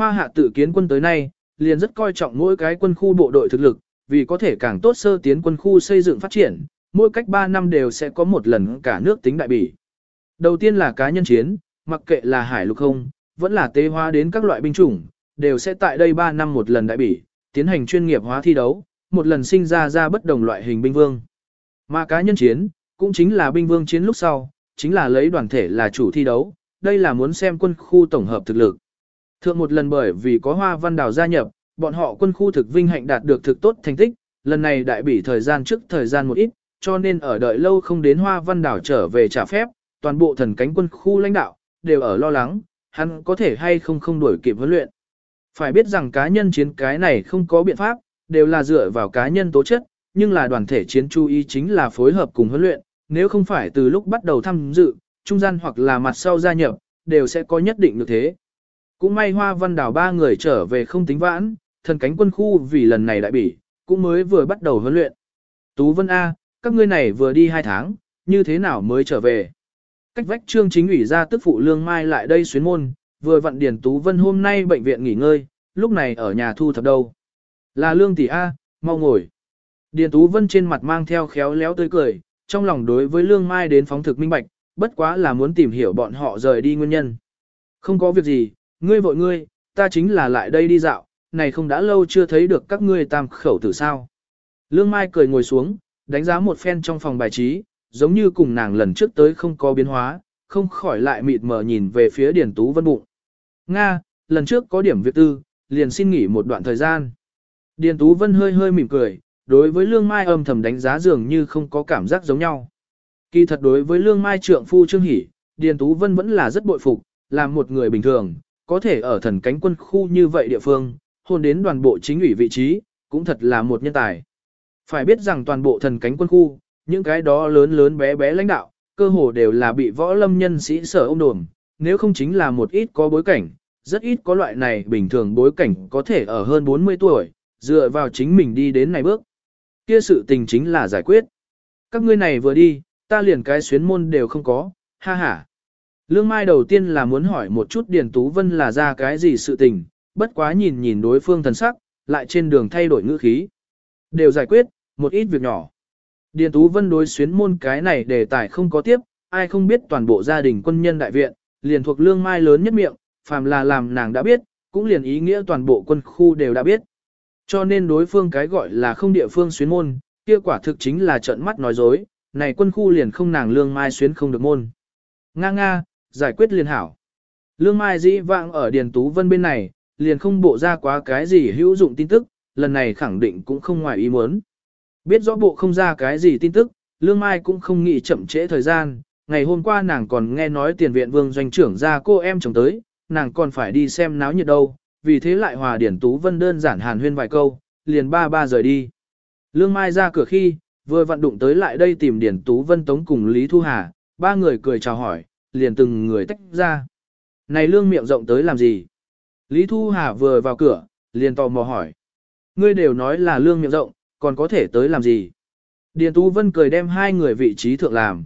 Hoa hạ tự kiến quân tới nay, liền rất coi trọng mỗi cái quân khu bộ đội thực lực, vì có thể càng tốt sơ tiến quân khu xây dựng phát triển, mỗi cách 3 năm đều sẽ có một lần cả nước tính đại bỉ. Đầu tiên là cá nhân chiến, mặc kệ là hải lục không, vẫn là tế hóa đến các loại binh chủng, đều sẽ tại đây 3 năm một lần đại bỉ, tiến hành chuyên nghiệp hóa thi đấu, một lần sinh ra ra bất đồng loại hình binh vương. Mà cá nhân chiến, cũng chính là binh vương chiến lúc sau, chính là lấy đoàn thể là chủ thi đấu, đây là muốn xem quân khu tổng hợp thực lực. Thượng một lần bởi vì có Hoa Văn Đào gia nhập, bọn họ quân khu thực vinh hạnh đạt được thực tốt thành tích, lần này đại bỉ thời gian trước thời gian một ít, cho nên ở đợi lâu không đến Hoa Văn Đảo trở về trả phép, toàn bộ thần cánh quân khu lãnh đạo, đều ở lo lắng, hắn có thể hay không không đuổi kịp huấn luyện. Phải biết rằng cá nhân chiến cái này không có biện pháp, đều là dựa vào cá nhân tố chất, nhưng là đoàn thể chiến chú ý chính là phối hợp cùng huấn luyện, nếu không phải từ lúc bắt đầu tham dự, trung gian hoặc là mặt sau gia nhập, đều sẽ có nhất định được thế. Cũng may Hoa Văn Đảo ba người trở về không tính vãn, thần cánh quân khu vì lần này đại bỉ, cũng mới vừa bắt đầu huấn luyện. Tú Vân A, các ngươi này vừa đi hai tháng, như thế nào mới trở về? Cách vách trương chính ủy ra tức phụ lương mai lại đây xuyến môn, vừa vặn Điền Tú Vân hôm nay bệnh viện nghỉ ngơi, lúc này ở nhà thu thập đâu. Là lương tỷ A, mau ngồi. Điền Tú Vân trên mặt mang theo khéo léo tươi cười, trong lòng đối với lương mai đến phóng thực minh bạch, bất quá là muốn tìm hiểu bọn họ rời đi nguyên nhân. Không có việc gì, ngươi vội ngươi, ta chính là lại đây đi dạo, này không đã lâu chưa thấy được các ngươi tam khẩu tử sao. Lương Mai cười ngồi xuống, đánh giá một phen trong phòng bài trí, giống như cùng nàng lần trước tới không có biến hóa, không khỏi lại mịt mờ nhìn về phía Điền Tú Vân bụng. Nga, lần trước có điểm việc tư, liền xin nghỉ một đoạn thời gian. Điền Tú Vân hơi hơi mỉm cười, đối với Lương Mai âm thầm đánh giá dường như không có cảm giác giống nhau. Kỳ thật đối với Lương Mai trượng phu Trương Hỷ, Điền Tú Vân vẫn là rất bội phục, là một người bình thường, có thể ở thần cánh quân khu như vậy địa phương, hôn đến đoàn bộ chính ủy vị trí, cũng thật là một nhân tài. Phải biết rằng toàn bộ thần cánh quân khu, những cái đó lớn lớn bé bé lãnh đạo, cơ hồ đều là bị võ lâm nhân sĩ sở ôm đồm, nếu không chính là một ít có bối cảnh, rất ít có loại này bình thường bối cảnh có thể ở hơn 40 tuổi, dựa vào chính mình đi đến này bước. Kia sự tình chính là giải quyết. Các ngươi này vừa đi, ta liền cái xuyến môn đều không có, ha ha. Lương Mai đầu tiên là muốn hỏi một chút Điền Tú Vân là ra cái gì sự tình, bất quá nhìn nhìn đối phương thần sắc, lại trên đường thay đổi ngữ khí. Đều giải quyết, một ít việc nhỏ. Điền Tú Vân đối xuyến môn cái này đề tài không có tiếp, ai không biết toàn bộ gia đình quân nhân đại viện, liền thuộc lương mai lớn nhất miệng, phàm là làm nàng đã biết, cũng liền ý nghĩa toàn bộ quân khu đều đã biết. Cho nên đối phương cái gọi là không địa phương xuyến môn, kia quả thực chính là trợn mắt nói dối, này quân khu liền không nàng lương mai xuyến không được môn. Nga nga, giải quyết liền hảo. Lương mai dĩ vãng ở Điền Tú Vân bên này, liền không bộ ra quá cái gì hữu dụng tin tức, lần này khẳng định cũng không ngoài ý muốn. Biết rõ bộ không ra cái gì tin tức, Lương Mai cũng không nghĩ chậm trễ thời gian, ngày hôm qua nàng còn nghe nói tiền viện vương doanh trưởng ra cô em chồng tới, nàng còn phải đi xem náo nhiệt đâu, vì thế lại hòa điển tú vân đơn giản hàn huyên vài câu, liền ba ba rời đi. Lương Mai ra cửa khi, vừa vận đụng tới lại đây tìm điển tú vân tống cùng Lý Thu Hà, ba người cười chào hỏi, liền từng người tách ra. Này lương miệng rộng tới làm gì? Lý Thu Hà vừa vào cửa, liền tò mò hỏi. Ngươi đều nói là lương miệng rộng, còn có thể tới làm gì? Điền Tú Vân cười đem hai người vị trí thượng làm.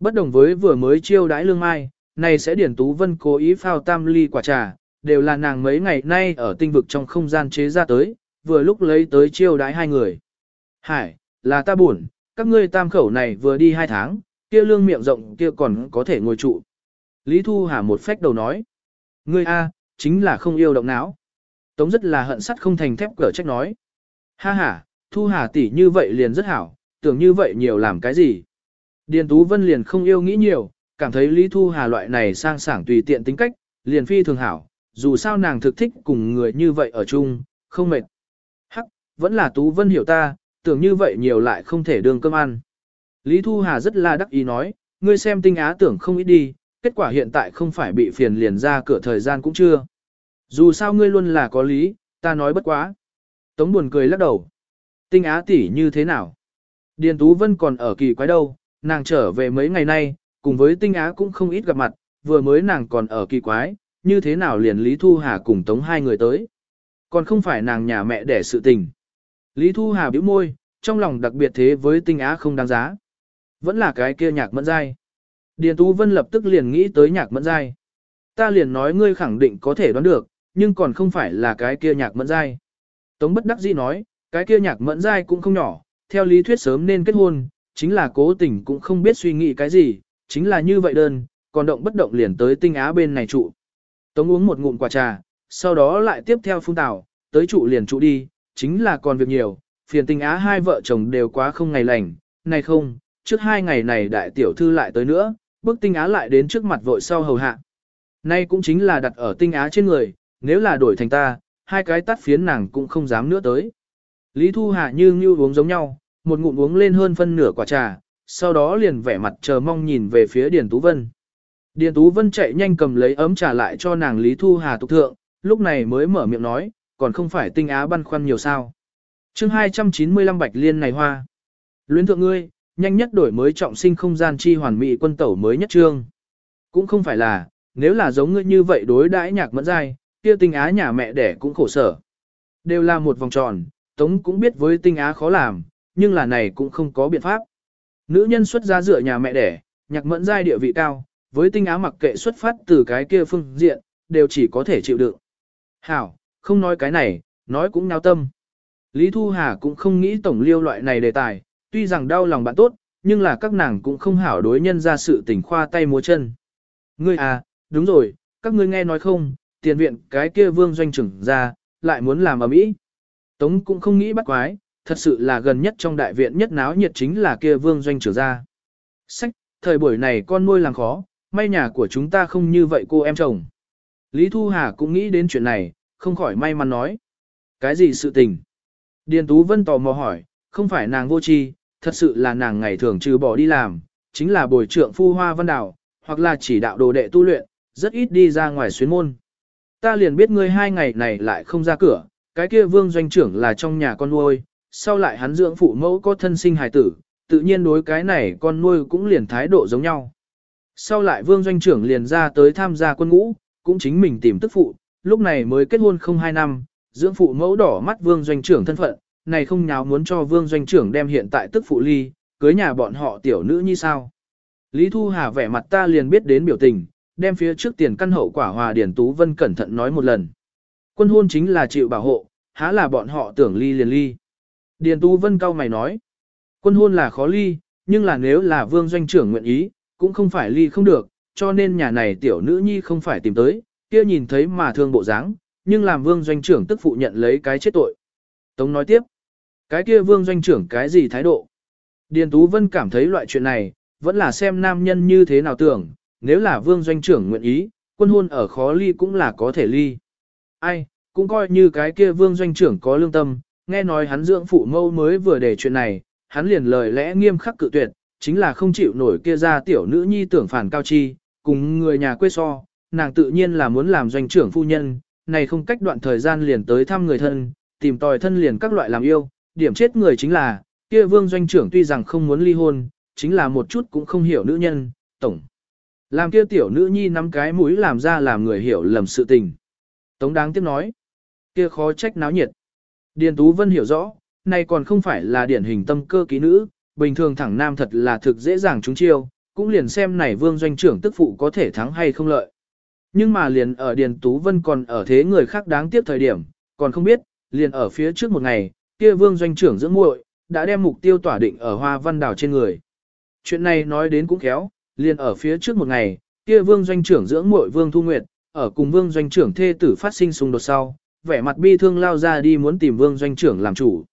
Bất đồng với vừa mới chiêu đãi lương mai, này sẽ Điền Tú Vân cố ý phao tam ly quả trà, đều là nàng mấy ngày nay ở tinh vực trong không gian chế ra tới, vừa lúc lấy tới chiêu đãi hai người. Hải, là ta buồn, các ngươi tam khẩu này vừa đi hai tháng, kia lương miệng rộng kia còn có thể ngồi trụ. Lý Thu Hà một phách đầu nói. Ngươi A, chính là không yêu động não. Tống rất là hận sắt không thành thép cỡ trách nói. Ha ha, Thu Hà tỷ như vậy liền rất hảo, tưởng như vậy nhiều làm cái gì. Điền Tú Vân liền không yêu nghĩ nhiều, cảm thấy Lý Thu Hà loại này sang sảng tùy tiện tính cách, liền phi thường hảo, dù sao nàng thực thích cùng người như vậy ở chung, không mệt. Hắc, vẫn là Tú Vân hiểu ta, tưởng như vậy nhiều lại không thể đương cơm ăn. Lý Thu Hà rất là đắc ý nói, ngươi xem tinh á tưởng không ít đi, kết quả hiện tại không phải bị phiền liền ra cửa thời gian cũng chưa. Dù sao ngươi luôn là có lý, ta nói bất quá. Tống buồn cười lắc đầu. Tinh á tỷ như thế nào? Điền Tú Vân còn ở kỳ quái đâu, nàng trở về mấy ngày nay, cùng với tinh á cũng không ít gặp mặt, vừa mới nàng còn ở kỳ quái, như thế nào liền Lý Thu Hà cùng Tống hai người tới. Còn không phải nàng nhà mẹ để sự tình. Lý Thu Hà bĩu môi, trong lòng đặc biệt thế với tinh á không đáng giá. Vẫn là cái kia nhạc mẫn dai. Điền Tú Vân lập tức liền nghĩ tới nhạc mẫn dai. Ta liền nói ngươi khẳng định có thể đoán được, nhưng còn không phải là cái kia nhạc mẫn dai. Tống bất đắc dĩ nói, cái kia nhạc mẫn dai cũng không nhỏ, theo lý thuyết sớm nên kết hôn, chính là cố tình cũng không biết suy nghĩ cái gì, chính là như vậy đơn, còn động bất động liền tới tinh á bên này trụ. Tống uống một ngụm quả trà, sau đó lại tiếp theo phun tảo, tới trụ liền trụ đi, chính là còn việc nhiều, phiền tinh á hai vợ chồng đều quá không ngày lành, này không, trước hai ngày này đại tiểu thư lại tới nữa, bước tinh á lại đến trước mặt vội sau hầu hạ. Nay cũng chính là đặt ở tinh á trên người, nếu là đổi thành ta, hai cái tắt phiến nàng cũng không dám nữa tới. Lý Thu Hà như như uống giống nhau, một ngụm uống lên hơn phân nửa quả trà, sau đó liền vẻ mặt chờ mong nhìn về phía Điền Tú Vân. Điền Tú Vân chạy nhanh cầm lấy ấm trà lại cho nàng Lý Thu Hà tục thượng, lúc này mới mở miệng nói, còn không phải tinh á băn khoăn nhiều sao. chương 295 bạch liên này hoa. Luyến thượng ngươi, nhanh nhất đổi mới trọng sinh không gian chi hoàn mỹ quân tẩu mới nhất trương. Cũng không phải là, nếu là giống ngươi như vậy đối đãi nhạc mẫn dai, kia tinh á nhà mẹ đẻ cũng khổ sở. Đều là một vòng tròn, Tống cũng biết với tinh á khó làm, nhưng là này cũng không có biện pháp. Nữ nhân xuất ra dựa nhà mẹ đẻ, nhạc mẫn giai địa vị cao, với tinh á mặc kệ xuất phát từ cái kia phương diện, đều chỉ có thể chịu đựng. Hảo, không nói cái này, nói cũng nao tâm. Lý Thu Hà cũng không nghĩ tổng liêu loại này đề tài, tuy rằng đau lòng bạn tốt, nhưng là các nàng cũng không hảo đối nhân ra sự tình khoa tay múa chân. Ngươi à, đúng rồi, các ngươi nghe nói không, tiền viện cái kia vương doanh trưởng ra, lại muốn làm ở mỹ. Tống cũng không nghĩ bắt quái, thật sự là gần nhất trong đại viện nhất náo nhiệt chính là kia vương doanh trưởng ra. Sách, thời buổi này con nuôi làm khó, may nhà của chúng ta không như vậy cô em chồng. Lý Thu Hà cũng nghĩ đến chuyện này, không khỏi may mắn nói. Cái gì sự tình? Điền Tú Vân tò mò hỏi, không phải nàng vô tri, thật sự là nàng ngày thường trừ bỏ đi làm, chính là bồi trưởng phu hoa văn đảo, hoặc là chỉ đạo đồ đệ tu luyện, rất ít đi ra ngoài xuyến môn. Ta liền biết ngươi hai ngày này lại không ra cửa, cái kia vương doanh trưởng là trong nhà con nuôi, sau lại hắn dưỡng phụ mẫu có thân sinh hài tử, tự nhiên đối cái này con nuôi cũng liền thái độ giống nhau. Sau lại vương doanh trưởng liền ra tới tham gia quân ngũ, cũng chính mình tìm tức phụ, lúc này mới kết hôn không hai năm, dưỡng phụ mẫu đỏ mắt vương doanh trưởng thân phận, này không nháo muốn cho vương doanh trưởng đem hiện tại tức phụ ly, cưới nhà bọn họ tiểu nữ như sao. Lý Thu Hà vẻ mặt ta liền biết đến biểu tình, đem phía trước tiền căn hậu quả hòa Điển Tú Vân cẩn thận nói một lần. Quân hôn chính là chịu bảo hộ, há là bọn họ tưởng ly liền ly. Điền Tú Vân cao mày nói, quân hôn là khó ly, nhưng là nếu là vương doanh trưởng nguyện ý, cũng không phải ly không được, cho nên nhà này tiểu nữ nhi không phải tìm tới, kia nhìn thấy mà thương bộ dáng, nhưng làm vương doanh trưởng tức phụ nhận lấy cái chết tội. Tống nói tiếp, cái kia vương doanh trưởng cái gì thái độ? Điền Tú Vân cảm thấy loại chuyện này, vẫn là xem nam nhân như thế nào tưởng, nếu là vương doanh trưởng nguyện ý, quân hôn ở khó ly cũng là có thể ly. Ai, cũng coi như cái kia vương doanh trưởng có lương tâm, nghe nói hắn dưỡng phụ mâu mới vừa để chuyện này, hắn liền lời lẽ nghiêm khắc cự tuyệt, chính là không chịu nổi kia ra tiểu nữ nhi tưởng phản cao chi, cùng người nhà quê so, nàng tự nhiên là muốn làm doanh trưởng phu nhân, này không cách đoạn thời gian liền tới thăm người thân, tìm tòi thân liền các loại làm yêu, điểm chết người chính là, kia vương doanh trưởng tuy rằng không muốn ly hôn, chính là một chút cũng không hiểu nữ nhân, tổng. Làm kia tiểu nữ nhi nắm cái mũi làm ra làm người hiểu lầm sự tình. Tống đáng tiếc nói, kia khó trách náo nhiệt. Điền Tú Vân hiểu rõ, này còn không phải là điển hình tâm cơ ký nữ, bình thường thẳng nam thật là thực dễ dàng trúng chiêu, cũng liền xem này vương doanh trưởng tức phụ có thể thắng hay không lợi. Nhưng mà liền ở Điền Tú Vân còn ở thế người khác đáng tiếc thời điểm, còn không biết, liền ở phía trước một ngày, kia vương doanh trưởng dưỡng muội đã đem mục tiêu tỏa định ở hoa văn đảo trên người. Chuyện này nói đến cũng khéo, liền ở phía trước một ngày, kia vương doanh trưởng dưỡng muội vương thu nguyệt, ở cùng vương doanh trưởng thê tử phát sinh xung đột sau, vẻ mặt bi thương lao ra đi muốn tìm vương doanh trưởng làm chủ.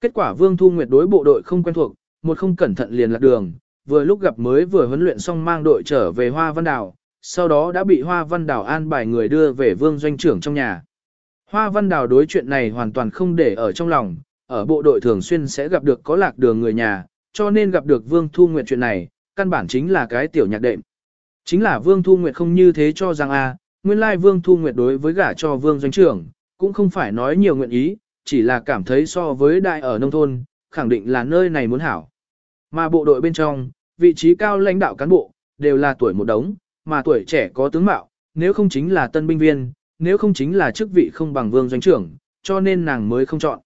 Kết quả vương thu nguyệt đối bộ đội không quen thuộc, một không cẩn thận liền lạc đường, vừa lúc gặp mới vừa huấn luyện xong mang đội trở về Hoa Văn Đảo, sau đó đã bị Hoa Văn Đảo an bài người đưa về vương doanh trưởng trong nhà. Hoa Văn Đào đối chuyện này hoàn toàn không để ở trong lòng, ở bộ đội thường xuyên sẽ gặp được có lạc đường người nhà, cho nên gặp được Vương Thu Nguyệt chuyện này, căn bản chính là cái tiểu nhạc đệm. Chính là Vương Thu Nguyệt không như thế cho rằng a, nguyên lai Vương Thu Nguyệt đối với gả cho Vương doanh trưởng, cũng không phải nói nhiều nguyện ý, chỉ là cảm thấy so với đại ở nông thôn, khẳng định là nơi này muốn hảo. Mà bộ đội bên trong, vị trí cao lãnh đạo cán bộ, đều là tuổi một đống, mà tuổi trẻ có tướng mạo, nếu không chính là tân binh viên, nếu không chính là chức vị không bằng vương doanh trưởng, cho nên nàng mới không chọn.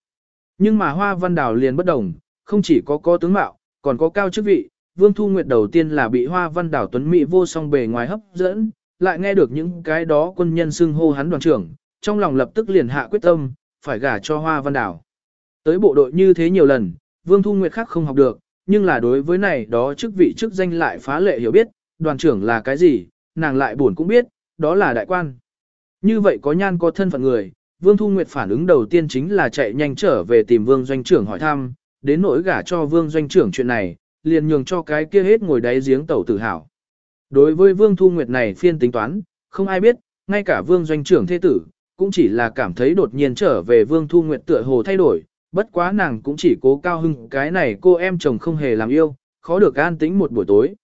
Nhưng mà Hoa Văn Đào liền bất đồng, không chỉ có có tướng mạo, còn có cao chức vị, Vương Thu Nguyệt đầu tiên là bị Hoa Văn Đào tuấn mỹ vô song bề ngoài hấp dẫn, lại nghe được những cái đó quân nhân xưng hô hắn đoàn trưởng, trong lòng lập tức liền hạ quyết tâm, phải gả cho Hoa Văn Đảo. Tới bộ đội như thế nhiều lần, Vương Thu Nguyệt khác không học được, nhưng là đối với này đó chức vị chức danh lại phá lệ hiểu biết, đoàn trưởng là cái gì, nàng lại buồn cũng biết, đó là đại quan. Như vậy có nhan có thân phận người, Vương Thu Nguyệt phản ứng đầu tiên chính là chạy nhanh trở về tìm Vương Doanh trưởng hỏi thăm, đến nỗi gả cho Vương Doanh trưởng chuyện này, liền nhường cho cái kia hết ngồi đáy giếng tẩu tử hào. Đối với Vương Thu Nguyệt này phiên tính toán, không ai biết, ngay cả Vương Doanh trưởng thế tử, cũng chỉ là cảm thấy đột nhiên trở về Vương Thu Nguyệt tựa hồ thay đổi, bất quá nàng cũng chỉ cố cao hưng cái này cô em chồng không hề làm yêu, khó được an tĩnh một buổi tối.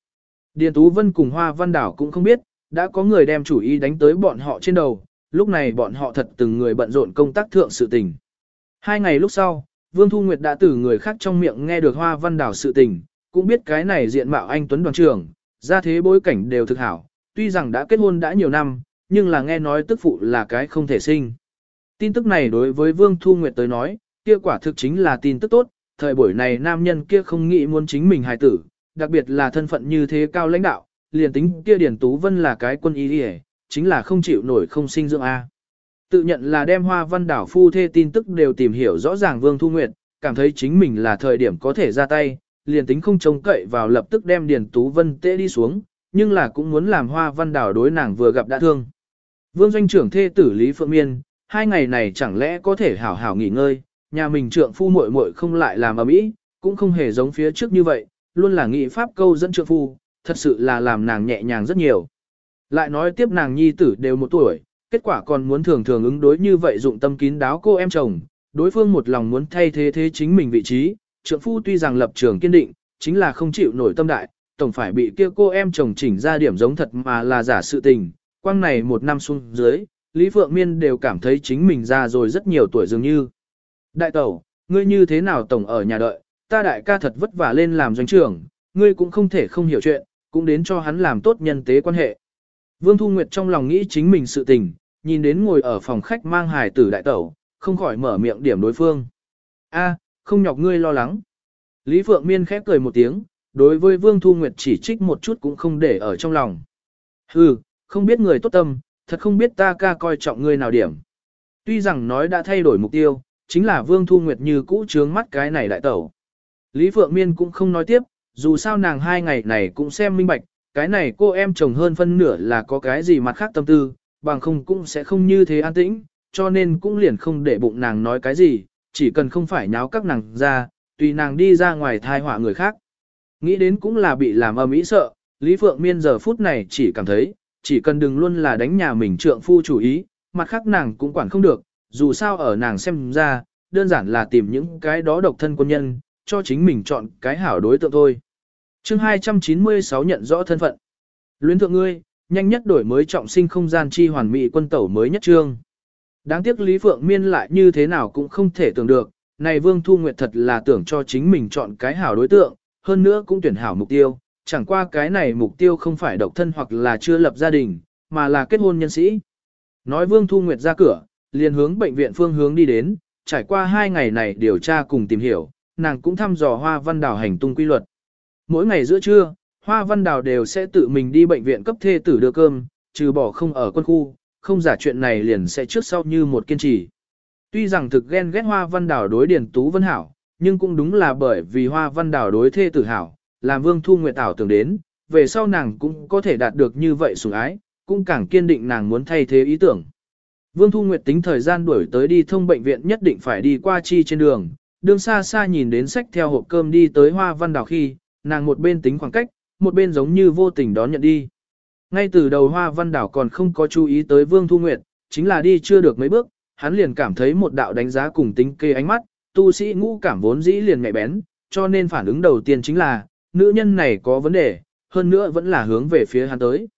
Điền Tú Vân cùng Hoa Văn Đảo cũng không biết, đã có người đem chủ ý đánh tới bọn họ trên đầu, lúc này bọn họ thật từng người bận rộn công tác thượng sự tình. Hai ngày lúc sau, Vương Thu Nguyệt đã từ người khác trong miệng nghe được Hoa Văn Đảo sự tình, cũng biết cái này diện mạo anh Tuấn đoàn trưởng, ra thế bối cảnh đều thực hảo, tuy rằng đã kết hôn đã nhiều năm, nhưng là nghe nói tức phụ là cái không thể sinh. Tin tức này đối với Vương Thu Nguyệt tới nói, kia quả thực chính là tin tức tốt, thời buổi này nam nhân kia không nghĩ muốn chính mình hài tử, đặc biệt là thân phận như thế cao lãnh đạo, liền tính kia Điển Tú Vân là cái quân y đi chính là không chịu nổi không sinh dưỡng A. Tự nhận là đem hoa văn đảo phu thê tin tức đều tìm hiểu rõ ràng Vương Thu Nguyệt, cảm thấy chính mình là thời điểm có thể ra tay, liền tính không trông cậy vào lập tức đem Điền Tú Vân tê đi xuống, nhưng là cũng muốn làm hoa văn đảo đối nàng vừa gặp đã thương. Vương doanh trưởng thê tử Lý Phượng Miên, hai ngày này chẳng lẽ có thể hảo hảo nghỉ ngơi, nhà mình trượng phu muội muội không lại làm ở mỹ, cũng không hề giống phía trước như vậy, luôn là nghị pháp câu dẫn trượng phu, thật sự là làm nàng nhẹ nhàng rất nhiều. Lại nói tiếp nàng nhi tử đều một tuổi, kết quả còn muốn thường thường ứng đối như vậy dụng tâm kín đáo cô em chồng, đối phương một lòng muốn thay thế thế chính mình vị trí, trượng phu tuy rằng lập trường kiên định, chính là không chịu nổi tâm đại, tổng phải bị kia cô em chồng chỉnh ra điểm giống thật mà là giả sự tình, quang này một năm xuống dưới, Lý Phượng Miên đều cảm thấy chính mình ra rồi rất nhiều tuổi dường như. Đại tẩu, ngươi như thế nào tổng ở nhà đợi, ta đại ca thật vất vả lên làm doanh trưởng, ngươi cũng không thể không hiểu chuyện, cũng đến cho hắn làm tốt nhân tế quan hệ. Vương Thu Nguyệt trong lòng nghĩ chính mình sự tình, nhìn đến ngồi ở phòng khách mang hài tử đại tẩu, không khỏi mở miệng điểm đối phương. A, không nhọc ngươi lo lắng. Lý Phượng Miên khép cười một tiếng, đối với Vương Thu Nguyệt chỉ trích một chút cũng không để ở trong lòng. Hừ, không biết người tốt tâm, thật không biết ta ca coi trọng ngươi nào điểm. Tuy rằng nói đã thay đổi mục tiêu, chính là Vương Thu Nguyệt như cũ trướng mắt cái này đại tẩu. Lý Phượng Miên cũng không nói tiếp, dù sao nàng hai ngày này cũng xem minh bạch, cái này cô em chồng hơn phân nửa là có cái gì mặt khác tâm tư, bằng không cũng sẽ không như thế an tĩnh, cho nên cũng liền không để bụng nàng nói cái gì, chỉ cần không phải nháo các nàng ra, tùy nàng đi ra ngoài thai họa người khác. Nghĩ đến cũng là bị làm âm ý sợ, Lý Phượng Miên giờ phút này chỉ cảm thấy, chỉ cần đừng luôn là đánh nhà mình trượng phu chủ ý, mặt khác nàng cũng quản không được, dù sao ở nàng xem ra, đơn giản là tìm những cái đó độc thân quân nhân, cho chính mình chọn cái hảo đối tượng thôi chương 296 nhận rõ thân phận. Luyến thượng ngươi, nhanh nhất đổi mới trọng sinh không gian chi hoàn mỹ quân tẩu mới nhất trương. Đáng tiếc Lý Phượng Miên lại như thế nào cũng không thể tưởng được, này Vương Thu Nguyệt thật là tưởng cho chính mình chọn cái hảo đối tượng, hơn nữa cũng tuyển hảo mục tiêu, chẳng qua cái này mục tiêu không phải độc thân hoặc là chưa lập gia đình, mà là kết hôn nhân sĩ. Nói Vương Thu Nguyệt ra cửa, liền hướng bệnh viện phương hướng đi đến, trải qua hai ngày này điều tra cùng tìm hiểu, nàng cũng thăm dò Hoa Văn Đào hành tung quy luật. Mỗi ngày giữa trưa, Hoa Văn Đào đều sẽ tự mình đi bệnh viện cấp thê tử đưa cơm, trừ bỏ không ở quân khu, không giả chuyện này liền sẽ trước sau như một kiên trì. Tuy rằng thực ghen ghét Hoa Văn Đào đối Điền Tú Vân Hảo, nhưng cũng đúng là bởi vì Hoa Văn Đào đối thê tử hảo, làm Vương Thu Nguyệt ảo tưởng đến, về sau nàng cũng có thể đạt được như vậy sủng ái, cũng càng kiên định nàng muốn thay thế ý tưởng. Vương Thu Nguyệt tính thời gian đuổi tới đi thông bệnh viện nhất định phải đi qua chi trên đường, đường xa xa nhìn đến sách theo hộp cơm đi tới Hoa Văn Đào khi, nàng một bên tính khoảng cách, một bên giống như vô tình đón nhận đi. Ngay từ đầu Hoa Văn Đảo còn không có chú ý tới Vương Thu Nguyệt, chính là đi chưa được mấy bước, hắn liền cảm thấy một đạo đánh giá cùng tính kê ánh mắt, tu sĩ ngũ cảm vốn dĩ liền mẹ bén, cho nên phản ứng đầu tiên chính là, nữ nhân này có vấn đề, hơn nữa vẫn là hướng về phía hắn tới.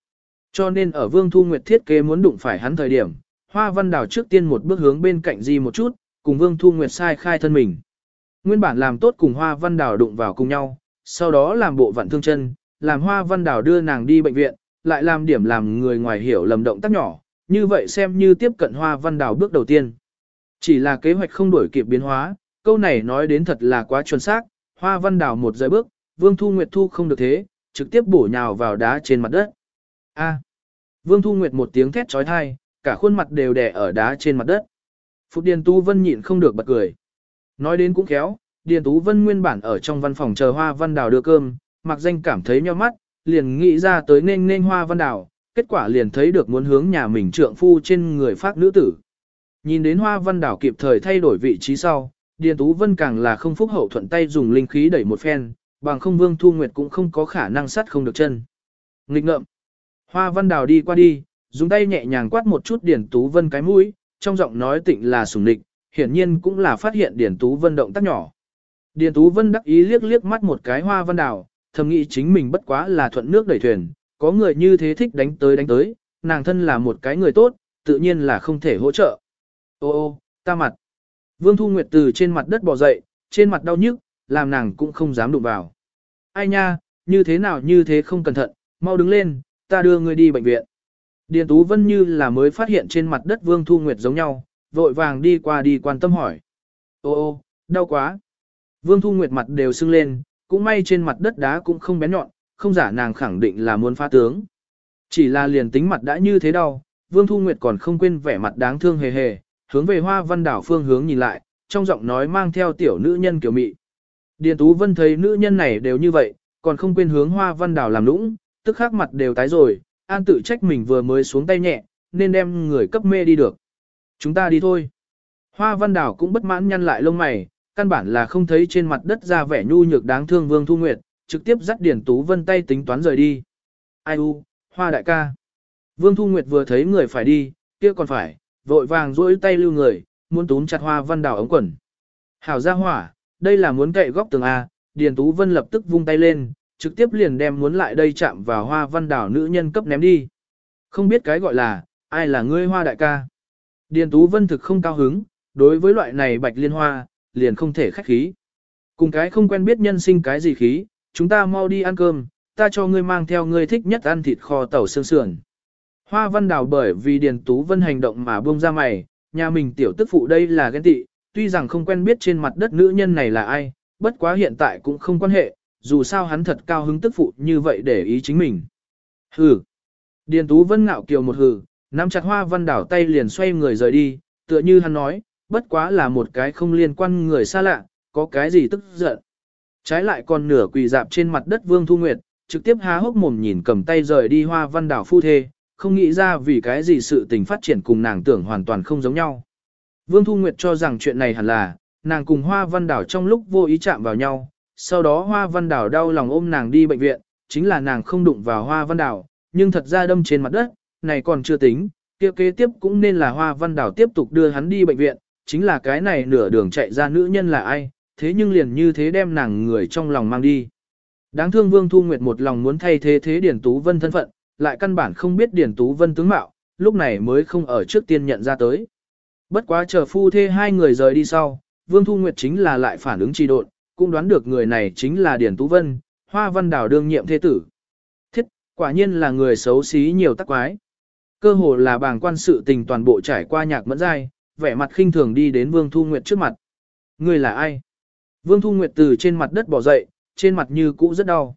Cho nên ở Vương Thu Nguyệt thiết kế muốn đụng phải hắn thời điểm, Hoa Văn Đảo trước tiên một bước hướng bên cạnh Di một chút, cùng Vương Thu Nguyệt sai khai thân mình. Nguyên bản làm tốt cùng Hoa Văn Đảo đụng vào cùng nhau, sau đó làm bộ vặn thương chân, làm Hoa Văn Đào đưa nàng đi bệnh viện, lại làm điểm làm người ngoài hiểu lầm động tác nhỏ, như vậy xem như tiếp cận Hoa Văn Đào bước đầu tiên. Chỉ là kế hoạch không đổi kịp biến hóa, câu này nói đến thật là quá chuẩn xác, Hoa Văn Đào một giây bước, Vương Thu Nguyệt thu không được thế, trực tiếp bổ nhào vào đá trên mặt đất. A. Vương Thu Nguyệt một tiếng thét trói thai, cả khuôn mặt đều đè ở đá trên mặt đất. Phục Điền Tu Vân nhịn không được bật cười. Nói đến cũng khéo, Điền Tú Vân nguyên bản ở trong văn phòng chờ Hoa Văn Đào đưa cơm, mặc danh cảm thấy nheo mắt, liền nghĩ ra tới nên nên Hoa Văn Đào, kết quả liền thấy được muốn hướng nhà mình trượng phu trên người phát nữ tử. Nhìn đến Hoa Văn Đào kịp thời thay đổi vị trí sau, Điền Tú Vân càng là không phúc hậu thuận tay dùng linh khí đẩy một phen, bằng không Vương Thu Nguyệt cũng không có khả năng sắt không được chân. Nghịch ngợm. Hoa Văn Đào đi qua đi, dùng tay nhẹ nhàng quát một chút Điền Tú Vân cái mũi, trong giọng nói tịnh là sùng nịch, hiển nhiên cũng là phát hiện Điền Tú Vân động tác nhỏ. Điền Tú Vân đắc ý liếc liếc mắt một cái Hoa Văn đảo, thầm nghĩ chính mình bất quá là thuận nước đẩy thuyền, có người như thế thích đánh tới đánh tới, nàng thân là một cái người tốt, tự nhiên là không thể hỗ trợ. Ô ô, ta mặt. Vương Thu Nguyệt từ trên mặt đất bò dậy, trên mặt đau nhức, làm nàng cũng không dám đụng vào. Ai nha, như thế nào như thế không cẩn thận, mau đứng lên, ta đưa ngươi đi bệnh viện. Điền Tú Vân như là mới phát hiện trên mặt đất Vương Thu Nguyệt giống nhau, vội vàng đi qua đi quan tâm hỏi. Ô ô, đau quá. Vương Thu Nguyệt mặt đều sưng lên, cũng may trên mặt đất đá cũng không bén nhọn, không giả nàng khẳng định là muốn phá tướng. Chỉ là liền tính mặt đã như thế đau, Vương Thu Nguyệt còn không quên vẻ mặt đáng thương hề hề, hướng về hoa văn đảo phương hướng nhìn lại, trong giọng nói mang theo tiểu nữ nhân kiểu mị. Điền Tú Vân thấy nữ nhân này đều như vậy, còn không quên hướng hoa văn đảo làm nũng, tức khắc mặt đều tái rồi, an tự trách mình vừa mới xuống tay nhẹ, nên đem người cấp mê đi được. Chúng ta đi thôi. Hoa văn đảo cũng bất mãn nhăn lại lông mày, căn bản là không thấy trên mặt đất ra vẻ nhu nhược đáng thương Vương Thu Nguyệt, trực tiếp dắt Điền Tú Vân tay tính toán rời đi. Ai u, hoa đại ca. Vương Thu Nguyệt vừa thấy người phải đi, kia còn phải, vội vàng duỗi tay lưu người, muốn túm chặt hoa văn đảo ống quần. Hảo ra hỏa, đây là muốn cậy góc tường A, Điền Tú Vân lập tức vung tay lên, trực tiếp liền đem muốn lại đây chạm vào hoa văn đảo nữ nhân cấp ném đi. Không biết cái gọi là, ai là ngươi hoa đại ca. Điền Tú Vân thực không cao hứng, đối với loại này bạch liên hoa, liền không thể khách khí. Cùng cái không quen biết nhân sinh cái gì khí, chúng ta mau đi ăn cơm, ta cho ngươi mang theo ngươi thích nhất ăn thịt kho tàu xương sườn. Hoa văn đào bởi vì Điền Tú Vân hành động mà buông ra mày, nhà mình tiểu tức phụ đây là ghen tị, tuy rằng không quen biết trên mặt đất nữ nhân này là ai, bất quá hiện tại cũng không quan hệ, dù sao hắn thật cao hứng tức phụ như vậy để ý chính mình. Hừ. Điền Tú Vân ngạo kiều một hừ, nắm chặt hoa văn đảo tay liền xoay người rời đi, tựa như hắn nói, bất quá là một cái không liên quan người xa lạ, có cái gì tức giận. Trái lại còn nửa quỳ dạp trên mặt đất Vương Thu Nguyệt, trực tiếp há hốc mồm nhìn cầm tay rời đi hoa văn đảo phu thê, không nghĩ ra vì cái gì sự tình phát triển cùng nàng tưởng hoàn toàn không giống nhau. Vương Thu Nguyệt cho rằng chuyện này hẳn là, nàng cùng Hoa Văn Đảo trong lúc vô ý chạm vào nhau, sau đó Hoa Văn Đảo đau lòng ôm nàng đi bệnh viện, chính là nàng không đụng vào Hoa Văn Đảo, nhưng thật ra đâm trên mặt đất, này còn chưa tính, kia kế tiếp cũng nên là Hoa Văn Đảo tiếp tục đưa hắn đi bệnh viện, chính là cái này nửa đường chạy ra nữ nhân là ai, thế nhưng liền như thế đem nàng người trong lòng mang đi. Đáng thương Vương Thu Nguyệt một lòng muốn thay thế thế Điển Tú Vân thân phận, lại căn bản không biết Điền Tú Vân tướng mạo, lúc này mới không ở trước tiên nhận ra tới. Bất quá chờ phu thê hai người rời đi sau, Vương Thu Nguyệt chính là lại phản ứng trì độn, cũng đoán được người này chính là Điền Tú Vân, Hoa Văn Đào đương nhiệm thế tử. Thiết, quả nhiên là người xấu xí nhiều tắc quái. Cơ hồ là bàng quan sự tình toàn bộ trải qua nhạc mẫn dai, vẻ mặt khinh thường đi đến Vương Thu Nguyệt trước mặt. Người là ai? Vương Thu Nguyệt từ trên mặt đất bỏ dậy, trên mặt như cũ rất đau.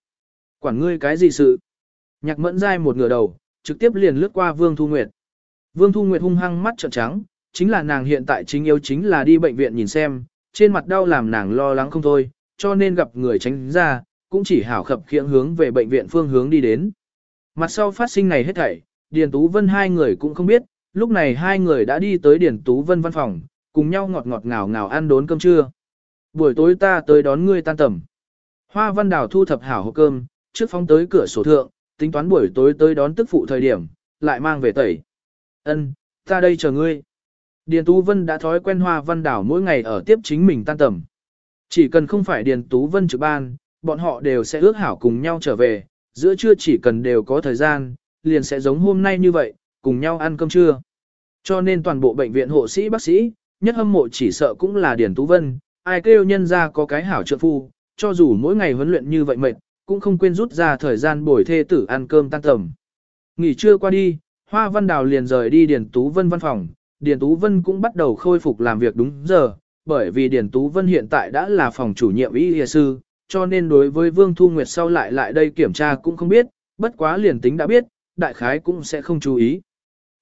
Quản ngươi cái gì sự? Nhạc mẫn dai một ngửa đầu, trực tiếp liền lướt qua Vương Thu Nguyệt. Vương Thu Nguyệt hung hăng mắt trợn trắng, chính là nàng hiện tại chính yếu chính là đi bệnh viện nhìn xem, trên mặt đau làm nàng lo lắng không thôi, cho nên gặp người tránh ra, cũng chỉ hảo khập khiễng hướng về bệnh viện phương hướng đi đến. Mặt sau phát sinh này hết thảy, Điền Tú Vân hai người cũng không biết, lúc này hai người đã đi tới điển Tú Vân văn phòng, cùng nhau ngọt ngọt ngào ngào ăn đốn cơm trưa. Buổi tối ta tới đón ngươi tan tầm. Hoa Văn Đào thu thập hảo hộp cơm, trước phóng tới cửa sổ thượng, tính toán buổi tối tới đón tức phụ thời điểm, lại mang về tẩy. Ân, ta đây chờ ngươi. Điền Tú Vân đã thói quen Hoa Văn Đảo mỗi ngày ở tiếp chính mình tan tầm. Chỉ cần không phải Điền Tú Vân trực ban, bọn họ đều sẽ ước hảo cùng nhau trở về, giữa trưa chỉ cần đều có thời gian, liền sẽ giống hôm nay như vậy, cùng nhau ăn cơm trưa. Cho nên toàn bộ bệnh viện hộ sĩ bác sĩ, nhất hâm mộ chỉ sợ cũng là Điền Tú Vân, ai kêu nhân ra có cái hảo trợ phu, cho dù mỗi ngày huấn luyện như vậy mệt, cũng không quên rút ra thời gian bồi thê tử ăn cơm tan tầm. Nghỉ trưa qua đi, Hoa Văn Đào liền rời đi Điền Tú Vân văn phòng, Điền Tú Vân cũng bắt đầu khôi phục làm việc đúng giờ, bởi vì Điền Tú Vân hiện tại đã là phòng chủ nhiệm y y sư, cho nên đối với Vương Thu Nguyệt sau lại lại đây kiểm tra cũng không biết, bất quá liền tính đã biết, đại khái cũng sẽ không chú ý.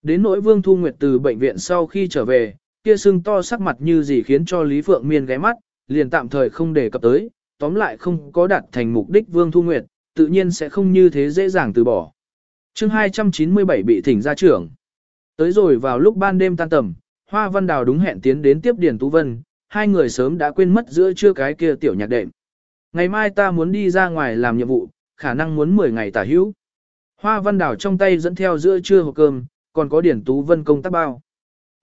Đến nỗi Vương Thu Nguyệt từ bệnh viện sau khi trở về, kia sưng to sắc mặt như gì khiến cho Lý Phượng Miên ghé mắt, liền tạm thời không để cập tới, tóm lại không có đạt thành mục đích Vương Thu Nguyệt, tự nhiên sẽ không như thế dễ dàng từ bỏ. chương 297 bị thỉnh ra trưởng. Tới rồi vào lúc ban đêm tan tầm, Hoa Văn Đào đúng hẹn tiến đến tiếp Điền Tú Vân, hai người sớm đã quên mất giữa trưa cái kia tiểu nhạc đệm. Ngày mai ta muốn đi ra ngoài làm nhiệm vụ, khả năng muốn 10 ngày tả hữu. Hoa Văn Đào trong tay dẫn theo giữa trưa hộp cơm, còn có điển Tú Vân công tác bao.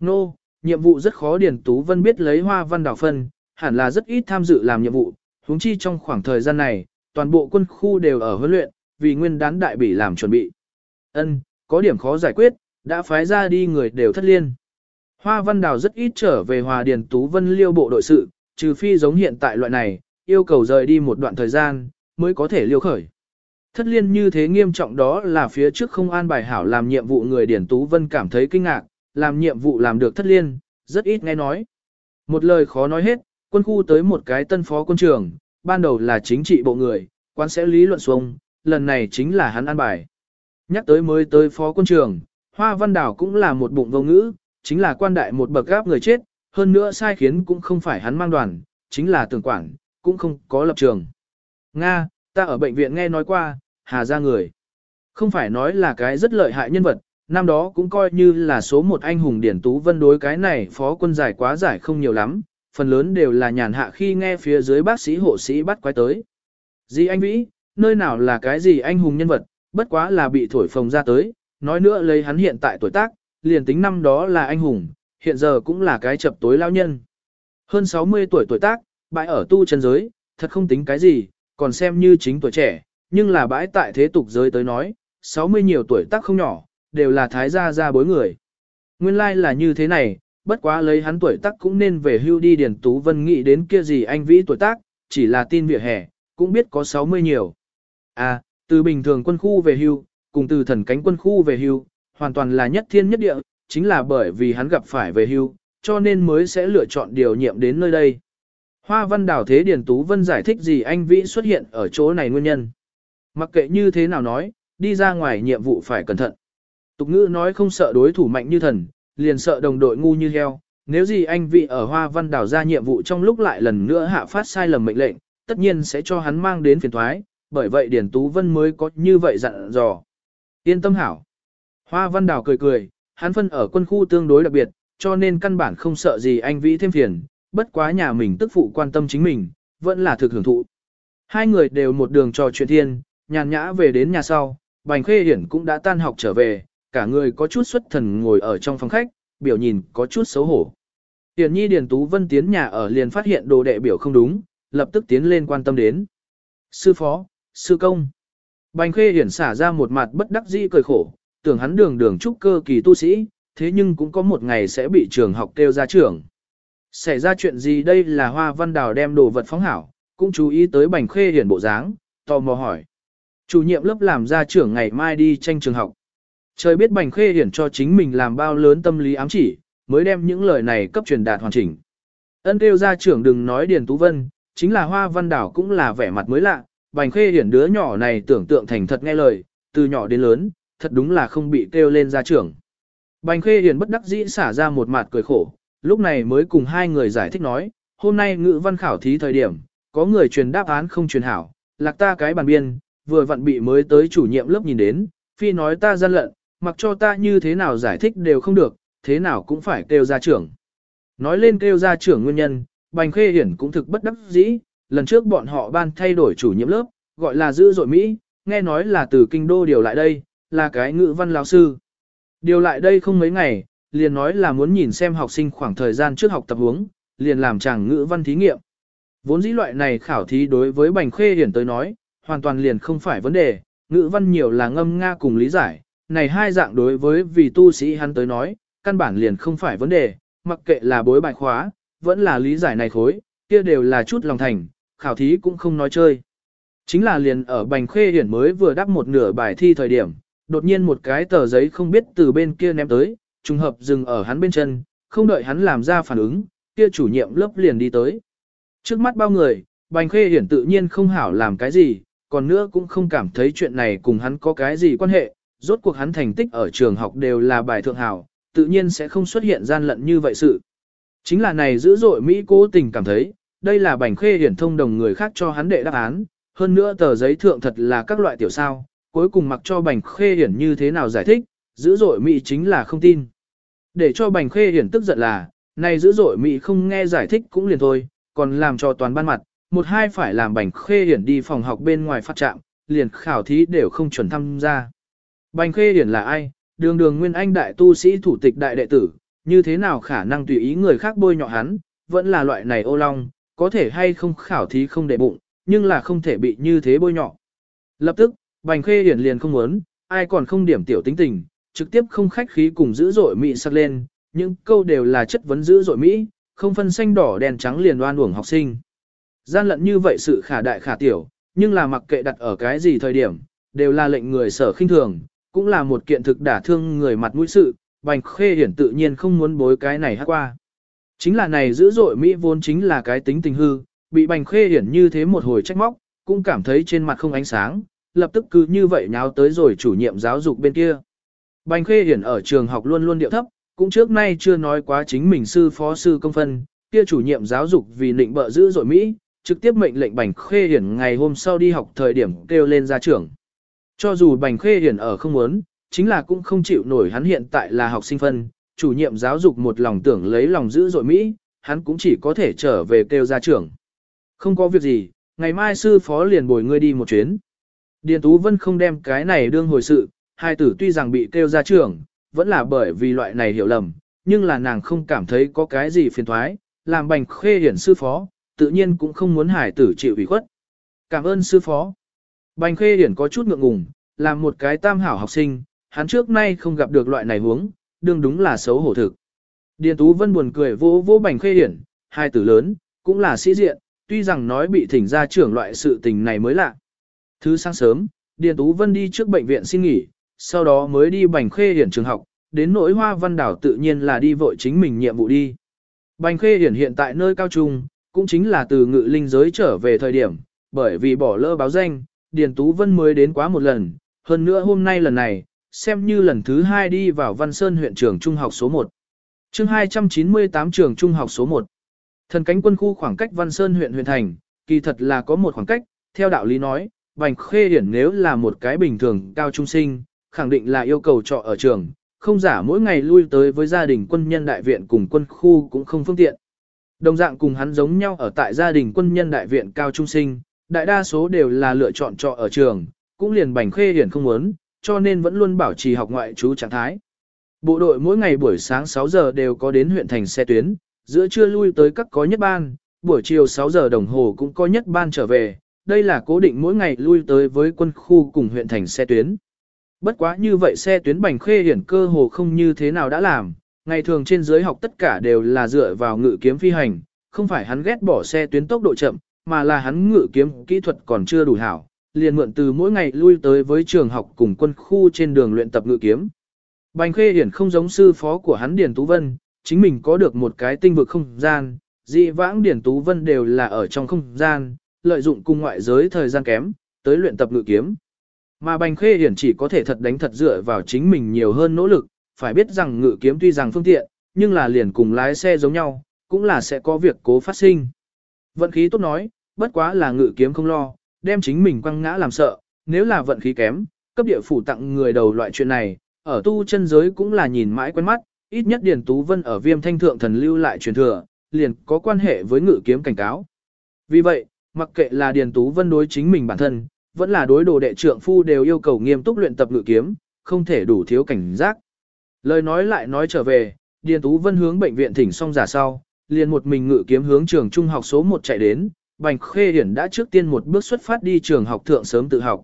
Nô, no, nhiệm vụ rất khó điển Tú Vân biết lấy Hoa Văn Đào phân, hẳn là rất ít tham dự làm nhiệm vụ, huống chi trong khoảng thời gian này, toàn bộ quân khu đều ở huấn luyện, vì nguyên đán đại bỉ làm chuẩn bị. Ân, có điểm khó giải quyết, đã phái ra đi người đều thất liên. Hoa Văn Đào rất ít trở về Hòa Điền Tú Vân liêu bộ đội sự, trừ phi giống hiện tại loại này, yêu cầu rời đi một đoạn thời gian, mới có thể liêu khởi. Thất liên như thế nghiêm trọng đó là phía trước không an bài hảo làm nhiệm vụ người điển Tú Vân cảm thấy kinh ngạc, làm nhiệm vụ làm được thất liên, rất ít nghe nói. Một lời khó nói hết, quân khu tới một cái tân phó quân trường, ban đầu là chính trị bộ người, quan sẽ lý luận xuống, lần này chính là hắn an bài. Nhắc tới mới tới phó quân trường, Hoa Văn Đảo cũng là một bụng vô ngữ, chính là quan đại một bậc gáp người chết, hơn nữa sai khiến cũng không phải hắn mang đoàn, chính là tưởng quản, cũng không có lập trường. Nga, ta ở bệnh viện nghe nói qua, hà ra người. Không phải nói là cái rất lợi hại nhân vật, năm đó cũng coi như là số một anh hùng điển tú vân đối cái này phó quân giải quá giải không nhiều lắm, phần lớn đều là nhàn hạ khi nghe phía dưới bác sĩ hộ sĩ bắt quay tới. Gì anh Vĩ, nơi nào là cái gì anh hùng nhân vật, bất quá là bị thổi phồng ra tới, nói nữa lấy hắn hiện tại tuổi tác, liền tính năm đó là anh hùng, hiện giờ cũng là cái chập tối lao nhân. Hơn 60 tuổi tuổi tác, bại ở tu chân giới, thật không tính cái gì, còn xem như chính tuổi trẻ, nhưng là bãi tại thế tục giới tới nói, 60 nhiều tuổi tác không nhỏ, đều là thái gia gia bối người. Nguyên lai like là như thế này, bất quá lấy hắn tuổi tác cũng nên về hưu đi Điền Tú Vân nghĩ đến kia gì anh vĩ tuổi tác, chỉ là tin vỉa hè, cũng biết có 60 nhiều. À, từ bình thường quân khu về hưu, cùng từ thần cánh quân khu về hưu, hoàn toàn là nhất thiên nhất địa, chính là bởi vì hắn gặp phải về hưu, cho nên mới sẽ lựa chọn điều nhiệm đến nơi đây. Hoa văn đảo thế Điền Tú Vân giải thích gì anh Vĩ xuất hiện ở chỗ này nguyên nhân. Mặc kệ như thế nào nói, đi ra ngoài nhiệm vụ phải cẩn thận. Tục ngữ nói không sợ đối thủ mạnh như thần, liền sợ đồng đội ngu như heo. Nếu gì anh Vĩ ở Hoa Văn đảo ra nhiệm vụ trong lúc lại lần nữa hạ phát sai lầm mệnh lệnh, tất nhiên sẽ cho hắn mang đến phiền thoái, bởi vậy Điền Tú Vân mới có như vậy dặn dò. Yên tâm hảo. Hoa Văn Đảo cười cười, hắn phân ở quân khu tương đối đặc biệt, cho nên căn bản không sợ gì anh Vĩ thêm phiền, bất quá nhà mình tức phụ quan tâm chính mình, vẫn là thực hưởng thụ. Hai người đều một đường trò chuyện thiên, nhàn nhã về đến nhà sau, Bành Khê Hiển cũng đã tan học trở về, cả người có chút xuất thần ngồi ở trong phòng khách, biểu nhìn có chút xấu hổ. Tiền nhi Điền Tú Vân tiến nhà ở liền phát hiện đồ đệ biểu không đúng, lập tức tiến lên quan tâm đến. Sư phó, sư công. Bành Khê Hiển xả ra một mặt bất đắc dĩ cười khổ, tưởng hắn đường đường trúc cơ kỳ tu sĩ, thế nhưng cũng có một ngày sẽ bị trường học kêu ra trường. Xảy ra chuyện gì đây là hoa văn đào đem đồ vật phóng hảo, cũng chú ý tới bành khê hiển bộ dáng, tò mò hỏi. Chủ nhiệm lớp làm ra trưởng ngày mai đi tranh trường học. Trời biết bành khê hiển cho chính mình làm bao lớn tâm lý ám chỉ, mới đem những lời này cấp truyền đạt hoàn chỉnh. Ân kêu ra trưởng đừng nói Điền Tú Vân, chính là hoa văn đảo cũng là vẻ mặt mới lạ, bành khê hiển đứa nhỏ này tưởng tượng thành thật nghe lời, từ nhỏ đến lớn, thật đúng là không bị kêu lên ra trưởng. Bành khê hiển bất đắc dĩ xả ra một mặt cười khổ, lúc này mới cùng hai người giải thích nói, hôm nay ngữ văn khảo thí thời điểm, có người truyền đáp án không truyền hảo, lạc ta cái bàn biên, vừa vặn bị mới tới chủ nhiệm lớp nhìn đến, phi nói ta gian lận, mặc cho ta như thế nào giải thích đều không được, thế nào cũng phải kêu ra trưởng. Nói lên kêu ra trưởng nguyên nhân, Bành Khê Hiển cũng thực bất đắc dĩ, lần trước bọn họ ban thay đổi chủ nhiệm lớp, gọi là giữ dội Mỹ, nghe nói là từ kinh đô điều lại đây, là cái ngữ văn lão sư. Điều lại đây không mấy ngày, liền nói là muốn nhìn xem học sinh khoảng thời gian trước học tập huống, liền làm chàng ngữ văn thí nghiệm. Vốn dĩ loại này khảo thí đối với Bành Khê Hiển tới nói, hoàn toàn liền không phải vấn đề, ngữ văn nhiều là ngâm nga cùng lý giải, này hai dạng đối với vì tu sĩ hắn tới nói, căn bản liền không phải vấn đề, mặc kệ là bối bài khóa, vẫn là lý giải này khối, kia đều là chút lòng thành, khảo thí cũng không nói chơi. Chính là liền ở Bành Khê Hiển mới vừa đáp một nửa bài thi thời điểm, đột nhiên một cái tờ giấy không biết từ bên kia ném tới, trùng hợp dừng ở hắn bên chân, không đợi hắn làm ra phản ứng, kia chủ nhiệm lớp liền đi tới. Trước mắt bao người, Bành Khê Hiển tự nhiên không hảo làm cái gì, còn nữa cũng không cảm thấy chuyện này cùng hắn có cái gì quan hệ, rốt cuộc hắn thành tích ở trường học đều là bài thượng hảo, tự nhiên sẽ không xuất hiện gian lận như vậy sự. Chính là này dữ dội Mỹ cố tình cảm thấy, đây là bành khê hiển thông đồng người khác cho hắn đệ đáp án, hơn nữa tờ giấy thượng thật là các loại tiểu sao, cuối cùng mặc cho bành khê hiển như thế nào giải thích, dữ dội Mỹ chính là không tin. Để cho bành khê hiển tức giận là, này dữ dội Mỹ không nghe giải thích cũng liền thôi, còn làm cho toàn ban mặt, một hai phải làm bành khê hiển đi phòng học bên ngoài phát trạm, liền khảo thí đều không chuẩn tham gia. Bành khê hiển là ai? Đường đường nguyên anh đại tu sĩ thủ tịch đại đệ tử, như thế nào khả năng tùy ý người khác bôi nhọ hắn, vẫn là loại này ô long, có thể hay không khảo thí không để bụng, nhưng là không thể bị như thế bôi nhọ. Lập tức, bành khê hiển liền không muốn, ai còn không điểm tiểu tính tình, trực tiếp không khách khí cùng dữ dội Mỹ sắc lên, những câu đều là chất vấn dữ dội Mỹ, không phân xanh đỏ đèn trắng liền đoan uổng học sinh. Gian lận như vậy sự khả đại khả tiểu, nhưng là mặc kệ đặt ở cái gì thời điểm, đều là lệnh người sở khinh thường, cũng là một kiện thực đả thương người mặt mũi sự, Bành Khê Hiển tự nhiên không muốn bối cái này hát qua. Chính là này dữ dội Mỹ vốn chính là cái tính tình hư, bị Bành Khê Hiển như thế một hồi trách móc, cũng cảm thấy trên mặt không ánh sáng, lập tức cứ như vậy nháo tới rồi chủ nhiệm giáo dục bên kia. Bành Khê Hiển ở trường học luôn luôn điệu thấp, cũng trước nay chưa nói quá chính mình sư phó sư công phân, kia chủ nhiệm giáo dục vì nịnh bợ giữ dội Mỹ, trực tiếp mệnh lệnh Bành Khê Hiển ngày hôm sau đi học thời điểm kêu lên ra trường. Cho dù Bành Khê Hiển ở không muốn, chính là cũng không chịu nổi hắn hiện tại là học sinh phân, chủ nhiệm giáo dục một lòng tưởng lấy lòng giữ dội Mỹ, hắn cũng chỉ có thể trở về kêu ra trường. Không có việc gì, ngày mai sư phó liền bồi ngươi đi một chuyến. Điền Tú Vân không đem cái này đương hồi sự, hai tử tuy rằng bị kêu ra trưởng, vẫn là bởi vì loại này hiểu lầm, nhưng là nàng không cảm thấy có cái gì phiền thoái, làm bành khê hiển sư phó, tự nhiên cũng không muốn hải tử chịu ủy khuất. Cảm ơn sư phó. Bành khê hiển có chút ngượng ngùng, làm một cái tam hảo học sinh, hắn trước nay không gặp được loại này huống, đương đúng là xấu hổ thực. Điền Tú Vân buồn cười vô vô bành khê hiển, hai tử lớn, cũng là sĩ diện, tuy rằng nói bị thỉnh ra trưởng loại sự tình này mới lạ. Thứ sáng sớm, Điền Tú Vân đi trước bệnh viện xin nghỉ, sau đó mới đi bành khê hiển trường học, đến nỗi hoa văn đảo tự nhiên là đi vội chính mình nhiệm vụ đi. Bành khê hiển hiện tại nơi cao trung, cũng chính là từ ngự linh giới trở về thời điểm, bởi vì bỏ lỡ báo danh, Điền Tú Vân mới đến quá một lần, hơn nữa hôm nay lần này, xem như lần thứ hai đi vào Văn Sơn huyện trường trung học số 1. chương 298 trường trung học số 1. Thần cánh quân khu khoảng cách Văn Sơn huyện huyện thành, kỳ thật là có một khoảng cách, theo đạo lý nói, Bành Khê Hiển nếu là một cái bình thường cao trung sinh, khẳng định là yêu cầu trọ ở trường, không giả mỗi ngày lui tới với gia đình quân nhân đại viện cùng quân khu cũng không phương tiện. Đồng dạng cùng hắn giống nhau ở tại gia đình quân nhân đại viện cao trung sinh, đại đa số đều là lựa chọn trọ ở trường, cũng liền Bành Khê Hiển không muốn, cho nên vẫn luôn bảo trì học ngoại trú trạng thái. Bộ đội mỗi ngày buổi sáng 6 giờ đều có đến huyện thành xe tuyến, giữa trưa lui tới các có nhất ban, buổi chiều 6 giờ đồng hồ cũng có nhất ban trở về, đây là cố định mỗi ngày lui tới với quân khu cùng huyện thành xe tuyến. Bất quá như vậy xe tuyến bành khê hiển cơ hồ không như thế nào đã làm, ngày thường trên dưới học tất cả đều là dựa vào ngự kiếm phi hành, không phải hắn ghét bỏ xe tuyến tốc độ chậm, mà là hắn ngự kiếm kỹ thuật còn chưa đủ hảo, liền mượn từ mỗi ngày lui tới với trường học cùng quân khu trên đường luyện tập ngự kiếm. Bành Khê Hiển không giống sư phó của hắn Điền Tú Vân, chính mình có được một cái tinh vực không gian, dị vãng Điền Tú Vân đều là ở trong không gian, lợi dụng cùng ngoại giới thời gian kém, tới luyện tập ngự kiếm. Mà Bành Khê Hiển chỉ có thể thật đánh thật dựa vào chính mình nhiều hơn nỗ lực, phải biết rằng ngự kiếm tuy rằng phương tiện, nhưng là liền cùng lái xe giống nhau, cũng là sẽ có việc cố phát sinh. Vận khí tốt nói, bất quá là ngự kiếm không lo, đem chính mình quăng ngã làm sợ, nếu là vận khí kém, cấp địa phủ tặng người đầu loại chuyện này, ở tu chân giới cũng là nhìn mãi quen mắt, ít nhất Điền Tú Vân ở viêm thanh thượng thần lưu lại truyền thừa, liền có quan hệ với ngự kiếm cảnh cáo. Vì vậy, mặc kệ là Điền Tú Vân đối chính mình bản thân, vẫn là đối đồ đệ trượng phu đều yêu cầu nghiêm túc luyện tập ngự kiếm, không thể đủ thiếu cảnh giác. Lời nói lại nói trở về, Điền Tú Vân hướng bệnh viện thỉnh xong giả sau, liền một mình ngự kiếm hướng trường trung học số 1 chạy đến, Bành Khê Hiển đã trước tiên một bước xuất phát đi trường học thượng sớm tự học.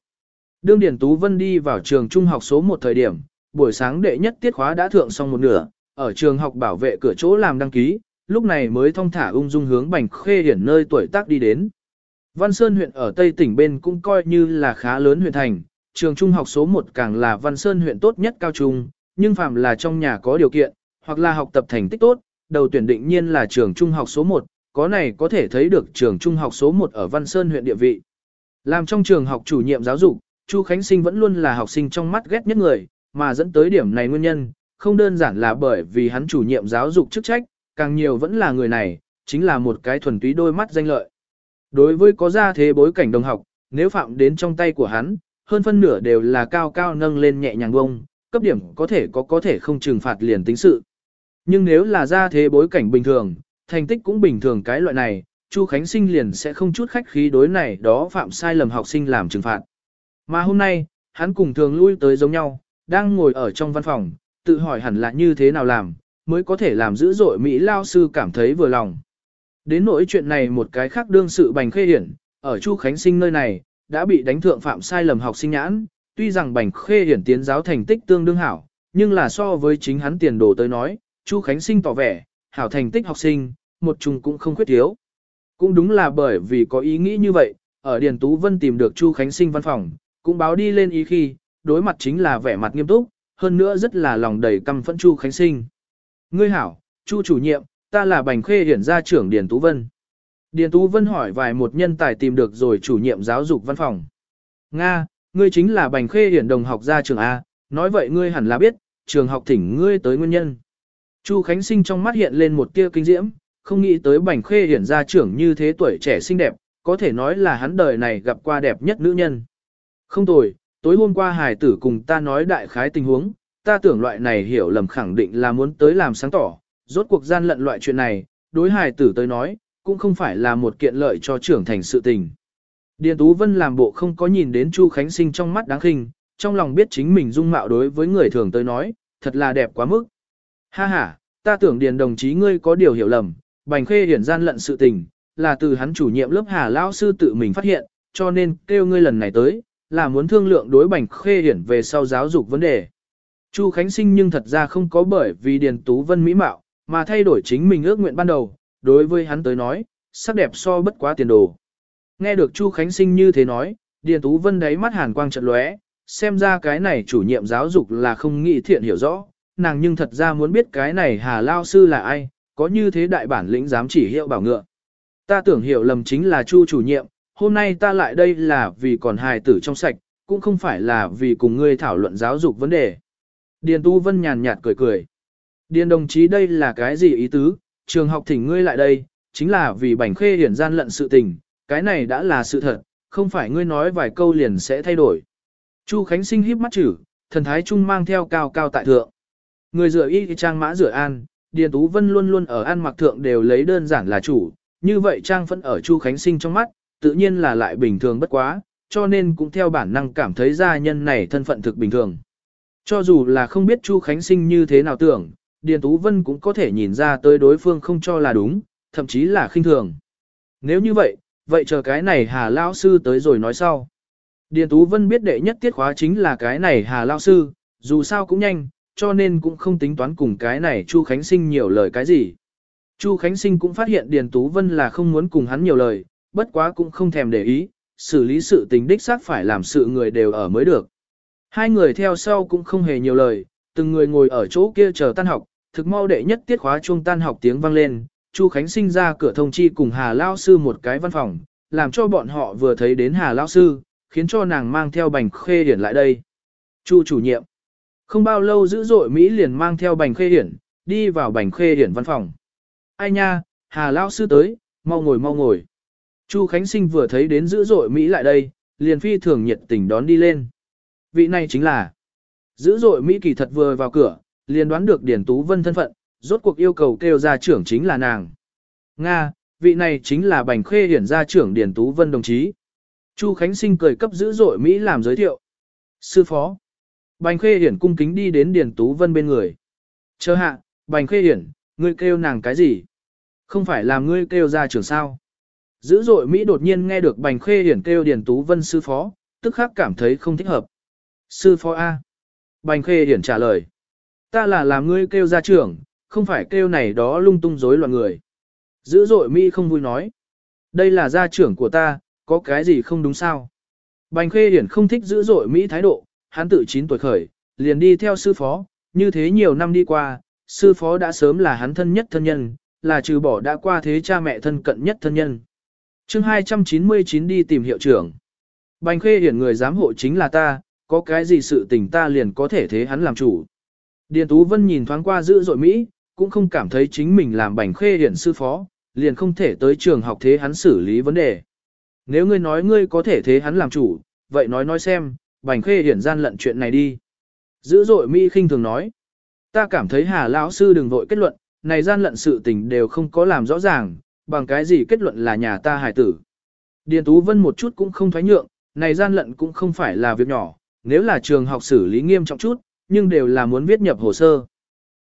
Đương Điền Tú Vân đi vào trường trung học số 1 thời điểm, buổi sáng đệ nhất tiết khóa đã thượng xong một nửa, ở trường học bảo vệ cửa chỗ làm đăng ký, lúc này mới thông thả ung dung hướng Bành Khê Hiển nơi tuổi tác đi đến. Văn Sơn huyện ở Tây tỉnh bên cũng coi như là khá lớn huyện thành, trường trung học số 1 càng là Văn Sơn huyện tốt nhất cao trung, nhưng phạm là trong nhà có điều kiện, hoặc là học tập thành tích tốt, đầu tuyển định nhiên là trường trung học số 1, có này có thể thấy được trường trung học số 1 ở Văn Sơn huyện địa vị. Làm trong trường học chủ nhiệm giáo dục, Chu Khánh Sinh vẫn luôn là học sinh trong mắt ghét nhất người, mà dẫn tới điểm này nguyên nhân, không đơn giản là bởi vì hắn chủ nhiệm giáo dục chức trách, càng nhiều vẫn là người này, chính là một cái thuần túy đôi mắt danh lợi. Đối với có gia thế bối cảnh đồng học, nếu phạm đến trong tay của hắn, hơn phân nửa đều là cao cao nâng lên nhẹ nhàng bông, cấp điểm có thể có có thể không trừng phạt liền tính sự. Nhưng nếu là gia thế bối cảnh bình thường, thành tích cũng bình thường cái loại này, Chu Khánh Sinh liền sẽ không chút khách khí đối này đó phạm sai lầm học sinh làm trừng phạt. Mà hôm nay, hắn cùng thường lui tới giống nhau, đang ngồi ở trong văn phòng, tự hỏi hẳn là như thế nào làm, mới có thể làm dữ dội Mỹ lao sư cảm thấy vừa lòng. Đến nỗi chuyện này một cái khác đương sự bành khê hiển, ở Chu Khánh Sinh nơi này, đã bị đánh thượng phạm sai lầm học sinh nhãn, tuy rằng bành khê hiển tiến giáo thành tích tương đương hảo, nhưng là so với chính hắn tiền đồ tới nói, Chu Khánh Sinh tỏ vẻ, hảo thành tích học sinh, một chung cũng không khuyết thiếu. Cũng đúng là bởi vì có ý nghĩ như vậy, ở Điền Tú Vân tìm được Chu Khánh Sinh văn phòng, cũng báo đi lên ý khi, đối mặt chính là vẻ mặt nghiêm túc, hơn nữa rất là lòng đầy căm phẫn Chu Khánh Sinh. Ngươi hảo, Chu chủ nhiệm, ta là Bành Khê Hiển gia trưởng Điền Tú Vân. Điền Tú Vân hỏi vài một nhân tài tìm được rồi chủ nhiệm giáo dục văn phòng. Nga, ngươi chính là Bành Khê Hiển đồng học gia trường A, nói vậy ngươi hẳn là biết, trường học thỉnh ngươi tới nguyên nhân. Chu Khánh Sinh trong mắt hiện lên một tia kinh diễm, không nghĩ tới Bành Khê Hiển gia trưởng như thế tuổi trẻ xinh đẹp, có thể nói là hắn đời này gặp qua đẹp nhất nữ nhân. Không tồi, tối hôm qua hài tử cùng ta nói đại khái tình huống, ta tưởng loại này hiểu lầm khẳng định là muốn tới làm sáng tỏ, rốt cuộc gian lận loại chuyện này, đối hài tử tới nói, cũng không phải là một kiện lợi cho trưởng thành sự tình. Điền Tú Vân làm bộ không có nhìn đến Chu Khánh Sinh trong mắt đáng khinh, trong lòng biết chính mình dung mạo đối với người thường tới nói, thật là đẹp quá mức. Ha ha, ta tưởng Điền đồng chí ngươi có điều hiểu lầm, Bành Khê hiển gian lận sự tình, là từ hắn chủ nhiệm lớp Hà Lao Sư tự mình phát hiện, cho nên kêu ngươi lần này tới, là muốn thương lượng đối Bành Khê hiển về sau giáo dục vấn đề. Chu Khánh Sinh nhưng thật ra không có bởi vì Điền Tú Vân mỹ mạo, mà thay đổi chính mình ước nguyện ban đầu, đối với hắn tới nói, sắc đẹp so bất quá tiền đồ. Nghe được Chu Khánh Sinh như thế nói, Điền Tú Vân đáy mắt hàn quang chợt lóe, xem ra cái này chủ nhiệm giáo dục là không nghĩ thiện hiểu rõ, nàng nhưng thật ra muốn biết cái này Hà Lao Sư là ai, có như thế đại bản lĩnh dám chỉ hiệu bảo ngựa. Ta tưởng hiểu lầm chính là Chu chủ nhiệm, hôm nay ta lại đây là vì còn hài tử trong sạch, cũng không phải là vì cùng ngươi thảo luận giáo dục vấn đề. Điền Tú Vân nhàn nhạt cười cười. Điền đồng chí đây là cái gì ý tứ, trường học thỉnh ngươi lại đây, chính là vì bảnh khê hiển gian lận sự tình, cái này đã là sự thật, không phải ngươi nói vài câu liền sẽ thay đổi. Chu Khánh Sinh híp mắt chữ, thần thái trung mang theo cao cao tại thượng. Người rửa y trang mã rửa an, Điền Tú Vân luôn luôn ở an mặc thượng đều lấy đơn giản là chủ, như vậy trang phẫn ở Chu Khánh Sinh trong mắt, tự nhiên là lại bình thường bất quá, cho nên cũng theo bản năng cảm thấy gia nhân này thân phận thực bình thường. Cho dù là không biết Chu Khánh Sinh như thế nào tưởng, Điền Tú Vân cũng có thể nhìn ra tới đối phương không cho là đúng, thậm chí là khinh thường. Nếu như vậy, vậy chờ cái này Hà Lao Sư tới rồi nói sau. Điền Tú Vân biết đệ nhất tiết khóa chính là cái này Hà Lao Sư, dù sao cũng nhanh, cho nên cũng không tính toán cùng cái này Chu Khánh Sinh nhiều lời cái gì. Chu Khánh Sinh cũng phát hiện Điền Tú Vân là không muốn cùng hắn nhiều lời, bất quá cũng không thèm để ý, xử lý sự tình đích xác phải làm sự người đều ở mới được. Hai người theo sau cũng không hề nhiều lời, từng người ngồi ở chỗ kia chờ tan học, thực mau đệ nhất tiết khóa chuông tan học tiếng vang lên, Chu Khánh Sinh ra cửa thông chi cùng Hà Lao Sư một cái văn phòng, làm cho bọn họ vừa thấy đến Hà Lao Sư, khiến cho nàng mang theo bành khê điển lại đây. Chu chủ nhiệm. Không bao lâu dữ dội Mỹ liền mang theo bành khê điển, đi vào bành khê điển văn phòng. Ai nha, Hà Lao Sư tới, mau ngồi mau ngồi. Chu Khánh Sinh vừa thấy đến dữ dội Mỹ lại đây, liền phi thường nhiệt tình đón đi lên. Vị này chính là dữ dội Mỹ kỳ thật vừa vào cửa, liền đoán được Điển Tú Vân thân phận, rốt cuộc yêu cầu kêu ra trưởng chính là nàng. Nga, vị này chính là Bành Khê Hiển gia trưởng Điển Tú Vân đồng chí. Chu Khánh Sinh cười cấp dữ dội Mỹ làm giới thiệu. Sư phó. Bành Khê Hiển cung kính đi đến Điển Tú Vân bên người. Chờ hạ, Bành Khê Hiển, ngươi kêu nàng cái gì? Không phải là ngươi kêu ra trưởng sao? Dữ dội Mỹ đột nhiên nghe được Bành Khê Hiển kêu Điển Tú Vân sư phó, tức khắc cảm thấy không thích hợp. Sư phó A. Bành Khê Hiển trả lời. Ta là làm ngươi kêu ra trưởng, không phải kêu này đó lung tung rối loạn người. Dữ dội Mỹ không vui nói. Đây là gia trưởng của ta, có cái gì không đúng sao? Bành Khê Hiển không thích dữ dội Mỹ thái độ, hắn tự 9 tuổi khởi, liền đi theo sư phó, như thế nhiều năm đi qua, sư phó đã sớm là hắn thân nhất thân nhân, là trừ bỏ đã qua thế cha mẹ thân cận nhất thân nhân. chương 299 đi tìm hiệu trưởng. Bành khê hiển người giám hộ chính là ta, có cái gì sự tình ta liền có thể thế hắn làm chủ. Điền Tú Vân nhìn thoáng qua dữ dội Mỹ, cũng không cảm thấy chính mình làm bảnh khê hiển sư phó, liền không thể tới trường học thế hắn xử lý vấn đề. Nếu ngươi nói ngươi có thể thế hắn làm chủ, vậy nói nói xem, bành khê hiển gian lận chuyện này đi. Dữ dội Mỹ khinh thường nói, ta cảm thấy hà lão sư đừng vội kết luận, này gian lận sự tình đều không có làm rõ ràng, bằng cái gì kết luận là nhà ta hài tử. Điền Tú Vân một chút cũng không thoái nhượng, này gian lận cũng không phải là việc nhỏ, nếu là trường học xử lý nghiêm trọng chút, nhưng đều là muốn viết nhập hồ sơ.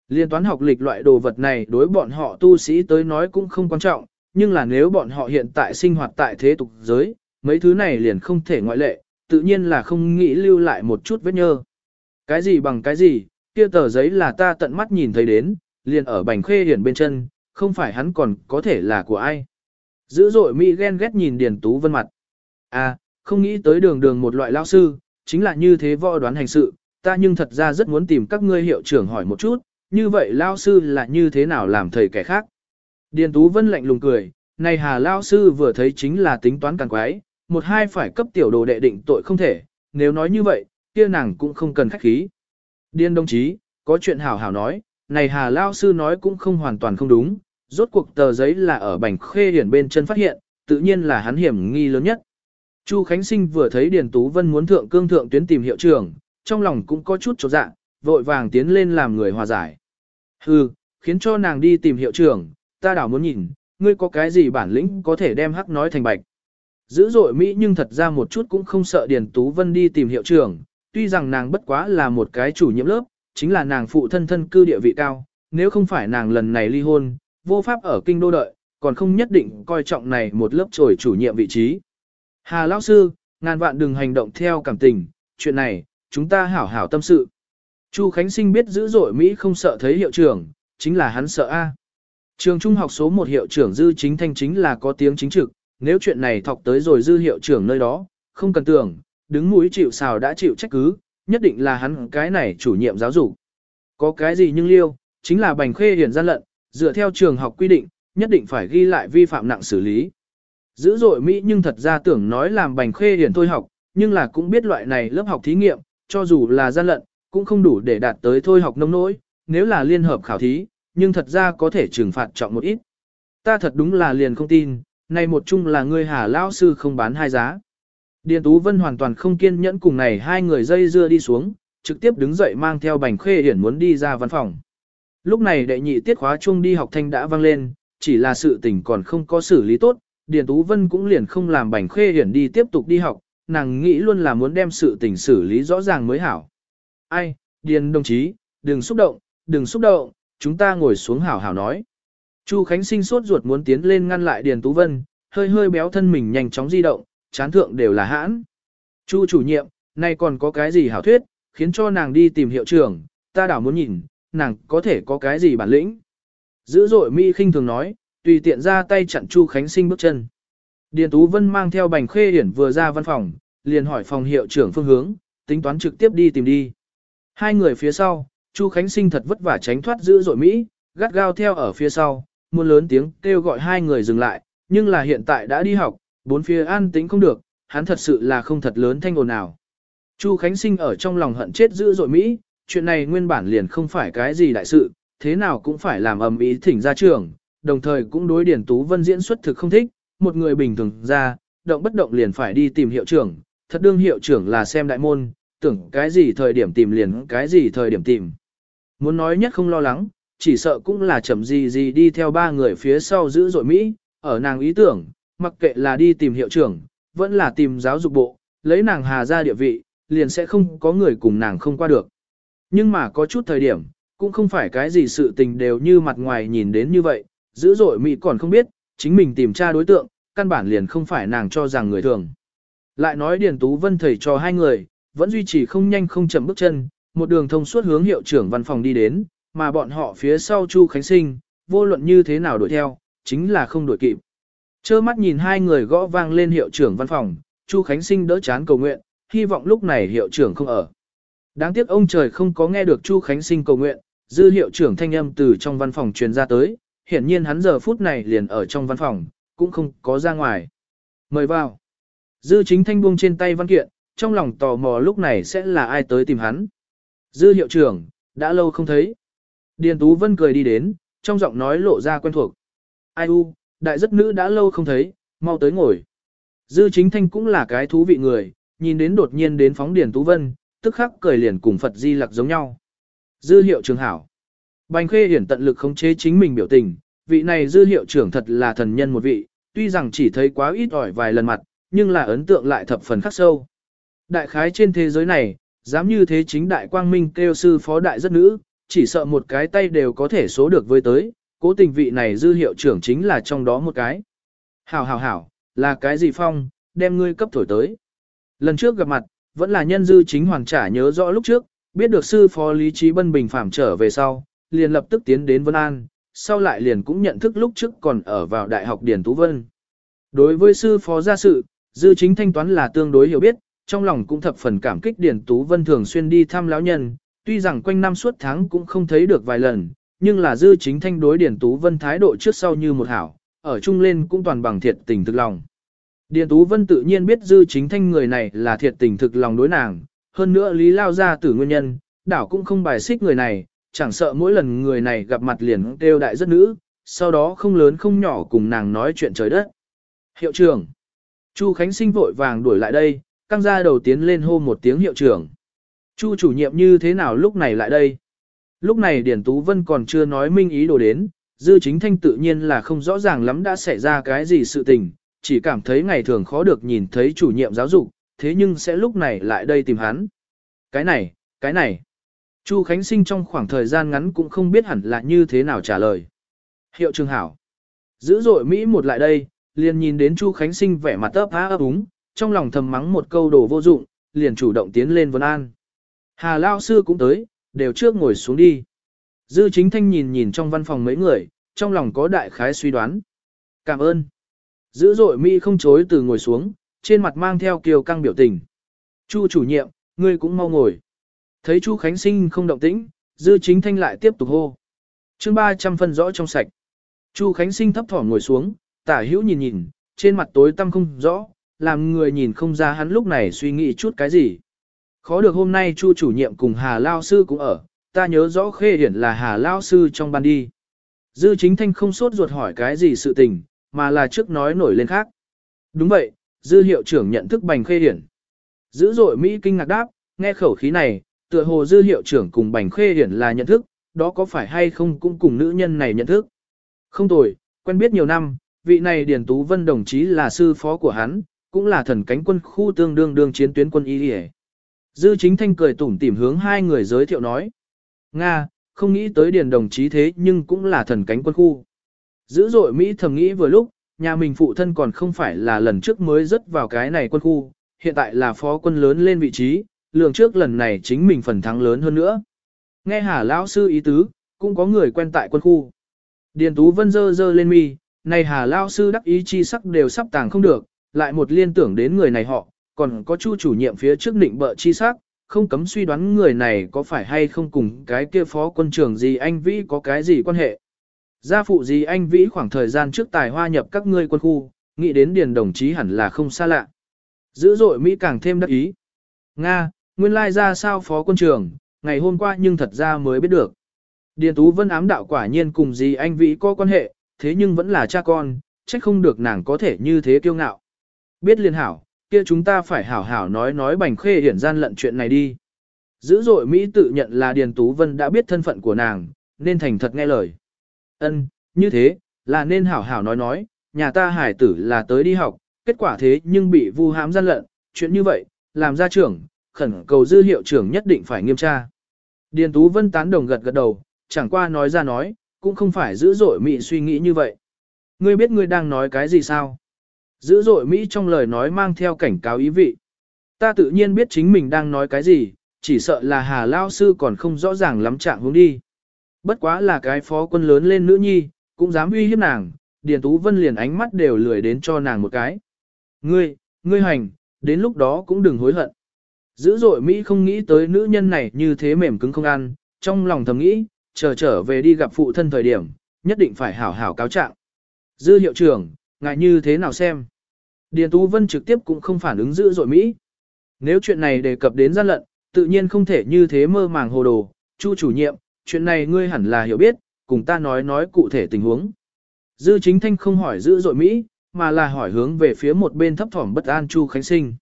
Liên toán học lịch loại đồ vật này đối bọn họ tu sĩ tới nói cũng không quan trọng, nhưng là nếu bọn họ hiện tại sinh hoạt tại thế tục giới, mấy thứ này liền không thể ngoại lệ, tự nhiên là không nghĩ lưu lại một chút vết nhơ. Cái gì bằng cái gì, kia tờ giấy là ta tận mắt nhìn thấy đến, liền ở bành khê hiển bên chân, không phải hắn còn có thể là của ai. Dữ dội Mỹ ghen ghét nhìn Điền Tú Vân mặt. À, không nghĩ tới đường đường một loại lao sư, chính là như thế võ đoán hành sự, ta nhưng thật ra rất muốn tìm các ngươi hiệu trưởng hỏi một chút, như vậy lao sư là như thế nào làm thầy kẻ khác. Điền Tú Vân lạnh lùng cười, này hà lao sư vừa thấy chính là tính toán càng quái, một hai phải cấp tiểu đồ đệ định tội không thể, nếu nói như vậy, kia nàng cũng không cần khách khí. Điền đồng chí, có chuyện hảo hảo nói, này hà lao sư nói cũng không hoàn toàn không đúng, rốt cuộc tờ giấy là ở bành khê hiển bên chân phát hiện, tự nhiên là hắn hiểm nghi lớn nhất. Chu Khánh Sinh vừa thấy Điền Tú Vân muốn thượng cương thượng tuyến tìm hiệu trưởng, trong lòng cũng có chút chột dạ, vội vàng tiến lên làm người hòa giải. Hừ, khiến cho nàng đi tìm hiệu trưởng, ta đảo muốn nhìn, ngươi có cái gì bản lĩnh có thể đem hắc nói thành bạch. Dữ dội Mỹ nhưng thật ra một chút cũng không sợ Điền Tú Vân đi tìm hiệu trưởng, tuy rằng nàng bất quá là một cái chủ nhiệm lớp, chính là nàng phụ thân thân cư địa vị cao, nếu không phải nàng lần này ly hôn, vô pháp ở kinh đô đợi, còn không nhất định coi trọng này một lớp trồi chủ nhiệm vị trí. Hà lão sư, ngàn vạn đừng hành động theo cảm tình, chuyện này, chúng ta hảo hảo tâm sự. Chu Khánh Sinh biết dữ dội Mỹ không sợ thấy hiệu trưởng, chính là hắn sợ A. Trường trung học số 1 hiệu trưởng dư chính thanh chính là có tiếng chính trực, nếu chuyện này thọc tới rồi dư hiệu trưởng nơi đó, không cần tưởng, đứng mũi chịu xào đã chịu trách cứ, nhất định là hắn cái này chủ nhiệm giáo dục. Có cái gì nhưng liêu, chính là bành khê hiển gian lận, dựa theo trường học quy định, nhất định phải ghi lại vi phạm nặng xử lý. Dữ dội Mỹ nhưng thật ra tưởng nói làm bành khê hiển thôi học, nhưng là cũng biết loại này lớp học thí nghiệm, cho dù là gian lận, cũng không đủ để đạt tới thôi học nông nỗi, nếu là liên hợp khảo thí, nhưng thật ra có thể trừng phạt trọng một ít. Ta thật đúng là liền không tin, này một chung là ngươi hà Lão sư không bán hai giá. Điền Tú Vân hoàn toàn không kiên nhẫn cùng này hai người dây dưa đi xuống, trực tiếp đứng dậy mang theo bành khê hiển muốn đi ra văn phòng. Lúc này đệ nhị tiết khóa chung đi học thanh đã vang lên, chỉ là sự tình còn không có xử lý tốt, Điền Tú Vân cũng liền không làm bành khê hiển đi tiếp tục đi học, nàng nghĩ luôn là muốn đem sự tình xử lý rõ ràng mới hảo. Ai, Điền đồng chí, đừng xúc động, đừng xúc động, chúng ta ngồi xuống hảo hảo nói. Chu Khánh sinh sốt ruột muốn tiến lên ngăn lại Điền Tú Vân, hơi hơi béo thân mình nhanh chóng di động, chán thượng đều là hãn. Chu chủ nhiệm, nay còn có cái gì hảo thuyết, khiến cho nàng đi tìm hiệu trưởng, ta đảo muốn nhìn, nàng có thể có cái gì bản lĩnh. Dữ dội Mỹ khinh thường nói, tùy tiện ra tay chặn Chu Khánh Sinh bước chân. Điền Tú Vân mang theo bành khê hiển vừa ra văn phòng, liền hỏi phòng hiệu trưởng phương hướng, tính toán trực tiếp đi tìm đi. Hai người phía sau, Chu Khánh Sinh thật vất vả tránh thoát giữ dội Mỹ, gắt gao theo ở phía sau, muôn lớn tiếng kêu gọi hai người dừng lại, nhưng là hiện tại đã đi học, bốn phía an tĩnh không được, hắn thật sự là không thật lớn thanh ồn nào. Chu Khánh Sinh ở trong lòng hận chết giữ dội Mỹ, chuyện này nguyên bản liền không phải cái gì đại sự, thế nào cũng phải làm ầm ý thỉnh ra trường, đồng thời cũng đối Điển Tú Vân diễn xuất thực không thích, một người bình thường ra, động bất động liền phải đi tìm hiệu trưởng, thật đương hiệu trưởng là xem đại môn, tưởng cái gì thời điểm tìm liền cái gì thời điểm tìm. Muốn nói nhất không lo lắng, chỉ sợ cũng là chậm gì gì đi theo ba người phía sau giữ dội Mỹ, ở nàng ý tưởng, mặc kệ là đi tìm hiệu trưởng, vẫn là tìm giáo dục bộ, lấy nàng hà ra địa vị, liền sẽ không có người cùng nàng không qua được. Nhưng mà có chút thời điểm, cũng không phải cái gì sự tình đều như mặt ngoài nhìn đến như vậy, dữ dội Mỹ còn không biết, chính mình tìm tra đối tượng, căn bản liền không phải nàng cho rằng người thường. Lại nói Điền Tú Vân thầy cho hai người, vẫn duy trì không nhanh không chậm bước chân, một đường thông suốt hướng hiệu trưởng văn phòng đi đến, mà bọn họ phía sau Chu Khánh Sinh, vô luận như thế nào đuổi theo, chính là không đuổi kịp. Chơ mắt nhìn hai người gõ vang lên hiệu trưởng văn phòng, Chu Khánh Sinh đỡ chán cầu nguyện, hy vọng lúc này hiệu trưởng không ở. Đáng tiếc ông trời không có nghe được Chu Khánh Sinh cầu nguyện, dư hiệu trưởng thanh âm từ trong văn phòng truyền ra tới, hiển nhiên hắn giờ phút này liền ở trong văn phòng, cũng không có ra ngoài. Mời vào. Dư chính thanh buông trên tay văn kiện, trong lòng tò mò lúc này sẽ là ai tới tìm hắn. Dư hiệu trưởng, đã lâu không thấy. Điền Tú Vân cười đi đến, trong giọng nói lộ ra quen thuộc. Ai u, đại rất nữ đã lâu không thấy, mau tới ngồi. Dư chính thanh cũng là cái thú vị người, nhìn đến đột nhiên đến phóng Điền Tú Vân, tức khắc cười liền cùng Phật Di Lặc giống nhau. Dư hiệu trưởng hảo. Bành khê hiển tận lực khống chế chính mình biểu tình, vị này dư hiệu trưởng thật là thần nhân một vị, tuy rằng chỉ thấy quá ít ỏi vài lần mặt, nhưng là ấn tượng lại thập phần khắc sâu. Đại khái trên thế giới này, dám như thế chính đại quang minh kêu sư phó đại rất nữ, chỉ sợ một cái tay đều có thể số được với tới, cố tình vị này dư hiệu trưởng chính là trong đó một cái. Hảo hảo hảo, là cái gì phong, đem ngươi cấp thổi tới. Lần trước gặp mặt, vẫn là nhân dư chính hoàng trả nhớ rõ lúc trước, biết được sư phó lý trí bân bình phạm trở về sau, liền lập tức tiến đến Vân An, sau lại liền cũng nhận thức lúc trước còn ở vào Đại học Điển Tú Vân. Đối với sư phó gia sự, dư chính thanh toán là tương đối hiểu biết, trong lòng cũng thập phần cảm kích Điển Tú Vân thường xuyên đi thăm lão nhân, tuy rằng quanh năm suốt tháng cũng không thấy được vài lần, nhưng là dư chính thanh đối Điển Tú Vân thái độ trước sau như một hảo, ở chung lên cũng toàn bằng thiệt tình thực lòng. Điền Tú Vân tự nhiên biết dư chính thanh người này là thiệt tình thực lòng đối nàng, hơn nữa lý lao ra từ nguyên nhân, đảo cũng không bài xích người này, chẳng sợ mỗi lần người này gặp mặt liền kêu đại rất nữ, sau đó không lớn không nhỏ cùng nàng nói chuyện trời đất. Hiệu trưởng. Chu Khánh Sinh vội vàng đuổi lại đây, căng ra đầu tiến lên hô một tiếng hiệu trưởng. Chu chủ nhiệm như thế nào lúc này lại đây? Lúc này Điển Tú Vân còn chưa nói minh ý đồ đến, dư chính thanh tự nhiên là không rõ ràng lắm đã xảy ra cái gì sự tình, chỉ cảm thấy ngày thường khó được nhìn thấy chủ nhiệm giáo dục, thế nhưng sẽ lúc này lại đây tìm hắn. Cái này, cái này. Chu Khánh Sinh trong khoảng thời gian ngắn cũng không biết hẳn là như thế nào trả lời. Hiệu trường hảo. Dữ dội Mỹ một lại đây, liền nhìn đến Chu Khánh Sinh vẻ mặt ấp há ấp úng, trong lòng thầm mắng một câu đồ vô dụng, liền chủ động tiến lên vấn an. Hà Lao Sư cũng tới, đều trước ngồi xuống đi. Dư chính thanh nhìn nhìn trong văn phòng mấy người, trong lòng có đại khái suy đoán. Cảm ơn. Dữ dội Mỹ không chối từ ngồi xuống, trên mặt mang theo kiều căng biểu tình. Chu chủ nhiệm, ngươi cũng mau ngồi. Thấy Chu Khánh Sinh không động tĩnh, dư chính thanh lại tiếp tục hô. chương 300 phân rõ trong sạch. Chu Khánh Sinh thấp thỏm ngồi xuống, tả hữu nhìn nhìn, trên mặt tối tăm không rõ, làm người nhìn không ra hắn lúc này suy nghĩ chút cái gì. Khó được hôm nay Chu chủ nhiệm cùng Hà Lao Sư cũng ở, ta nhớ rõ khê hiển là Hà Lao Sư trong ban đi. Dư chính thanh không sốt ruột hỏi cái gì sự tình, mà là trước nói nổi lên khác. Đúng vậy, dư hiệu trưởng nhận thức bành khê hiển. Dữ dội Mỹ kinh ngạc đáp, nghe khẩu khí này, tựa hồ dư hiệu trưởng cùng bành khê hiển là nhận thức, đó có phải hay không cũng cùng nữ nhân này nhận thức. Không tồi, quen biết nhiều năm, vị này Điền Tú Vân đồng chí là sư phó của hắn, cũng là thần cánh quân khu tương đương đương chiến tuyến quân y đi Dư chính thanh cười tủm tỉm hướng hai người giới thiệu nói. Nga, không nghĩ tới Điền đồng chí thế nhưng cũng là thần cánh quân khu. Dữ dội Mỹ thầm nghĩ vừa lúc, nhà mình phụ thân còn không phải là lần trước mới rớt vào cái này quân khu, hiện tại là phó quân lớn lên vị trí, lường trước lần này chính mình phần thắng lớn hơn nữa. Nghe Hà lão sư ý tứ, cũng có người quen tại quân khu. Điền Tú Vân dơ dơ lên mi, này Hà lão sư đắc ý chi sắc đều sắp tàng không được, lại một liên tưởng đến người này họ, còn có chu chủ nhiệm phía trước định bợ chi sắc, không cấm suy đoán người này có phải hay không cùng cái kia phó quân trưởng gì anh Vĩ có cái gì quan hệ. Gia phụ gì anh Vĩ khoảng thời gian trước tài hoa nhập các ngươi quân khu, nghĩ đến điền đồng chí hẳn là không xa lạ. Dữ dội Mỹ càng thêm đắc ý. Nga, nguyên lai ra sao phó quân trưởng, ngày hôm qua nhưng thật ra mới biết được. Điền Tú Vân ám đạo quả nhiên cùng gì anh Vĩ có quan hệ, thế nhưng vẫn là cha con, trách không được nàng có thể như thế kiêu ngạo. Biết liên hảo, kia chúng ta phải hảo hảo nói nói bành khê hiển gian lận chuyện này đi. Dữ dội Mỹ tự nhận là Điền Tú Vân đã biết thân phận của nàng, nên thành thật nghe lời. Ân, như thế, là nên hảo hảo nói nói, nhà ta hải tử là tới đi học, kết quả thế nhưng bị vu hãm gian lận, chuyện như vậy, làm gia trưởng, khẩn cầu dư hiệu trưởng nhất định phải nghiêm tra. Điền Tú Vân tán đồng gật gật đầu, chẳng qua nói ra nói, cũng không phải dữ dội Mỹ suy nghĩ như vậy. Ngươi biết ngươi đang nói cái gì sao? Dữ dội Mỹ trong lời nói mang theo cảnh cáo ý vị. Ta tự nhiên biết chính mình đang nói cái gì, chỉ sợ là Hà Lao Sư còn không rõ ràng lắm trạng hướng đi. Bất quá là cái phó quân lớn lên nữ nhi, cũng dám uy hiếp nàng, Điền Tú Vân liền ánh mắt đều lười đến cho nàng một cái. Ngươi, ngươi hành, đến lúc đó cũng đừng hối hận. Dữ dội Mỹ không nghĩ tới nữ nhân này như thế mềm cứng không ăn, trong lòng thầm nghĩ, chờ trở về đi gặp phụ thân thời điểm, nhất định phải hảo hảo cáo trạng. Dư hiệu trưởng, ngại như thế nào xem? Điền Tú Vân trực tiếp cũng không phản ứng dữ dội Mỹ. Nếu chuyện này đề cập đến gian lận, tự nhiên không thể như thế mơ màng hồ đồ, Chu chủ nhiệm, chuyện này ngươi hẳn là hiểu biết, cùng ta nói nói cụ thể tình huống. Dư chính thanh không hỏi dữ dội Mỹ, mà là hỏi hướng về phía một bên thấp thỏm bất an Chu Khánh Sinh.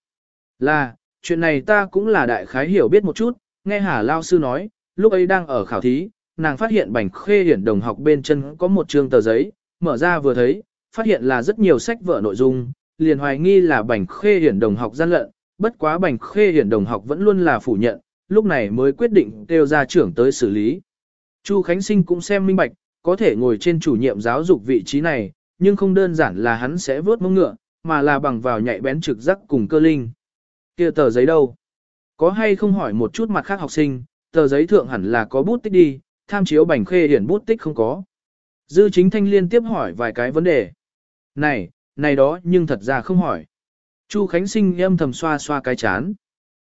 Là, chuyện này ta cũng là đại khái hiểu biết một chút, nghe Hà Lao Sư nói, lúc ấy đang ở khảo thí, nàng phát hiện bảnh khê hiển đồng học bên chân có một trường tờ giấy, mở ra vừa thấy, phát hiện là rất nhiều sách vở nội dung, liền hoài nghi là bảnh khê hiển đồng học gian lận, bất quá bảnh khê hiển đồng học vẫn luôn là phủ nhận, lúc này mới quyết định kêu ra trưởng tới xử lý. Chu Khánh Sinh cũng xem minh bạch, có thể ngồi trên chủ nhiệm giáo dục vị trí này, nhưng không đơn giản là hắn sẽ vớt mông ngựa, mà là bằng vào nhạy bén trực giác cùng cơ linh kia tờ giấy đâu? Có hay không hỏi một chút mặt khác học sinh, tờ giấy thượng hẳn là có bút tích đi, tham chiếu bảnh khê hiển bút tích không có. Dư chính thanh liên tiếp hỏi vài cái vấn đề. Này, này đó nhưng thật ra không hỏi. Chu Khánh Sinh âm thầm xoa xoa cái chán.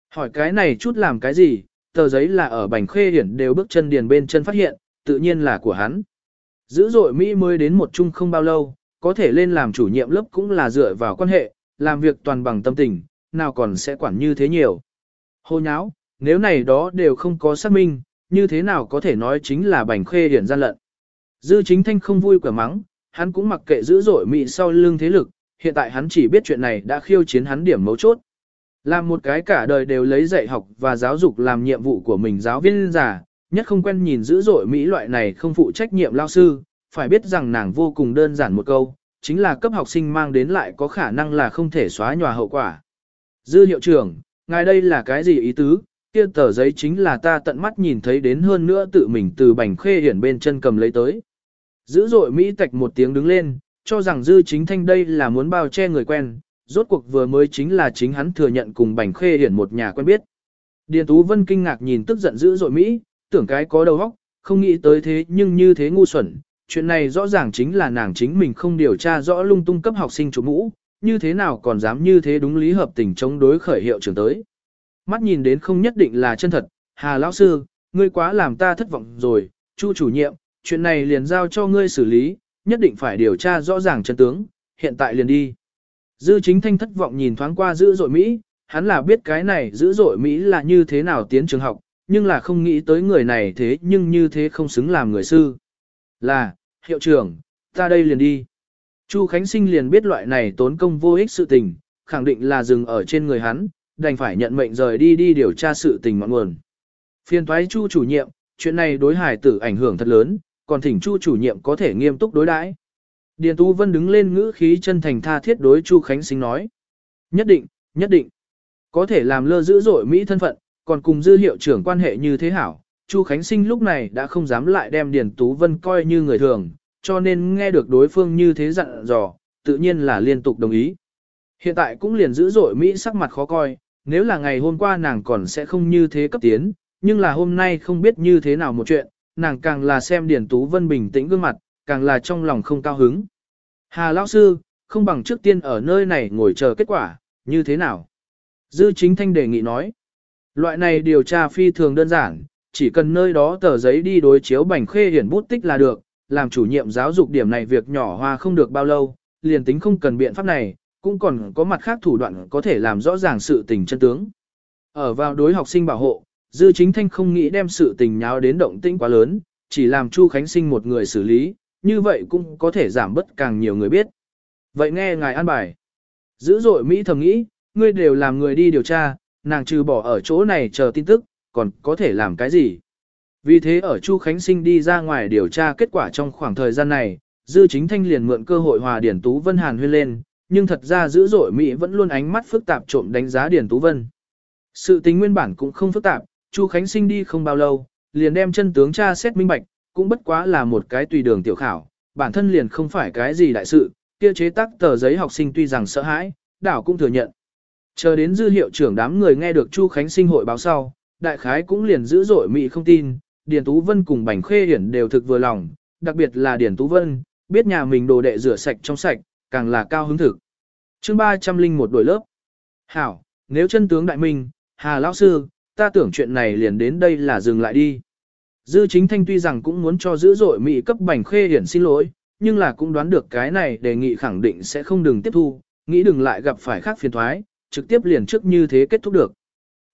Hỏi cái này chút làm cái gì, tờ giấy là ở bảnh khê hiển đều bước chân điền bên chân phát hiện, tự nhiên là của hắn. Dữ dội Mỹ mới đến một chung không bao lâu, có thể lên làm chủ nhiệm lớp cũng là dựa vào quan hệ, làm việc toàn bằng tâm tình, nào còn sẽ quản như thế nhiều. Hô nháo, nếu này đó đều không có xác minh, như thế nào có thể nói chính là bảnh khê điển gian lận. Dư chính thanh không vui quả mắng, hắn cũng mặc kệ dữ dội Mỹ sau lưng thế lực, hiện tại hắn chỉ biết chuyện này đã khiêu chiến hắn điểm mấu chốt. Làm một cái cả đời đều lấy dạy học và giáo dục làm nhiệm vụ của mình giáo viên già, nhất không quen nhìn dữ dội Mỹ loại này không phụ trách nhiệm lao sư, phải biết rằng nàng vô cùng đơn giản một câu, chính là cấp học sinh mang đến lại có khả năng là không thể xóa nhòa hậu quả. Dư hiệu trưởng, ngài đây là cái gì ý tứ, kia tờ giấy chính là ta tận mắt nhìn thấy đến hơn nữa tự mình từ bành khê hiển bên chân cầm lấy tới. Dữ dội Mỹ tạch một tiếng đứng lên, cho rằng dư chính thanh đây là muốn bao che người quen, rốt cuộc vừa mới chính là chính hắn thừa nhận cùng bành khê hiển một nhà quen biết. Điền Tú Vân kinh ngạc nhìn tức giận dữ dội Mỹ, tưởng cái có đầu óc, không nghĩ tới thế nhưng như thế ngu xuẩn. Chuyện này rõ ràng chính là nàng chính mình không điều tra rõ lung tung cấp học sinh chủ mũ, như thế nào còn dám như thế đúng lý hợp tình chống đối khởi hiệu trưởng tới. Mắt nhìn đến không nhất định là chân thật, Hà lão sư, ngươi quá làm ta thất vọng rồi, Chu chủ nhiệm, chuyện này liền giao cho ngươi xử lý, nhất định phải điều tra rõ ràng chân tướng, hiện tại liền đi. Dư chính thanh thất vọng nhìn thoáng qua dữ dội Mỹ, hắn là biết cái này dữ dội Mỹ là như thế nào tiến trường học, nhưng là không nghĩ tới người này thế nhưng như thế không xứng làm người sư. Là, hiệu trưởng, ta đây liền đi. Chu Khánh Sinh liền biết loại này tốn công vô ích sự tình, khẳng định là dừng ở trên người hắn, đành phải nhận mệnh rời đi đi điều tra sự tình ngọn nguồn. Phiên thoái Chu chủ nhiệm, chuyện này đối hải tử ảnh hưởng thật lớn, còn thỉnh Chu chủ nhiệm có thể nghiêm túc đối đãi. Điền Tú Vân đứng lên ngữ khí chân thành tha thiết đối Chu Khánh Sinh nói. Nhất định, nhất định. Có thể làm lơ dữ dội Mỹ thân phận, còn cùng dư hiệu trưởng quan hệ như thế hảo. Chu Khánh Sinh lúc này đã không dám lại đem Điền Tú Vân coi như người thường, cho nên nghe được đối phương như thế dặn dò, tự nhiên là liên tục đồng ý. Hiện tại cũng liền dữ dội Mỹ sắc mặt khó coi, nếu là ngày hôm qua nàng còn sẽ không như thế cấp tiến, nhưng là hôm nay không biết như thế nào một chuyện, nàng càng là xem điển Tú Vân bình tĩnh gương mặt, càng là trong lòng không cao hứng. Hà lão sư, không bằng trước tiên ở nơi này ngồi chờ kết quả, như thế nào? Dư chính thanh đề nghị nói. Loại này điều tra phi thường đơn giản, chỉ cần nơi đó tờ giấy đi đối chiếu bành khê hiển bút tích là được, làm chủ nhiệm giáo dục điểm này việc nhỏ hoa không được bao lâu, liền tính không cần biện pháp này, cũng còn có mặt khác thủ đoạn có thể làm rõ ràng sự tình chân tướng. Ở vào đối học sinh bảo hộ, Dư Chính Thanh không nghĩ đem sự tình nháo đến động tĩnh quá lớn, chỉ làm Chu Khánh Sinh một người xử lý, như vậy cũng có thể giảm bớt càng nhiều người biết. Vậy nghe ngài an bài. Dữ dội Mỹ thầm nghĩ, ngươi đều làm người đi điều tra, nàng trừ bỏ ở chỗ này chờ tin tức, còn có thể làm cái gì? Vì thế ở Chu Khánh Sinh đi ra ngoài điều tra kết quả trong khoảng thời gian này, Dư Chính Thanh liền mượn cơ hội hòa Điển Tú Vân Hàn huyên lên, nhưng thật ra dữ dội Mỹ vẫn luôn ánh mắt phức tạp trộm đánh giá Điển Tú Vân. Sự tính nguyên bản cũng không phức tạp, Chu Khánh Sinh đi không bao lâu, liền đem chân tướng tra xét minh bạch, cũng bất quá là một cái tùy đường tiểu khảo, bản thân liền không phải cái gì đại sự, kia chế tác tờ giấy học sinh tuy rằng sợ hãi, đảo cũng thừa nhận. Chờ đến dư hiệu trưởng đám người nghe được Chu Khánh Sinh hội báo sau, đại khái cũng liền dữ dội Mỹ không tin, Điền Tú Vân cùng Bành Khê Hiển đều thực vừa lòng, đặc biệt là Điền Tú Vân, biết nhà mình đồ đệ rửa sạch trong sạch, càng là cao hứng thực. chương 301 đổi lớp. Hảo, nếu chân tướng đại minh, Hà Lão Sư, ta tưởng chuyện này liền đến đây là dừng lại đi. Dư chính thanh tuy rằng cũng muốn cho dữ dội Mỹ cấp Bành Khê Hiển xin lỗi, nhưng là cũng đoán được cái này đề nghị khẳng định sẽ không đừng tiếp thu, nghĩ đừng lại gặp phải khác phiền thoái, trực tiếp liền trước như thế kết thúc được.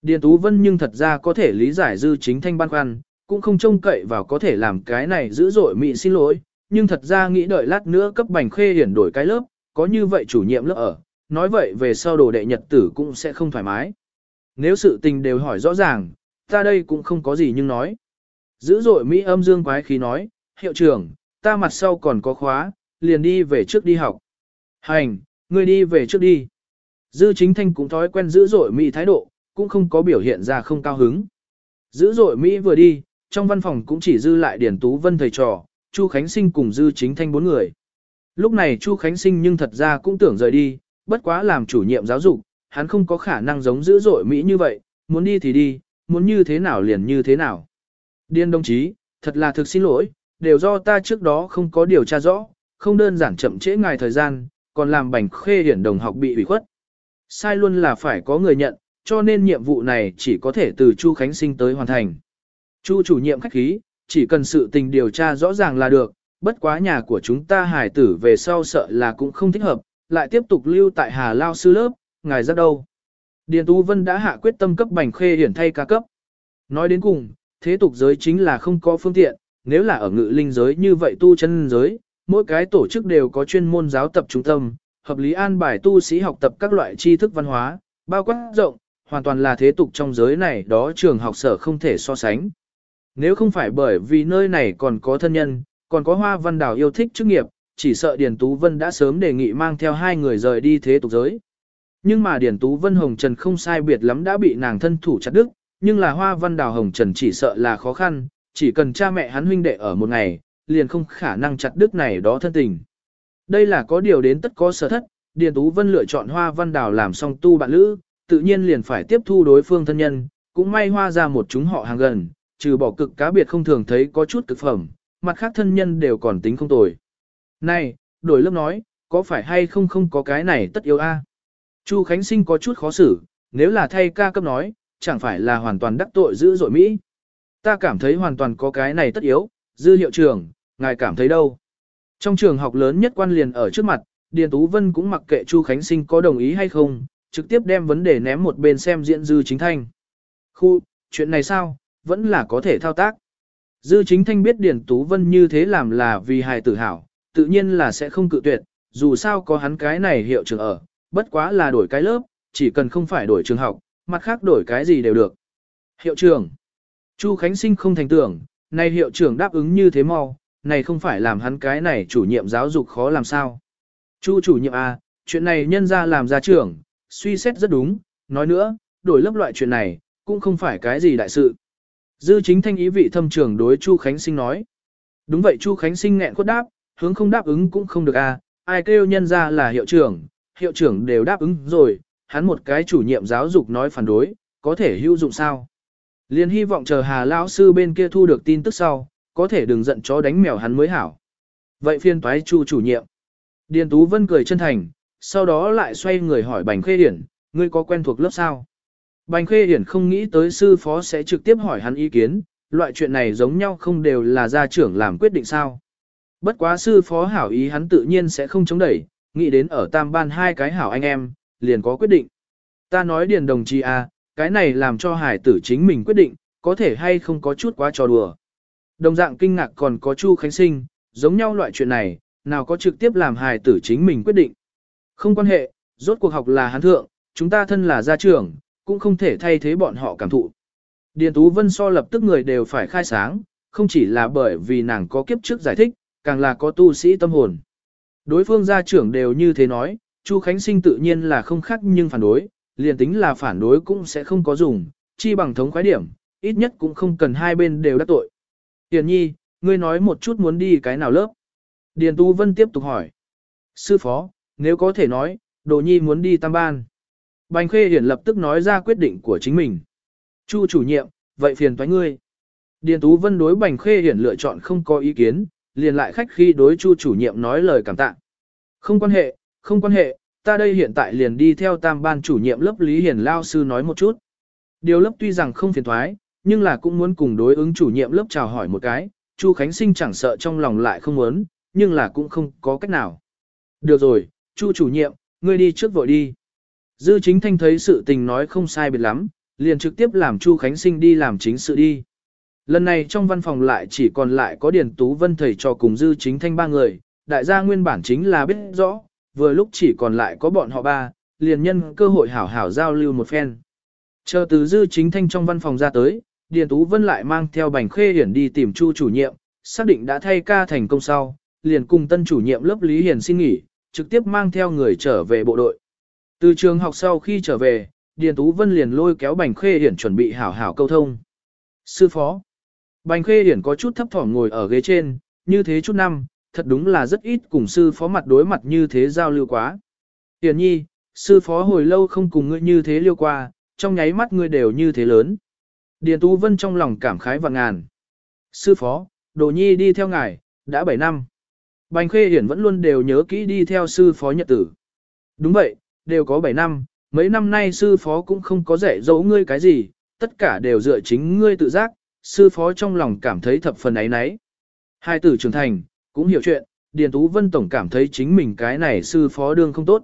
Điền Tú Vân nhưng thật ra có thể lý giải dư chính thanh băn khoăn, cũng không trông cậy vào có thể làm cái này dữ dội mị xin lỗi, nhưng thật ra nghĩ đợi lát nữa cấp bành khê hiển đổi cái lớp, có như vậy chủ nhiệm lớp ở, nói vậy về sau đồ đệ nhật tử cũng sẽ không thoải mái. Nếu sự tình đều hỏi rõ ràng, ta đây cũng không có gì nhưng nói. Dữ dội Mỹ âm dương quái khí nói, hiệu trưởng, ta mặt sau còn có khóa, liền đi về trước đi học. Hành, ngươi đi về trước đi. Dư chính thanh cũng thói quen dữ dội Mỹ thái độ, cũng không có biểu hiện ra không cao hứng. Dữ dội Mỹ vừa đi, trong văn phòng cũng chỉ dư lại Điển Tú Vân thầy trò, Chu Khánh Sinh cùng dư chính thanh bốn người. Lúc này Chu Khánh Sinh nhưng thật ra cũng tưởng rời đi, bất quá làm chủ nhiệm giáo dục, hắn không có khả năng giống dữ dội Mỹ như vậy, muốn đi thì đi, muốn như thế nào liền như thế nào. Điên đồng chí, thật là thực xin lỗi, đều do ta trước đó không có điều tra rõ, không đơn giản chậm trễ ngài thời gian, còn làm bành khê hiển đồng học bị ủy khuất. Sai luôn là phải có người nhận, cho nên nhiệm vụ này chỉ có thể từ Chu Khánh Sinh tới hoàn thành. Chu chủ nhiệm khách khí, chỉ cần sự tình điều tra rõ ràng là được, bất quá nhà của chúng ta hải tử về sau sợ là cũng không thích hợp, lại tiếp tục lưu tại Hà Lao sư lớp, ngài ra đâu. Điền Tú Vân đã hạ quyết tâm cấp bành khê hiển thay ca cấp. Nói đến cùng, thế tục giới chính là không có phương tiện, nếu là ở ngự linh giới như vậy tu chân giới, mỗi cái tổ chức đều có chuyên môn giáo tập trung tâm, hợp lý an bài tu sĩ học tập các loại tri thức văn hóa, bao quát rộng, hoàn toàn là thế tục trong giới này đó trường học sở không thể so sánh. Nếu không phải bởi vì nơi này còn có thân nhân, còn có hoa văn đào yêu thích chức nghiệp, chỉ sợ Điền Tú Vân đã sớm đề nghị mang theo hai người rời đi thế tục giới. Nhưng mà Điền Tú Vân Hồng Trần không sai biệt lắm đã bị nàng thân thủ chặt đứt, nhưng là hoa văn đào Hồng Trần chỉ sợ là khó khăn, chỉ cần cha mẹ hắn huynh đệ ở một ngày, liền không khả năng chặt đứt này đó thân tình. Đây là có điều đến tất có sở thất, Điền Tú Vân lựa chọn hoa văn đào làm song tu bạn lữ, tự nhiên liền phải tiếp thu đối phương thân nhân, cũng may hoa ra một chúng họ hàng gần, trừ bỏ cực cá biệt không thường thấy có chút cực phẩm, mặt khác thân nhân đều còn tính không tồi. Này, đổi lớp nói, có phải hay không không có cái này tất yếu a? Chu Khánh Sinh có chút khó xử, nếu là thay ca cấp nói, chẳng phải là hoàn toàn đắc tội dữ dội Mỹ. Ta cảm thấy hoàn toàn có cái này tất yếu, dư hiệu trưởng, ngài cảm thấy đâu? Trong trường học lớn nhất quan liền ở trước mặt, Điền Tú Vân cũng mặc kệ Chu Khánh Sinh có đồng ý hay không, trực tiếp đem vấn đề ném một bên xem diễn dư chính thanh. Khu, chuyện này sao, vẫn là có thể thao tác. Dư chính thanh biết Điền Tú Vân như thế làm là vì hài tử hảo, tự nhiên là sẽ không cự tuyệt, dù sao có hắn cái này hiệu trưởng ở, bất quá là đổi cái lớp, chỉ cần không phải đổi trường học, mặt khác đổi cái gì đều được. Hiệu trưởng. Chu Khánh Sinh không thành tưởng, này hiệu trưởng đáp ứng như thế mau, này không phải làm hắn cái này chủ nhiệm giáo dục khó làm sao. Chu chủ nhiệm à, chuyện này nhân ra làm ra trưởng, suy xét rất đúng, nói nữa, đổi lớp loại chuyện này, cũng không phải cái gì đại sự. Dư chính thanh ý vị thâm trưởng đối Chu Khánh Sinh nói. Đúng vậy Chu Khánh Sinh nghẹn khuất đáp, hướng không đáp ứng cũng không được à, ai kêu nhân ra là hiệu trưởng, hiệu trưởng đều đáp ứng rồi, hắn một cái chủ nhiệm giáo dục nói phản đối, có thể hữu dụng sao. Liên hy vọng chờ Hà lão sư bên kia thu được tin tức sau, có thể đừng giận chó đánh mèo hắn mới hảo. Vậy phiên toái chu chủ nhiệm. Điền Tú Vân cười chân thành, sau đó lại xoay người hỏi Bành Khê Điển, ngươi có quen thuộc lớp sao? Bành Khê Hiển không nghĩ tới sư phó sẽ trực tiếp hỏi hắn ý kiến, loại chuyện này giống nhau không đều là gia trưởng làm quyết định sao. Bất quá sư phó hảo ý hắn tự nhiên sẽ không chống đẩy, nghĩ đến ở tam ban hai cái hảo anh em, liền có quyết định. Ta nói điền đồng chí à, cái này làm cho hải tử chính mình quyết định, có thể hay không có chút quá trò đùa. Đồng dạng kinh ngạc còn có Chu Khánh Sinh, giống nhau loại chuyện này, nào có trực tiếp làm hài tử chính mình quyết định. Không quan hệ, rốt cuộc học là hắn thượng, chúng ta thân là gia trưởng, cũng không thể thay thế bọn họ cảm thụ. Điền Tú Vân so lập tức người đều phải khai sáng, không chỉ là bởi vì nàng có kiếp trước giải thích, càng là có tu sĩ tâm hồn. Đối phương gia trưởng đều như thế nói, Chu Khánh Sinh tự nhiên là không khác nhưng phản đối, liền tính là phản đối cũng sẽ không có dùng, chi bằng thống khoái điểm, ít nhất cũng không cần hai bên đều đắc tội. Tiền nhi, ngươi nói một chút muốn đi cái nào lớp. Điền Tú Vân tiếp tục hỏi. Sư phó, nếu có thể nói, đồ nhi muốn đi tam ban. Bành Khê Hiển lập tức nói ra quyết định của chính mình. Chu chủ nhiệm, vậy phiền toái ngươi. Điền Tú Vân đối Bành Khê Hiển lựa chọn không có ý kiến, liền lại khách khi đối Chu chủ nhiệm nói lời cảm tạ. Không quan hệ, không quan hệ, ta đây hiện tại liền đi theo tam ban chủ nhiệm lớp Lý Hiển Lao Sư nói một chút. Điều lớp tuy rằng không phiền thoái, nhưng là cũng muốn cùng đối ứng chủ nhiệm lớp chào hỏi một cái, Chu Khánh Sinh chẳng sợ trong lòng lại không muốn, nhưng là cũng không có cách nào. Được rồi, Chu chủ nhiệm, ngươi đi trước vội đi. Dư chính thanh thấy sự tình nói không sai biệt lắm, liền trực tiếp làm Chu Khánh Sinh đi làm chính sự đi. Lần này trong văn phòng lại chỉ còn lại có Điền Tú Vân thầy cho cùng Dư chính thanh ba người, đại gia nguyên bản chính là biết rõ, vừa lúc chỉ còn lại có bọn họ ba, liền nhân cơ hội hảo hảo giao lưu một phen. Chờ từ Dư chính thanh trong văn phòng ra tới, Điền Tú Vân lại mang theo bành khê hiển đi tìm Chu chủ nhiệm, xác định đã thay ca thành công sau, liền cùng tân chủ nhiệm lớp Lý Hiển xin nghỉ, trực tiếp mang theo người trở về bộ đội. Từ trường học sau khi trở về, Điền Tú Vân liền lôi kéo Bành Khê Hiển chuẩn bị hảo hảo câu thông. Sư phó. Bành Khê Hiển có chút thấp thỏm ngồi ở ghế trên, như thế chút năm, thật đúng là rất ít cùng sư phó mặt đối mặt như thế giao lưu quá. Hiển nhi, sư phó hồi lâu không cùng ngươi như thế liêu qua, trong nháy mắt ngươi đều như thế lớn. Điền Tú Vân trong lòng cảm khái và ngàn. Sư phó, Đồ Nhi đi theo ngài, đã 7 năm. Bành Khê Hiển vẫn luôn đều nhớ kỹ đi theo sư phó nhật tử. Đúng vậy, đều có 7 năm, mấy năm nay sư phó cũng không có dạy dỗ ngươi cái gì, tất cả đều dựa chính ngươi tự giác, sư phó trong lòng cảm thấy thập phần ấy nấy. Hai tử trưởng thành, cũng hiểu chuyện, Điền Tú Vân Tổng cảm thấy chính mình cái này sư phó đương không tốt.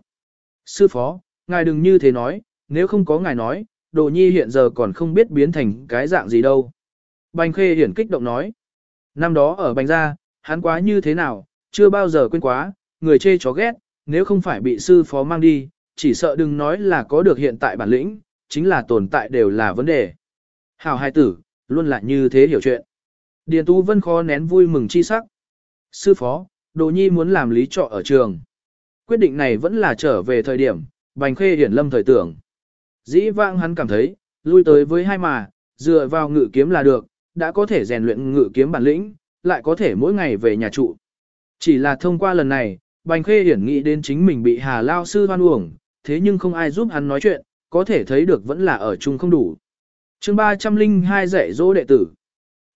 Sư phó, ngài đừng như thế nói, nếu không có ngài nói, đồ nhi hiện giờ còn không biết biến thành cái dạng gì đâu. Bành Khê Hiển kích động nói. Năm đó ở Bành Gia, hắn quá như thế nào, chưa bao giờ quên quá, người chê chó ghét, nếu không phải bị sư phó mang đi, chỉ sợ đừng nói là có được hiện tại bản lĩnh, chính là tồn tại đều là vấn đề. Hào hai tử, luôn là như thế hiểu chuyện. Điền Tú Vân khó nén vui mừng chi sắc. Sư phó, Đồ Nhi muốn làm lý trọ ở trường. Quyết định này vẫn là trở về thời điểm, Bành Khê Hiển Lâm thời tưởng. Dĩ vãng hắn cảm thấy, lui tới với hai mà, dựa vào ngự kiếm là được, đã có thể rèn luyện ngự kiếm bản lĩnh, lại có thể mỗi ngày về nhà trụ. Chỉ là thông qua lần này, Bành Khê Hiển nghĩ đến chính mình bị Hà Lao sư hoan uổng, thế nhưng không ai giúp hắn nói chuyện, có thể thấy được vẫn là ở chung không đủ. chương 302 dạy dỗ đệ tử.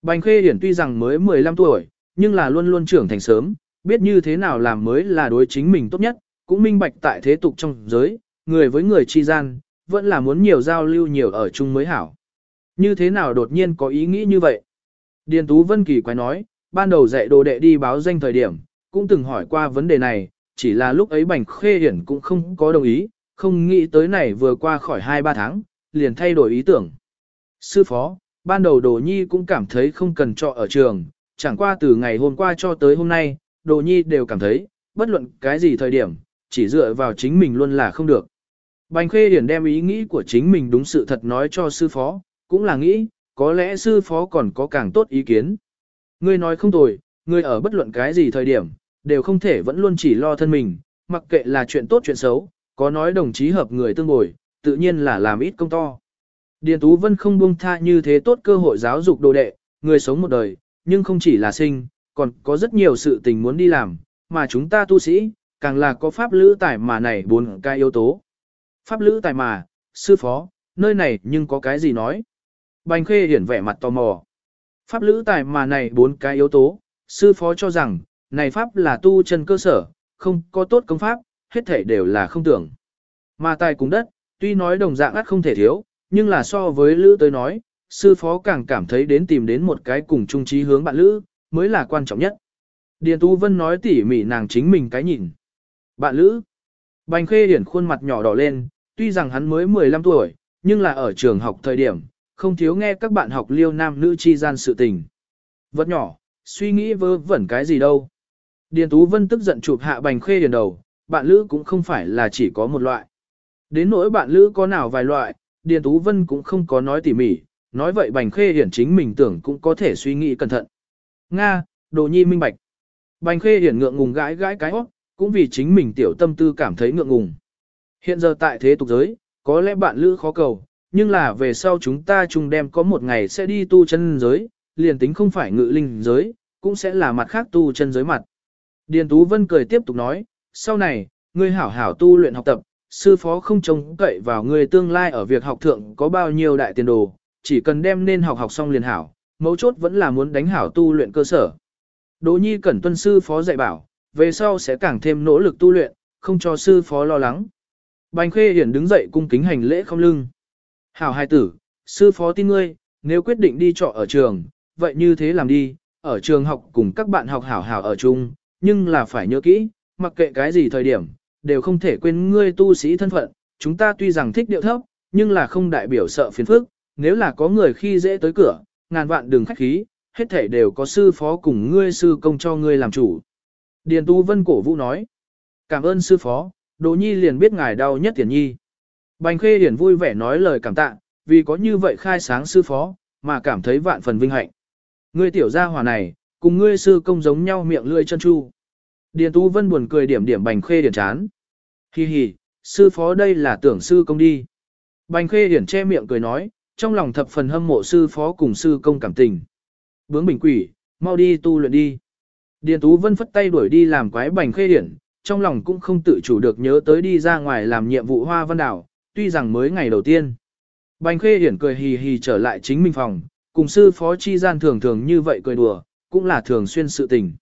Bành Khê Hiển tuy rằng mới 15 tuổi, nhưng là luôn luôn trưởng thành sớm, biết như thế nào làm mới là đối chính mình tốt nhất, cũng minh bạch tại thế tục trong giới, người với người chi gian, vẫn là muốn nhiều giao lưu nhiều ở chung mới hảo. Như thế nào đột nhiên có ý nghĩ như vậy? Điền Tú Vân Kỳ quay nói, ban đầu dạy đồ đệ đi báo danh thời điểm, cũng từng hỏi qua vấn đề này, chỉ là lúc ấy Bành Khê Hiển cũng không có đồng ý, không nghĩ tới này vừa qua khỏi 2-3 tháng, liền thay đổi ý tưởng. Sư phó, ban đầu Đồ Nhi cũng cảm thấy không cần cho ở trường, chẳng qua từ ngày hôm qua cho tới hôm nay, Đồ Nhi đều cảm thấy, bất luận cái gì thời điểm, chỉ dựa vào chính mình luôn là không được. Bành Khê Điển đem ý nghĩ của chính mình đúng sự thật nói cho sư phó, cũng là nghĩ, có lẽ sư phó còn có càng tốt ý kiến. Ngươi nói không tồi, ngươi ở bất luận cái gì thời điểm, đều không thể vẫn luôn chỉ lo thân mình, mặc kệ là chuyện tốt chuyện xấu, có nói đồng chí hợp người tương bồi, tự nhiên là làm ít công to. Điền Tú Vân không buông tha như thế tốt cơ hội giáo dục đồ đệ, người sống một đời, nhưng không chỉ là sinh, còn có rất nhiều sự tình muốn đi làm, mà chúng ta tu sĩ, càng là có pháp lữ tài mà này bốn cái yếu tố. Pháp lữ tài mà, sư phó, nơi này nhưng có cái gì nói? Bành khê hiển vẻ mặt tò mò. Pháp lữ tài mà này bốn cái yếu tố, sư phó cho rằng, này pháp là tu chân cơ sở, không có tốt công pháp, hết thể đều là không tưởng. Mà tài cùng đất, tuy nói đồng dạng ắt không thể thiếu, nhưng là so với lữ tới nói, sư phó càng cảm thấy đến tìm đến một cái cùng chung trí hướng bạn lữ, mới là quan trọng nhất. Điền Tú Vân nói tỉ mỉ nàng chính mình cái nhìn. Bạn lữ. Bành khê điển khuôn mặt nhỏ đỏ lên, tuy rằng hắn mới 15 tuổi, nhưng là ở trường học thời điểm, không thiếu nghe các bạn học liêu nam nữ chi gian sự tình. Vật nhỏ, suy nghĩ vơ vẩn cái gì đâu. Điền Tú Vân tức giận chụp hạ bành khê điển đầu, bạn lữ cũng không phải là chỉ có một loại. Đến nỗi bạn lữ có nào vài loại, Điền Tú Vân cũng không có nói tỉ mỉ, nói vậy bành khê hiển chính mình tưởng cũng có thể suy nghĩ cẩn thận. Nga, đồ nhi minh bạch. Bành khê hiển ngượng ngùng gãi gãi cái óc, cũng vì chính mình tiểu tâm tư cảm thấy ngượng ngùng. Hiện giờ tại thế tục giới, có lẽ bạn lữ khó cầu, nhưng là về sau chúng ta chung đem có một ngày sẽ đi tu chân giới, liền tính không phải ngự linh giới, cũng sẽ là mặt khác tu chân giới mặt. Điền Tú Vân cười tiếp tục nói, sau này, ngươi hảo hảo tu luyện học tập, sư phó không trông cậy vào ngươi tương lai ở việc học thượng có bao nhiêu đại tiền đồ, chỉ cần đem nên học học xong liền hảo, mấu chốt vẫn là muốn đánh hảo tu luyện cơ sở. Đỗ Nhi cẩn tuân sư phó dạy bảo, về sau sẽ càng thêm nỗ lực tu luyện, không cho sư phó lo lắng. Bành Khê Hiển đứng dậy cung kính hành lễ không lưng. Hảo hai tử, sư phó tin ngươi, nếu quyết định đi trọ ở trường, vậy như thế làm đi, ở trường học cùng các bạn học hảo hảo ở chung, nhưng là phải nhớ kỹ, mặc kệ cái gì thời điểm, đều không thể quên ngươi tu sĩ thân phận, chúng ta tuy rằng thích điệu thấp, nhưng là không đại biểu sợ phiền phức, nếu là có người khi dễ tới cửa, ngàn vạn đừng khách khí, hết thể đều có sư phó cùng ngươi sư công cho ngươi làm chủ. Điền Tu Vân cổ vũ nói, cảm ơn sư phó, Đỗ Nhi liền biết ngài đau nhất tiền nhi. Bành Khê Điển vui vẻ nói lời cảm tạ, vì có như vậy khai sáng sư phó, mà cảm thấy vạn phần vinh hạnh. Ngươi tiểu gia hỏa này, cùng ngươi sư công giống nhau miệng lưỡi chân chu. Điền Tú Vân buồn cười điểm điểm Bành Khê Điển chán. Hi hi, sư phó đây là tưởng sư công đi. Bành Khê Điển che miệng cười nói, trong lòng thập phần hâm mộ sư phó cùng sư công cảm tình. Bướng bình quỷ, mau đi tu luyện đi. Điền Tú Vân phất tay đuổi đi làm quái Bành Khê Điển, trong lòng cũng không tự chủ được nhớ tới đi ra ngoài làm nhiệm vụ hoa văn đảo, tuy rằng mới ngày đầu tiên. Bành Khê Điển cười hì hì trở lại chính mình phòng, cùng sư phó chi gian thường thường như vậy cười đùa, cũng là thường xuyên sự tình.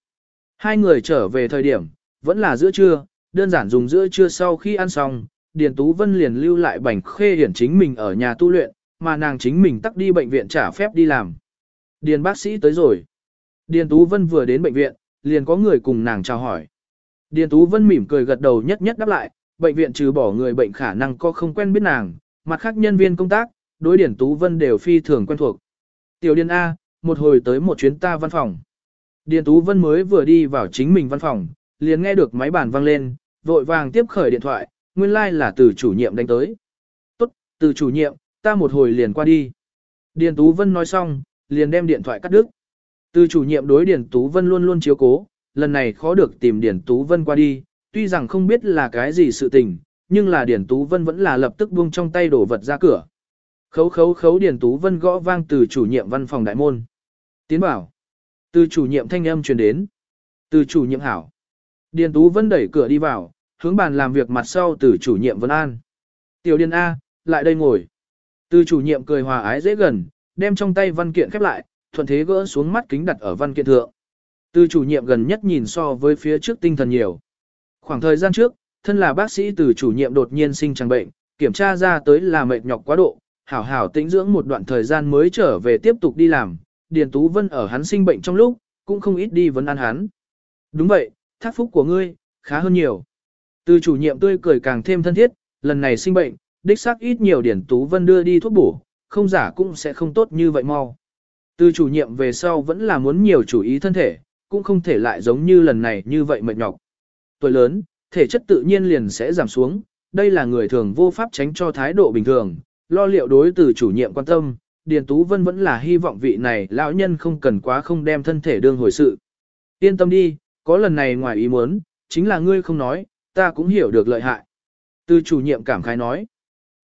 Hai người trở về thời điểm, vẫn là giữa trưa, đơn giản dùng giữa trưa sau khi ăn xong, Điền Tú Vân liền lưu lại Bành Khê Điển chính mình ở nhà tu luyện, mà nàng chính mình tắt đi bệnh viện trả phép đi làm. Điền bác sĩ tới rồi. Điền Tú Vân vừa đến bệnh viện, liền có người cùng nàng chào hỏi. Điền Tú Vân mỉm cười gật đầu nhất nhất đáp lại, bệnh viện trừ bỏ người bệnh khả năng có không quen biết nàng, mặt khác nhân viên công tác, đối Điền Tú Vân đều phi thường quen thuộc. Tiểu Điền A, một hồi tới một chuyến ta văn phòng. Điền Tú Vân mới vừa đi vào chính mình văn phòng, liền nghe được máy bàn vang lên, vội vàng tiếp khởi điện thoại, nguyên lai like là từ chủ nhiệm đánh tới. Tốt, từ chủ nhiệm, ta một hồi liền qua đi. Điền Tú Vân nói xong, liền đem điện thoại cắt đứt. Từ chủ nhiệm đối Điền Tú Vân luôn luôn chiếu cố, lần này khó được tìm Điền Tú Vân qua đi, tuy rằng không biết là cái gì sự tình, nhưng là Điền Tú Vân vẫn là lập tức buông trong tay đổ vật ra cửa. Khấu khấu khấu Điền Tú Vân gõ vang từ chủ nhiệm văn phòng đại môn. Tiến bảo. Từ chủ nhiệm thanh âm truyền đến. Từ chủ nhiệm hảo. Điền Tú Vân đẩy cửa đi vào, hướng bàn làm việc mặt sau từ chủ nhiệm Vân An. Tiểu Điền A, lại đây ngồi. Từ chủ nhiệm cười hòa ái dễ gần, đem trong tay văn kiện khép lại, thuận thế gỡ xuống mắt kính đặt ở văn kiện thượng. Từ chủ nhiệm gần nhất nhìn so với phía trước tinh thần nhiều. Khoảng thời gian trước, thân là bác sĩ từ chủ nhiệm đột nhiên sinh chẳng bệnh, kiểm tra ra tới là mệt nhọc quá độ, hảo hảo tĩnh dưỡng một đoạn thời gian mới trở về tiếp tục đi làm. Điền Tú Vân ở hắn sinh bệnh trong lúc, cũng không ít đi vấn an hắn. Đúng vậy, thác phúc của ngươi, khá hơn nhiều. Từ chủ nhiệm tươi cười càng thêm thân thiết, lần này sinh bệnh, đích xác ít nhiều Điền Tú Vân đưa đi thuốc bổ, không giả cũng sẽ không tốt như vậy mau. Từ chủ nhiệm về sau vẫn là muốn nhiều chủ ý thân thể, cũng không thể lại giống như lần này như vậy mệt nhọc. Tuổi lớn, thể chất tự nhiên liền sẽ giảm xuống, đây là người thường vô pháp tránh cho thái độ bình thường, lo liệu đối từ chủ nhiệm quan tâm, Điền Tú Vân vẫn là hy vọng vị này lão nhân không cần quá không đem thân thể đương hồi sự. Yên tâm đi, có lần này ngoài ý muốn, chính là ngươi không nói, ta cũng hiểu được lợi hại. Từ chủ nhiệm cảm khái nói,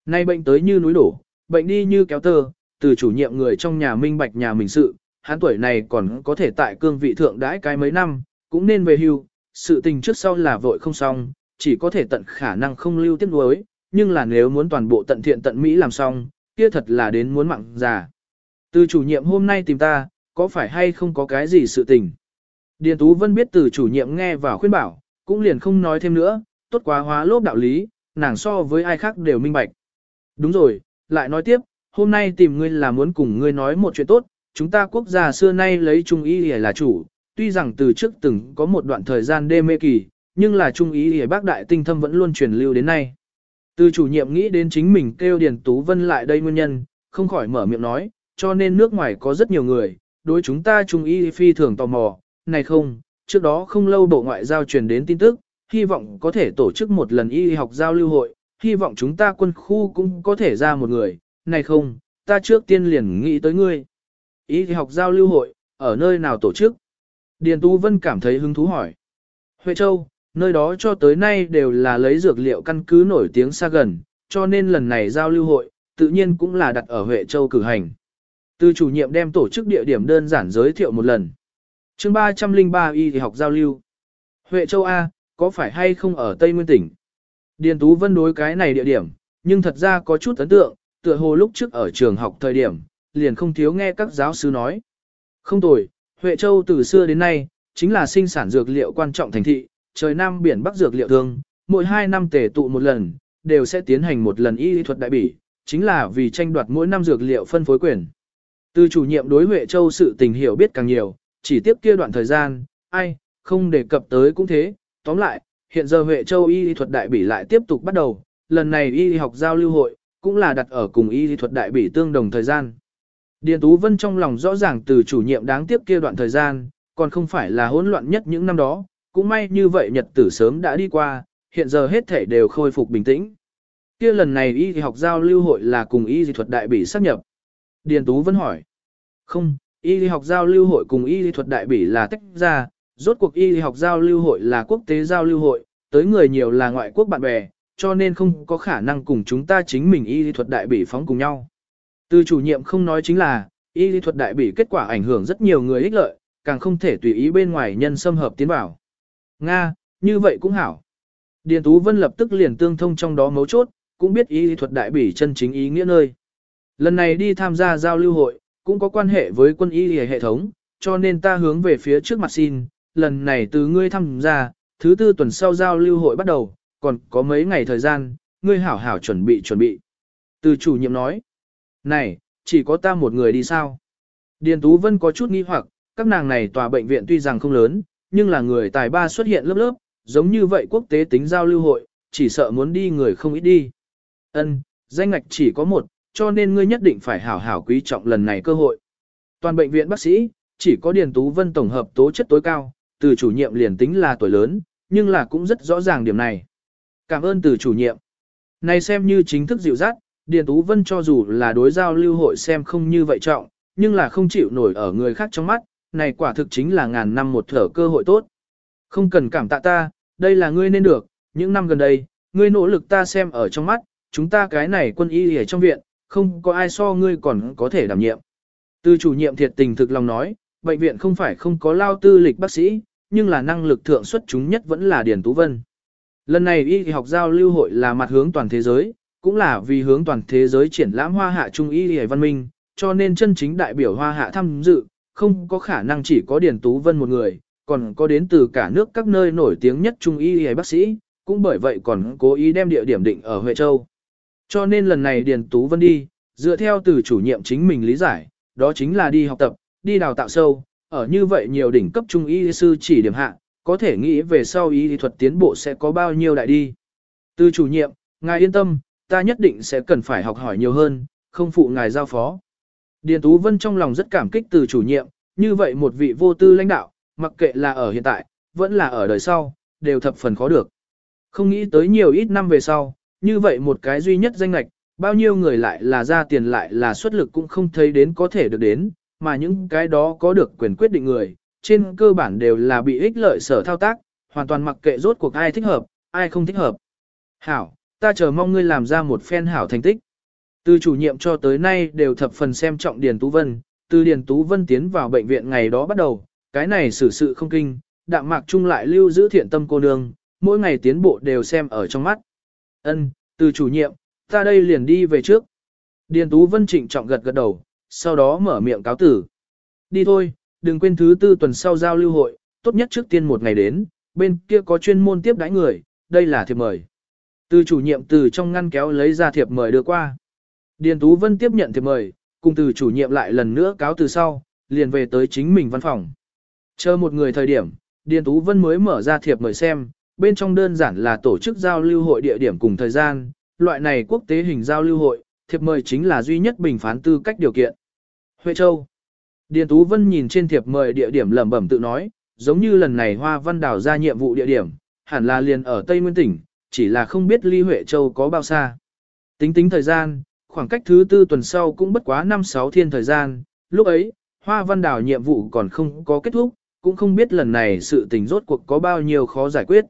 nay bệnh tới như núi đổ, bệnh đi như kéo tơ, từ chủ nhiệm người trong nhà minh bạch nhà mình sự, hắn tuổi này còn có thể tại cương vị thượng đãi cái mấy năm, cũng nên về hưu, sự tình trước sau là vội không xong, chỉ có thể tận khả năng không lưu tiết đối nhưng là nếu muốn toàn bộ tận thiện tận Mỹ làm xong, kia thật là đến muốn mặn già. Từ chủ nhiệm hôm nay tìm ta, có phải hay không có cái gì sự tình? Điền Tú Vân biết từ chủ nhiệm nghe và khuyên bảo, cũng liền không nói thêm nữa, tốt quá hóa lốp đạo lý, nàng so với ai khác đều minh bạch. Đúng rồi, lại nói tiếp, hôm nay tìm ngươi là muốn cùng ngươi nói một chuyện tốt, chúng ta quốc gia xưa nay lấy trung y là chủ, tuy rằng từ trước từng có một đoạn thời gian đê mê kỳ, nhưng là trung ý hề bác đại tinh thâm vẫn luôn truyền lưu đến nay. Từ chủ nhiệm nghĩ đến chính mình kêu Điền Tú Vân lại đây nguyên nhân, không khỏi mở miệng nói, cho nên nước ngoài có rất nhiều người, đối chúng ta trung y phi thường tò mò, này không, trước đó không lâu Bộ Ngoại giao truyền đến tin tức, hy vọng có thể tổ chức một lần y học giao lưu hội, hy vọng chúng ta quân khu cũng có thể ra một người, này không, ta trước tiên liền nghĩ tới ngươi. Y học giao lưu hội, ở nơi nào tổ chức? Điền Tú Vân cảm thấy hứng thú hỏi. Huệ Châu, nơi đó cho tới nay đều là lấy dược liệu căn cứ nổi tiếng xa gần, cho nên lần này giao lưu hội, tự nhiên cũng là đặt ở Huệ Châu cử hành. Từ chủ nhiệm đem tổ chức địa điểm đơn giản giới thiệu một lần. chương 303 y thì học giao lưu. Huệ Châu A, có phải hay không ở Tây Nguyên tỉnh? Điền Tú Vân đối cái này địa điểm, nhưng thật ra có chút ấn tượng, tựa hồ lúc trước ở trường học thời điểm, liền không thiếu nghe các giáo sư nói. Không tồi, Huệ Châu từ xưa đến nay, chính là sinh sản dược liệu quan trọng thành thị, trời Nam biển Bắc dược liệu thương, mỗi 2 năm tề tụ một lần, đều sẽ tiến hành một lần y thuật đại bỉ, chính là vì tranh đoạt mỗi năm dược liệu phân phối quyền. Từ chủ nhiệm đối Huệ Châu sự tình hiểu biết càng nhiều, chỉ tiếp kia đoạn thời gian, ai, không đề cập tới cũng thế, tóm lại, hiện giờ Huệ Châu y thuật đại bỉ lại tiếp tục bắt đầu, lần này y học giao lưu hội, cũng là đặt ở cùng y thuật đại bỉ tương đồng thời gian. Điền Tú Vân trong lòng rõ ràng từ chủ nhiệm đáng tiếc kia đoạn thời gian, còn không phải là hỗn loạn nhất những năm đó, cũng may như vậy nhật tử sớm đã đi qua, hiện giờ hết thể đều khôi phục bình tĩnh. Kia lần này y học giao lưu hội là cùng y dị thuật đại bỉ sáp nhập. Điền Tú vẫn hỏi. Không, y học giao lưu hội cùng y thuật đại bỉ là tách ra, rốt cuộc y học giao lưu hội là quốc tế giao lưu hội, tới người nhiều là ngoại quốc bạn bè, cho nên không có khả năng cùng chúng ta chính mình y thuật đại bỉ phóng cùng nhau. Từ chủ nhiệm không nói chính là, y thuật đại bỉ kết quả ảnh hưởng rất nhiều người ích lợi, càng không thể tùy ý bên ngoài nhân xâm hợp tiến vào. Nga, như vậy cũng hảo. Điền Tú Vân lập tức liền tương thông trong đó mấu chốt, cũng biết y thuật đại bỉ chân chính ý nghĩa nơi. Lần này đi tham gia giao lưu hội, cũng có quan hệ với quân y hệ thống, cho nên ta hướng về phía trước mặt xin, lần này từ ngươi tham gia, thứ tư tuần sau giao lưu hội bắt đầu, còn có mấy ngày thời gian, ngươi hảo hảo chuẩn bị chuẩn bị. Từ chủ nhiệm nói, này, chỉ có ta một người đi sao? Điền Tú Vân có chút nghi hoặc, các nàng này tòa bệnh viện tuy rằng không lớn, nhưng là người tài ba xuất hiện lớp lớp, giống như vậy quốc tế tính giao lưu hội, chỉ sợ muốn đi người không ít đi. Ân, danh ngạch chỉ có một, cho nên ngươi nhất định phải hảo hảo quý trọng lần này cơ hội. Toàn bệnh viện bác sĩ, chỉ có Điền Tú Vân tổng hợp tố chất tối cao, từ chủ nhiệm liền tính là tuổi lớn, nhưng là cũng rất rõ ràng điểm này. Cảm ơn từ chủ nhiệm. Này xem như chính thức dịu dắt, Điền Tú Vân cho dù là đối giao lưu hội xem không như vậy trọng, nhưng là không chịu nổi ở người khác trong mắt, này quả thực chính là ngàn năm một thở cơ hội tốt. Không cần cảm tạ ta, đây là ngươi nên được, những năm gần đây, ngươi nỗ lực ta xem ở trong mắt, chúng ta cái này quân y ở trong viện, không có ai so ngươi còn có thể đảm nhiệm. Từ chủ nhiệm thiệt tình thực lòng nói, bệnh viện không phải không có lao tư lịch bác sĩ, nhưng là năng lực thượng xuất chúng nhất vẫn là Điền Tú Vân. Lần này y học giao lưu hội là mặt hướng toàn thế giới, cũng là vì hướng toàn thế giới triển lãm hoa hạ trung y y văn minh, cho nên chân chính đại biểu hoa hạ tham dự, không có khả năng chỉ có Điền Tú Vân một người, còn có đến từ cả nước các nơi nổi tiếng nhất trung y y bác sĩ, cũng bởi vậy còn cố ý đem địa điểm định ở Huệ Châu. Cho nên lần này Điền Tú Vân đi, dựa theo từ chủ nhiệm chính mình lý giải, đó chính là đi học tập, đi đào tạo sâu, ở như vậy nhiều đỉnh cấp trung y sư chỉ điểm hạ, có thể nghĩ về sau y thuật tiến bộ sẽ có bao nhiêu đại đi. Từ chủ nhiệm, ngài yên tâm, ta nhất định sẽ cần phải học hỏi nhiều hơn, không phụ ngài giao phó. Điền Tú Vân trong lòng rất cảm kích từ chủ nhiệm, như vậy một vị vô tư lãnh đạo, mặc kệ là ở hiện tại, vẫn là ở đời sau, đều thập phần khó được. Không nghĩ tới nhiều ít năm về sau, như vậy một cái duy nhất danh lạch, bao nhiêu người lại là ra tiền lại là xuất lực cũng không thấy đến có thể được đến, mà những cái đó có được quyền quyết định người, trên cơ bản đều là bị ích lợi sở thao tác, hoàn toàn mặc kệ rốt cuộc ai thích hợp, ai không thích hợp. Hảo, ta chờ mong ngươi làm ra một phen hảo thành tích. Từ chủ nhiệm cho tới nay đều thập phần xem trọng Điền Tú Vân, từ Điền Tú Vân tiến vào bệnh viện ngày đó bắt đầu, cái này xử sự không kinh, đạm mạc chung lại lưu giữ thiện tâm cô nương, mỗi ngày tiến bộ đều xem ở trong mắt. Ân, từ chủ nhiệm, ta đây liền đi về trước. Điền Tú Vân trịnh trọng gật gật đầu, sau đó mở miệng cáo tử. Đi thôi, đừng quên thứ tư tuần sau giao lưu hội, tốt nhất trước tiên một ngày đến, bên kia có chuyên môn tiếp đãi người, đây là thiệp mời. Từ chủ nhiệm từ trong ngăn kéo lấy ra thiệp mời đưa qua. Điền Tú Vân tiếp nhận thiệp mời, cùng từ chủ nhiệm lại lần nữa cáo từ sau, liền về tới chính mình văn phòng. Chờ một người thời điểm, Điền Tú Vân mới mở ra thiệp mời xem, bên trong đơn giản là tổ chức giao lưu hội địa điểm cùng thời gian, loại này quốc tế hình giao lưu hội, thiệp mời chính là duy nhất bình phán tư cách điều kiện. Huệ Châu Điền Tú Vân nhìn trên thiệp mời địa điểm lẩm bẩm tự nói, giống như lần này Hoa Văn Đảo ra nhiệm vụ địa điểm, hẳn là liền ở Tây Nguyên tỉnh, chỉ là không biết ly Huệ Châu có bao xa. Tính tính thời gian, khoảng cách thứ tư tuần sau cũng bất quá 5-6 thiên thời gian, lúc ấy, Hoa Văn Đào nhiệm vụ còn không có kết thúc, cũng không biết lần này sự tình rốt cuộc có bao nhiêu khó giải quyết.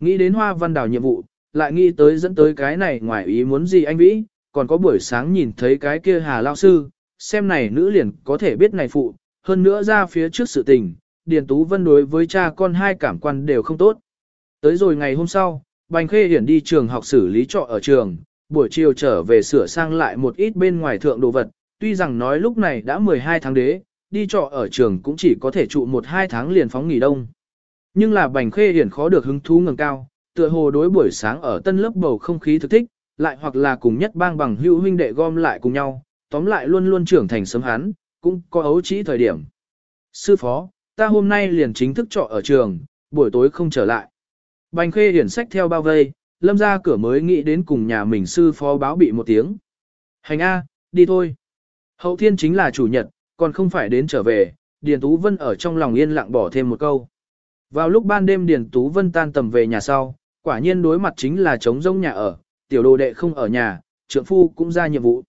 Nghĩ đến Hoa Văn Đào nhiệm vụ, lại nghĩ tới dẫn tới cái này ngoài ý muốn gì anh Vĩ, còn có buổi sáng nhìn thấy cái kia Hà Lao Sư, xem này nữ liền có thể biết này phụ, hơn nữa ra phía trước sự tình, Điền Tú Vân đối với cha con hai cảm quan đều không tốt. Tới rồi ngày hôm sau, Bành Khê Hiển đi trường học xử lý trọ ở trường, buổi chiều trở về sửa sang lại một ít bên ngoài thượng đồ vật, tuy rằng nói lúc này đã 12 tháng đế, đi trọ ở trường cũng chỉ có thể trụ 1-2 tháng liền phóng nghỉ đông. Nhưng là Bành Khê Hiển khó được hứng thú ngừng cao, tựa hồ đối buổi sáng ở tân lớp bầu không khí thực thích, lại hoặc là cùng nhất bang bằng hữu huynh đệ gom lại cùng nhau, tóm lại luôn luôn trưởng thành sớm hắn, cũng có ấu trĩ thời điểm. Sư phó, ta hôm nay liền chính thức trọ ở trường, buổi tối không trở lại. Bành khê hiển sách theo bao vây, lâm ra cửa mới nghĩ đến cùng nhà mình sư phó báo bị một tiếng. Hành A, đi thôi. Hậu thiên chính là chủ nhật, còn không phải đến trở về, Điền Tú Vân ở trong lòng yên lặng bỏ thêm một câu. Vào lúc ban đêm Điền Tú Vân tan tầm về nhà sau, quả nhiên đối mặt chính là trống rông nhà ở, tiểu đồ đệ không ở nhà, trượng phu cũng ra nhiệm vụ.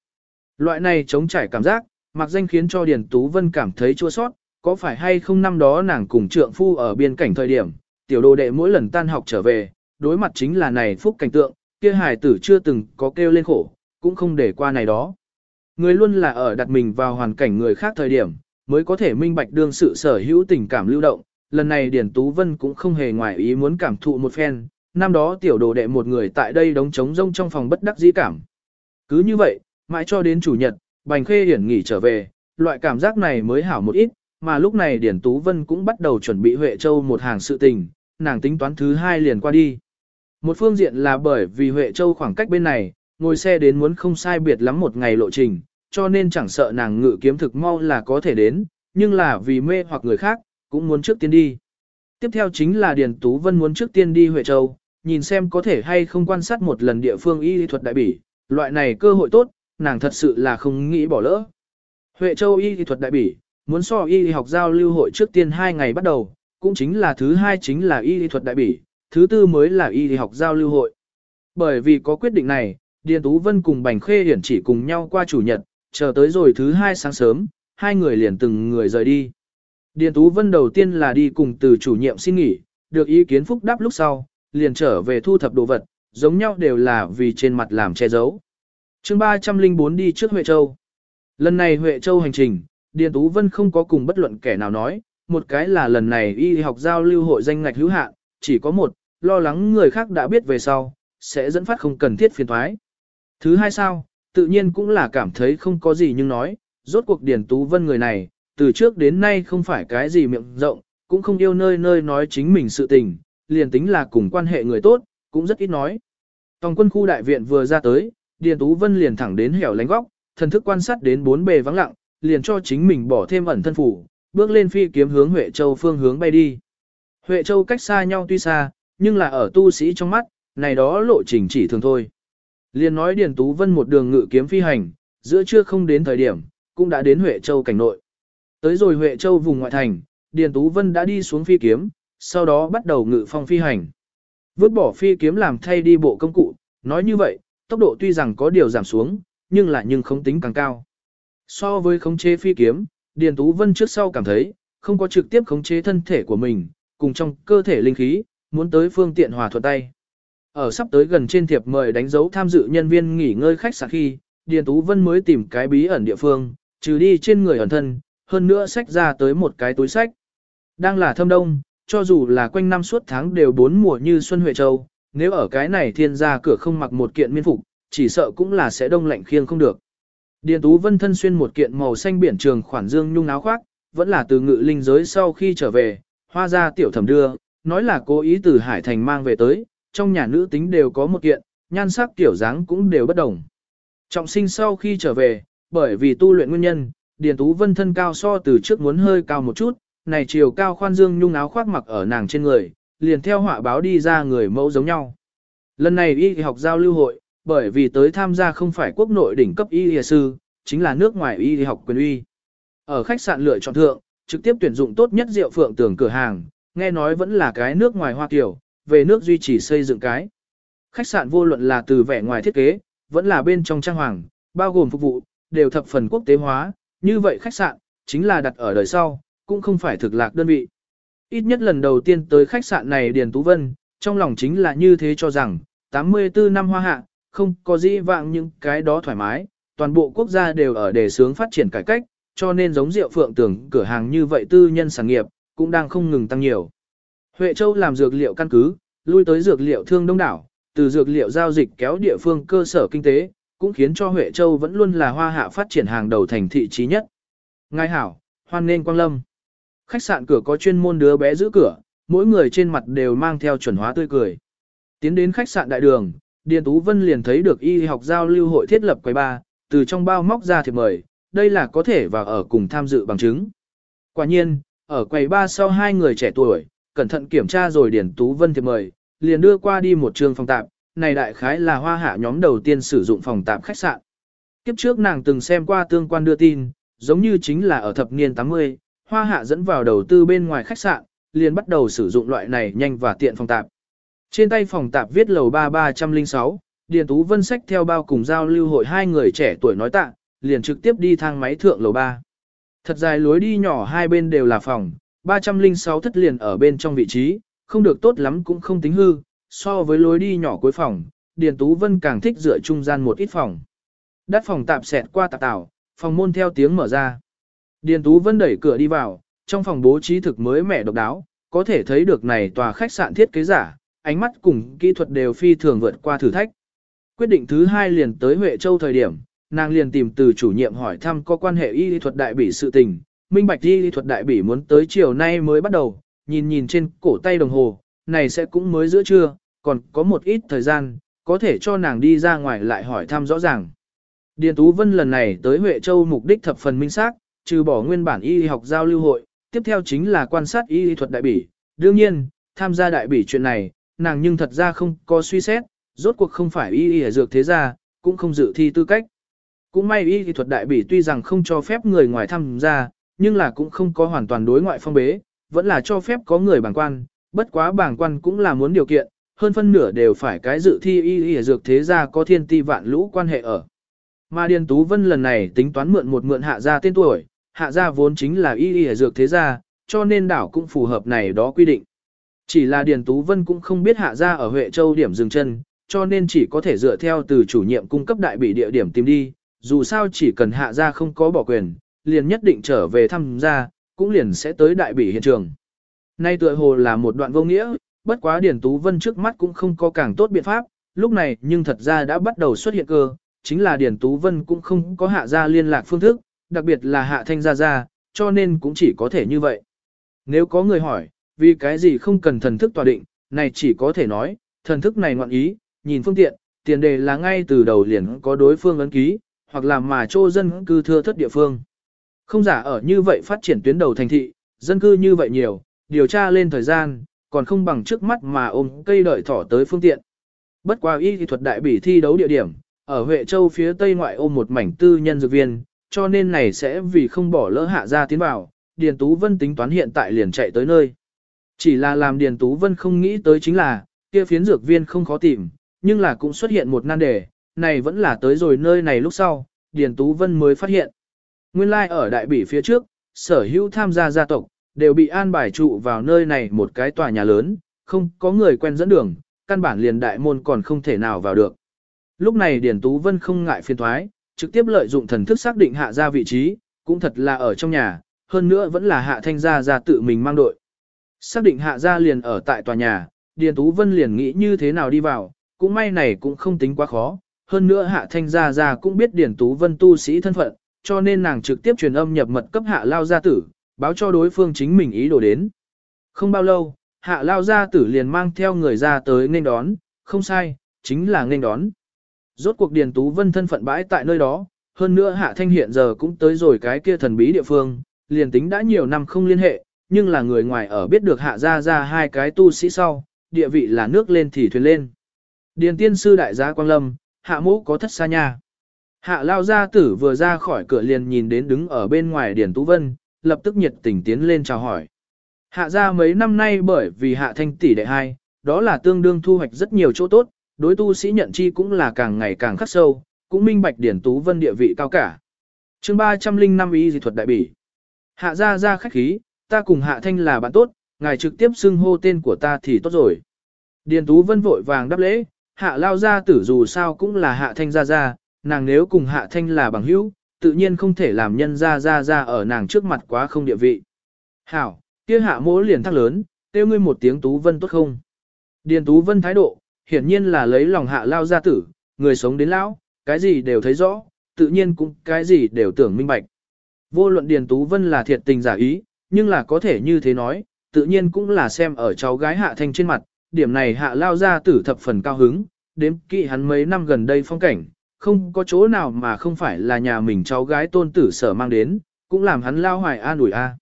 Loại này chống trải cảm giác, mặc danh khiến cho Điền Tú Vân cảm thấy chua sót, có phải hay không năm đó nàng cùng trượng phu ở biên cảnh thời điểm, tiểu đồ đệ mỗi lần tan học trở về, đối mặt chính là này phúc cảnh tượng, kia hài tử chưa từng có kêu lên khổ, cũng không để qua này đó. Người luôn là ở đặt mình vào hoàn cảnh người khác thời điểm, mới có thể minh bạch đương sự sở hữu tình cảm lưu động. Lần này Điển Tú Vân cũng không hề ngoài ý muốn cảm thụ một phen, năm đó tiểu đồ đệ một người tại đây đóng trống rông trong phòng bất đắc dĩ cảm. Cứ như vậy, mãi cho đến chủ nhật, Bành Khê Hiển nghỉ trở về, loại cảm giác này mới hảo một ít, mà lúc này Điển Tú Vân cũng bắt đầu chuẩn bị Huệ Châu một hàng sự tình, nàng tính toán thứ hai liền qua đi. Một phương diện là bởi vì Huệ Châu khoảng cách bên này, ngồi xe đến muốn không sai biệt lắm một ngày lộ trình, cho nên chẳng sợ nàng ngự kiếm thực mau là có thể đến, nhưng là vì mê hoặc người khác, cũng muốn trước tiên đi. Tiếp theo chính là Điền Tú Vân muốn trước tiên đi Huệ Châu, nhìn xem có thể hay không quan sát một lần địa phương y thuật đại bỉ, loại này cơ hội tốt, nàng thật sự là không nghĩ bỏ lỡ. Huệ Châu y thuật đại bỉ, muốn so y học giao lưu hội trước tiên 2 ngày bắt đầu, cũng chính là thứ hai chính là y thuật đại bỉ, thứ tư mới là y học giao lưu hội. Bởi vì có quyết định này, Điền Tú Vân cùng Bành Khê Hiển chỉ cùng nhau qua chủ nhật, chờ tới rồi thứ hai sáng sớm, hai người liền từng người rời đi. Điền Tú Vân đầu tiên là đi cùng từ chủ nhiệm xin nghỉ, được ý kiến phúc đáp lúc sau, liền trở về thu thập đồ vật, giống nhau đều là vì trên mặt làm che giấu. chương 304 đi trước Huệ Châu. Lần này Huệ Châu hành trình, Điền Tú Vân không có cùng bất luận kẻ nào nói, một cái là lần này y học giao lưu hội danh ngạch hữu hạn, chỉ có một, lo lắng người khác đã biết về sau, sẽ dẫn phát không cần thiết phiền thoái. Thứ hai sao, tự nhiên cũng là cảm thấy không có gì nhưng nói, rốt cuộc Điền Tú Vân người này, từ trước đến nay không phải cái gì miệng rộng, cũng không yêu nơi nơi nói chính mình sự tình, liền tính là cùng quan hệ người tốt, cũng rất ít nói. Tòng quân khu đại viện vừa ra tới, Điền Tú Vân liền thẳng đến hẻo lánh góc, thần thức quan sát đến bốn bề vắng lặng, liền cho chính mình bỏ thêm ẩn thân phủ, bước lên phi kiếm hướng Huệ Châu phương hướng bay đi. Huệ Châu cách xa nhau tuy xa, nhưng là ở tu sĩ trong mắt, này đó lộ trình chỉ thường thôi. Liên nói Điền Tú Vân một đường ngự kiếm phi hành, giữa trưa không đến thời điểm, cũng đã đến Huệ Châu cảnh nội. Tới rồi Huệ Châu vùng ngoại thành, Điền Tú Vân đã đi xuống phi kiếm, sau đó bắt đầu ngự phong phi hành. Vứt bỏ phi kiếm làm thay đi bộ công cụ, nói như vậy, tốc độ tuy rằng có điều giảm xuống, nhưng lại nhưng không tính càng cao. So với khống chế phi kiếm, Điền Tú Vân trước sau cảm thấy, không có trực tiếp khống chế thân thể của mình, cùng trong cơ thể linh khí, muốn tới phương tiện hòa thuận tay. Ở sắp tới gần trên thiệp mời đánh dấu tham dự nhân viên nghỉ ngơi khách sạn khi, Điền Tú Vân mới tìm cái bí ẩn địa phương, trừ đi trên người ẩn thân, hơn nữa xách ra tới một cái túi sách. Đang là thâm đông, cho dù là quanh năm suốt tháng đều bốn mùa như Xuân Huệ Châu, nếu ở cái này thiên gia cửa không mặc một kiện miên phục, chỉ sợ cũng là sẽ đông lạnh khiêng không được. Điền Tú Vân thân xuyên một kiện màu xanh biển trường khoản dương nhung áo khoác, vẫn là từ ngự linh giới sau khi trở về, hoa ra tiểu thẩm đưa, nói là cố ý từ Hải Thành mang về tới, trong nhà nữ tính đều có một kiện, nhan sắc kiểu dáng cũng đều bất đồng. Trọng sinh sau khi trở về, bởi vì tu luyện nguyên nhân, Điền Tú Vân thân cao so từ trước muốn hơi cao một chút, này chiều cao khoan dương nhung áo khoác mặc ở nàng trên người, liền theo họa báo đi ra người mẫu giống nhau. Lần này y học giao lưu hội, bởi vì tới tham gia không phải quốc nội đỉnh cấp y y sư, chính là nước ngoài y học quyền uy. Ở khách sạn lựa chọn thượng, trực tiếp tuyển dụng tốt nhất rượu phượng tường cửa hàng, nghe nói vẫn là cái nước ngoài hoa kiểu, về nước duy trì xây dựng cái. Khách sạn vô luận là từ vẻ ngoài thiết kế, vẫn là bên trong trang hoàng, bao gồm phục vụ, đều thập phần quốc tế hóa, như vậy khách sạn, chính là đặt ở đời sau, cũng không phải thực lạc đơn vị. Ít nhất lần đầu tiên tới khách sạn này Điền Tú Vân, trong lòng chính là như thế cho rằng, 84 năm hoa hạ, không có gì vạng những cái đó thoải mái, toàn bộ quốc gia đều ở đề sướng phát triển cải cách, cho nên giống rượu phượng tưởng cửa hàng như vậy tư nhân sản nghiệp, cũng đang không ngừng tăng nhiều. Huệ Châu làm dược liệu căn cứ, lui tới dược liệu thương đông đảo, từ dược liệu giao dịch kéo địa phương cơ sở kinh tế, cũng khiến cho Huệ Châu vẫn luôn là hoa hạ phát triển hàng đầu thành thị trí nhất. Ngài hảo, hoan nên quang lâm. Khách sạn cửa có chuyên môn đứa bé giữ cửa, mỗi người trên mặt đều mang theo chuẩn hóa tươi cười. Tiến đến khách sạn đại đường, Điền Tú Vân liền thấy được y học giao lưu hội thiết lập quầy ba, từ trong bao móc ra thiệp mời, đây là có thể vào ở cùng tham dự bằng chứng. Quả nhiên, ở quầy ba sau hai người trẻ tuổi, cẩn thận kiểm tra rồi Điền Tú Vân thì mời, liền đưa qua đi một trường phòng tạp, này đại khái là hoa hạ nhóm đầu tiên sử dụng phòng tạp khách sạn. Kiếp trước nàng từng xem qua tương quan đưa tin, giống như chính là ở thập niên 80, hoa hạ dẫn vào đầu tư bên ngoài khách sạn, liền bắt đầu sử dụng loại này nhanh và tiện phòng tạp. Trên tay phòng tạp viết lầu 3306, Điền Tú Vân sách theo bao cùng giao lưu hội hai người trẻ tuổi nói tạ, liền trực tiếp đi thang máy thượng lầu 3. Thật dài lối đi nhỏ hai bên đều là phòng, 306 thất liền ở bên trong vị trí, không được tốt lắm cũng không tính hư, so với lối đi nhỏ cuối phòng, Điền Tú Vân càng thích dựa trung gian một ít phòng. Đắt phòng tạp xẹt qua tạp tảo, phòng môn theo tiếng mở ra. Điền Tú Vân đẩy cửa đi vào, trong phòng bố trí thực mới mẻ độc đáo, có thể thấy được này tòa khách sạn thiết kế giả, ánh mắt cùng kỹ thuật đều phi thường vượt qua thử thách. Quyết định thứ hai liền tới Huệ Châu thời điểm, nàng liền tìm từ chủ nhiệm hỏi thăm có quan hệ y lý thuật đại bỉ sự tình, minh bạch y lý thuật đại bỉ muốn tới chiều nay mới bắt đầu, nhìn nhìn trên cổ tay đồng hồ, này sẽ cũng mới giữa trưa, còn có một ít thời gian, có thể cho nàng đi ra ngoài lại hỏi thăm rõ ràng. Điền Tú Vân lần này tới Huệ Châu mục đích thập phần minh xác, trừ bỏ nguyên bản y học giao lưu hội, tiếp theo chính là quan sát y thuật đại bỉ. Đương nhiên, tham gia đại bỉ chuyện này, nàng nhưng thật ra không có suy xét, rốt cuộc không phải y y dược thế gia, cũng không dự thi tư cách. Cũng may y thuật đại bỉ tuy rằng không cho phép người ngoài tham gia, nhưng là cũng không có hoàn toàn đối ngoại phong bế, vẫn là cho phép có người bảng quan, bất quá bảng quan cũng là muốn điều kiện, hơn phân nửa đều phải cái dự thi y y dược thế gia có thiên ti vạn lũ quan hệ ở. Mà Điền Tú Vân lần này tính toán mượn một mượn hạ gia tên tuổi, hạ gia vốn chính là y y dược thế gia, cho nên đảo cũng phù hợp này đó quy định. Chỉ là Điền Tú Vân cũng không biết hạ gia ở Huệ Châu điểm dừng chân, cho nên chỉ có thể dựa theo từ chủ nhiệm cung cấp đại bị địa điểm tìm đi, dù sao chỉ cần hạ gia không có bỏ quyền, liền nhất định trở về thăm gia, cũng liền sẽ tới đại bỉ hiện trường. Nay tựa hồ là một đoạn vô nghĩa, bất quá Điền Tú Vân trước mắt cũng không có càng tốt biện pháp, lúc này nhưng thật ra đã bắt đầu xuất hiện cơ, chính là Điền Tú Vân cũng không có hạ gia liên lạc phương thức, đặc biệt là hạ thanh gia gia, cho nên cũng chỉ có thể như vậy. Nếu có người hỏi, vì cái gì không cần thần thức tòa định, này chỉ có thể nói, thần thức này ngoạn ý, nhìn phương tiện, tiền đề là ngay từ đầu liền có đối phương ấn ký, hoặc là mà chô dân cư thưa thất địa phương. Không giả ở như vậy phát triển tuyến đầu thành thị, dân cư như vậy nhiều, điều tra lên thời gian, còn không bằng trước mắt mà ôm cây đợi thỏ tới phương tiện. Bất qua y thuật đại bỉ thi đấu địa điểm, ở Huệ Châu phía tây ngoại ôm một mảnh tư nhân dược viên, cho nên này sẽ vì không bỏ lỡ hạ ra tiến vào, Điền Tú Vân tính toán hiện tại liền chạy tới nơi. Chỉ là làm Điền Tú Vân không nghĩ tới chính là, kia phiến dược viên không khó tìm, nhưng là cũng xuất hiện một nan đề, này vẫn là tới rồi nơi này lúc sau, Điền Tú Vân mới phát hiện. Nguyên lai like ở đại bỉ phía trước, sở hữu tham gia gia tộc, đều bị an bài trụ vào nơi này một cái tòa nhà lớn, không có người quen dẫn đường, căn bản liền đại môn còn không thể nào vào được. Lúc này Điền Tú Vân không ngại phiền thoái, trực tiếp lợi dụng thần thức xác định hạ ra vị trí, cũng thật là ở trong nhà, hơn nữa vẫn là hạ thanh gia ra tự mình mang đội. Xác định hạ ra liền ở tại tòa nhà, Điền Tú Vân liền nghĩ như thế nào đi vào, cũng may này cũng không tính quá khó, hơn nữa hạ thanh gia gia cũng biết điển Tú Vân tu sĩ thân phận, cho nên nàng trực tiếp truyền âm nhập mật cấp hạ lao gia tử, báo cho đối phương chính mình ý đồ đến. Không bao lâu, hạ lao gia tử liền mang theo người ra tới nên đón, không sai, chính là nên đón. Rốt cuộc Điền Tú Vân thân phận bãi tại nơi đó, hơn nữa Hạ Thanh hiện giờ cũng tới rồi cái kia thần bí địa phương, liền tính đã nhiều năm không liên hệ, nhưng là người ngoài ở biết được Hạ gia ra hai cái tu sĩ sau, địa vị là nước lên thì thuyền lên. Điền tiên sư đại gia Quang Lâm, Hạ mũ có thất xa nha. Hạ lao gia tử vừa ra khỏi cửa liền nhìn đến đứng ở bên ngoài Điền Tú Vân, lập tức nhiệt tình tiến lên chào hỏi. Hạ ra mấy năm nay bởi vì Hạ Thanh tỷ đệ hai, đó là tương đương thu hoạch rất nhiều chỗ tốt, đối tu sĩ nhận chi cũng là càng ngày càng khắc sâu, cũng minh bạch điển tú vân địa vị cao cả. chương 305 ý dị thuật đại bỉ. Hạ ra ra khách khí, ta cùng hạ thanh là bạn tốt, ngài trực tiếp xưng hô tên của ta thì tốt rồi. Điền tú vân vội vàng đáp lễ, hạ lao gia tử dù sao cũng là hạ thanh gia gia, nàng nếu cùng hạ thanh là bằng hữu, tự nhiên không thể làm nhân gia gia gia ở nàng trước mặt quá không địa vị. Hảo, kia hạ mỗ liền thắc lớn, kêu ngươi một tiếng tú vân tốt không? Điền tú vân thái độ, hiển nhiên là lấy lòng hạ lao gia tử, người sống đến lão, cái gì đều thấy rõ, tự nhiên cũng cái gì đều tưởng minh bạch. Vô luận Điền Tú Vân là thiệt tình giả ý, nhưng là có thể như thế nói, tự nhiên cũng là xem ở cháu gái hạ thanh trên mặt, điểm này hạ lao gia tử thập phần cao hứng, đếm kỵ hắn mấy năm gần đây phong cảnh, không có chỗ nào mà không phải là nhà mình cháu gái tôn tử sở mang đến, cũng làm hắn lao hoài an ủi a.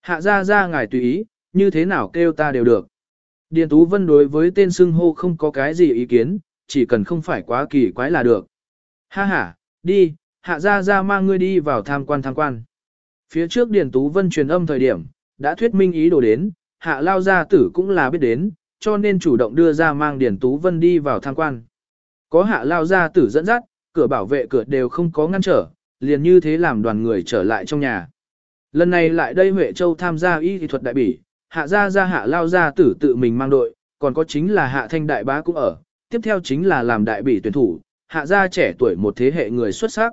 Hạ ra ra ngài tùy ý, như thế nào kêu ta đều được. Điền Tú Vân đối với tên xưng hô không có cái gì ý kiến, chỉ cần không phải quá kỳ quái là được. Ha ha, đi, hạ ra ra mang ngươi đi vào tham quan tham quan. Phía trước Điền Tú Vân truyền âm thời điểm, đã thuyết minh ý đồ đến, hạ lao gia tử cũng là biết đến, cho nên chủ động đưa ra mang Điền Tú Vân đi vào tham quan. Có hạ lao ra tử dẫn dắt, cửa bảo vệ cửa đều không có ngăn trở, liền như thế làm đoàn người trở lại trong nhà. Lần này lại đây Huệ Châu tham gia y thị thuật đại bỉ, hạ gia gia hạ lao gia tử tự mình mang đội, còn có chính là hạ thanh đại bá cũng ở, tiếp theo chính là làm đại bỉ tuyển thủ, hạ gia trẻ tuổi một thế hệ người xuất sắc.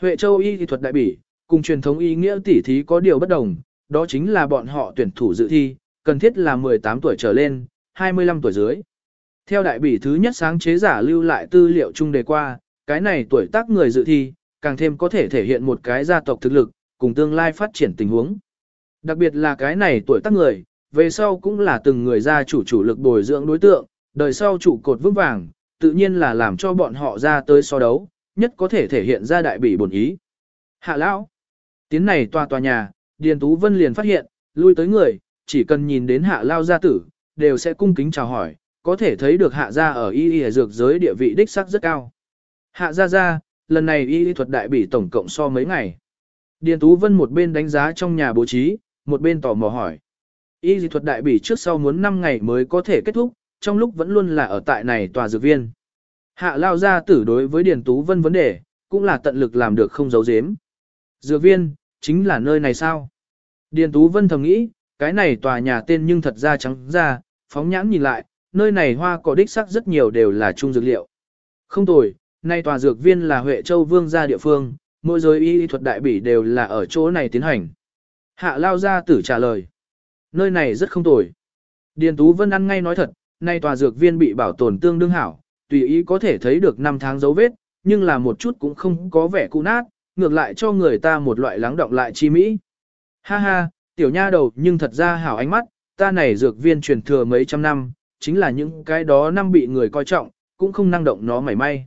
Huệ Châu y thị thuật đại bỉ, cùng truyền thống y nghĩa tỉ thí có điều bất đồng, đó chính là bọn họ tuyển thủ dự thi, cần thiết là 18 tuổi trở lên, 25 tuổi dưới. Theo đại bỉ thứ nhất sáng chế giả lưu lại tư liệu chung đề qua, cái này tuổi tác người dự thi, càng thêm có thể thể hiện một cái gia tộc thực lực, cùng tương lai phát triển tình huống. Đặc biệt là cái này tuổi tác người, về sau cũng là từng người gia chủ chủ lực bồi dưỡng đối tượng, đời sau chủ cột vững vàng, tự nhiên là làm cho bọn họ ra tới so đấu, nhất có thể thể hiện ra đại bỉ bổn ý. Hạ lão, tiến này tòa tòa nhà, Điền Tú Vân liền phát hiện, lui tới người, chỉ cần nhìn đến hạ lao gia tử, đều sẽ cung kính chào hỏi, có thể thấy được hạ gia ở y y dược giới địa vị đích sắc rất cao. Hạ gia gia, lần này y y thuật đại bỉ tổng cộng so mấy ngày. Điền Tú Vân một bên đánh giá trong nhà bố trí, một bên tò mò hỏi. Y Y thuật đại bỉ trước sau muốn 5 ngày mới có thể kết thúc, trong lúc vẫn luôn là ở tại này tòa dược viên. Hạ lao gia tử đối với Điền Tú Vân vấn đề, cũng là tận lực làm được không giấu giếm. Dược viên, chính là nơi này sao? Điền Tú Vân thầm nghĩ, cái này tòa nhà tên nhưng thật ra trắng ra, phóng nhãn nhìn lại, nơi này hoa cỏ đích sắc rất nhiều đều là trung dược liệu. Không tồi, nay tòa dược viên là Huệ Châu Vương gia địa phương, mỗi giới y thuật đại bỉ đều là ở chỗ này tiến hành. Hạ lao gia tử trả lời. Nơi này rất không tồi. Điền Tú Vân ăn ngay nói thật, nay tòa dược viên bị bảo tồn tương đương hảo, tùy ý có thể thấy được năm tháng dấu vết, nhưng là một chút cũng không có vẻ cũ nát, ngược lại cho người ta một loại lắng động lại chi mỹ. Ha ha, tiểu nha đầu nhưng thật ra hảo ánh mắt, ta này dược viên truyền thừa mấy trăm năm, chính là những cái đó năm bị người coi trọng, cũng không năng động nó mảy may.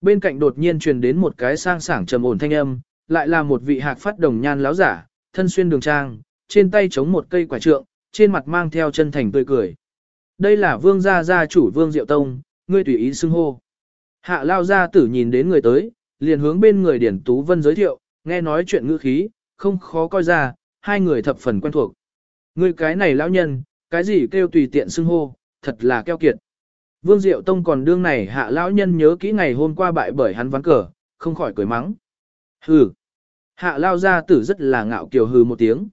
Bên cạnh đột nhiên truyền đến một cái sang sảng trầm ổn thanh âm, lại là một vị hạc phát đồng nhan láo giả, thân xuyên đường trang, trên tay chống một cây quả trượng, trên mặt mang theo chân thành tươi cười. Đây là vương gia gia chủ vương diệu tông, ngươi tùy ý xưng hô. Hạ lao gia tử nhìn đến người tới, liền hướng bên người Điển Tú Vân giới thiệu, nghe nói chuyện ngữ khí, không khó coi ra, hai người thập phần quen thuộc. Ngươi cái này lão nhân, cái gì kêu tùy tiện xưng hô, thật là keo kiệt. Vương Diệu Tông còn đương này hạ lão nhân nhớ kỹ ngày hôm qua bại bởi hắn ván cờ, không khỏi cười mắng. Hừ. Hạ lao gia tử rất là ngạo kiều hừ một tiếng.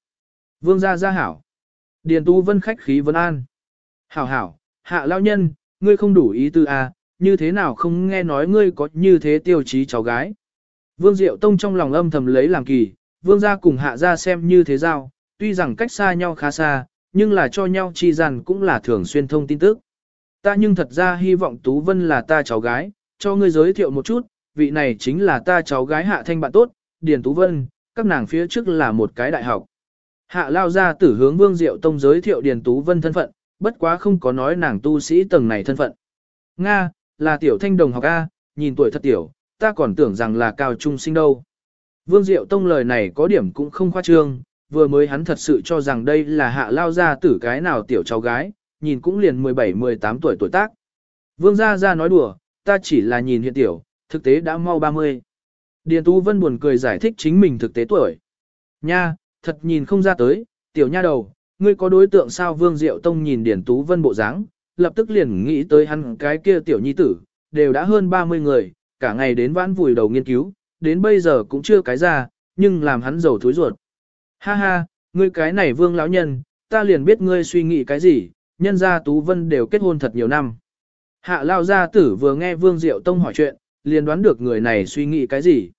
Vương gia gia hảo. Điền Tu Vân khách khí vấn an. Hảo hảo, hạ lao nhân, ngươi không đủ ý tư à, như thế nào không nghe nói ngươi có như thế tiêu chí cháu gái. Vương Diệu Tông trong lòng âm thầm lấy làm kỳ, vương gia cùng hạ gia xem như thế giao, tuy rằng cách xa nhau khá xa, nhưng là cho nhau chi rằng cũng là thường xuyên thông tin tức. Ta nhưng thật ra hy vọng Tú Vân là ta cháu gái, cho ngươi giới thiệu một chút, vị này chính là ta cháu gái hạ thanh bạn tốt, Điền Tú Vân, các nàng phía trước là một cái đại học. Hạ lao ra tử hướng Vương Diệu Tông giới thiệu Điền Tú Vân thân phận, bất quá không có nói nàng tu sĩ tầng này thân phận. Nga, là tiểu thanh đồng học A, nhìn tuổi thật tiểu, ta còn tưởng rằng là cao trung sinh đâu. Vương Diệu Tông lời này có điểm cũng không khoa trương, vừa mới hắn thật sự cho rằng đây là hạ lao ra tử cái nào tiểu cháu gái, nhìn cũng liền 17-18 tuổi tuổi tác. Vương Gia Gia nói đùa, ta chỉ là nhìn hiện tiểu, thực tế đã mau 30. Điền Tú Vân buồn cười giải thích chính mình thực tế tuổi. Nha, thật nhìn không ra tới, tiểu nha đầu, ngươi có đối tượng sao Vương Diệu Tông nhìn Điền Tú Vân bộ dáng, lập tức liền nghĩ tới hắn cái kia tiểu nhi tử, đều đã hơn 30 người, cả ngày đến vãn vùi đầu nghiên cứu, đến bây giờ cũng chưa cái ra, nhưng làm hắn giàu thối ruột. Ha ha, ngươi cái này Vương lão nhân, ta liền biết ngươi suy nghĩ cái gì, nhân gia Tú Vân đều kết hôn thật nhiều năm. Hạ lao gia tử vừa nghe Vương Diệu Tông hỏi chuyện, liền đoán được người này suy nghĩ cái gì.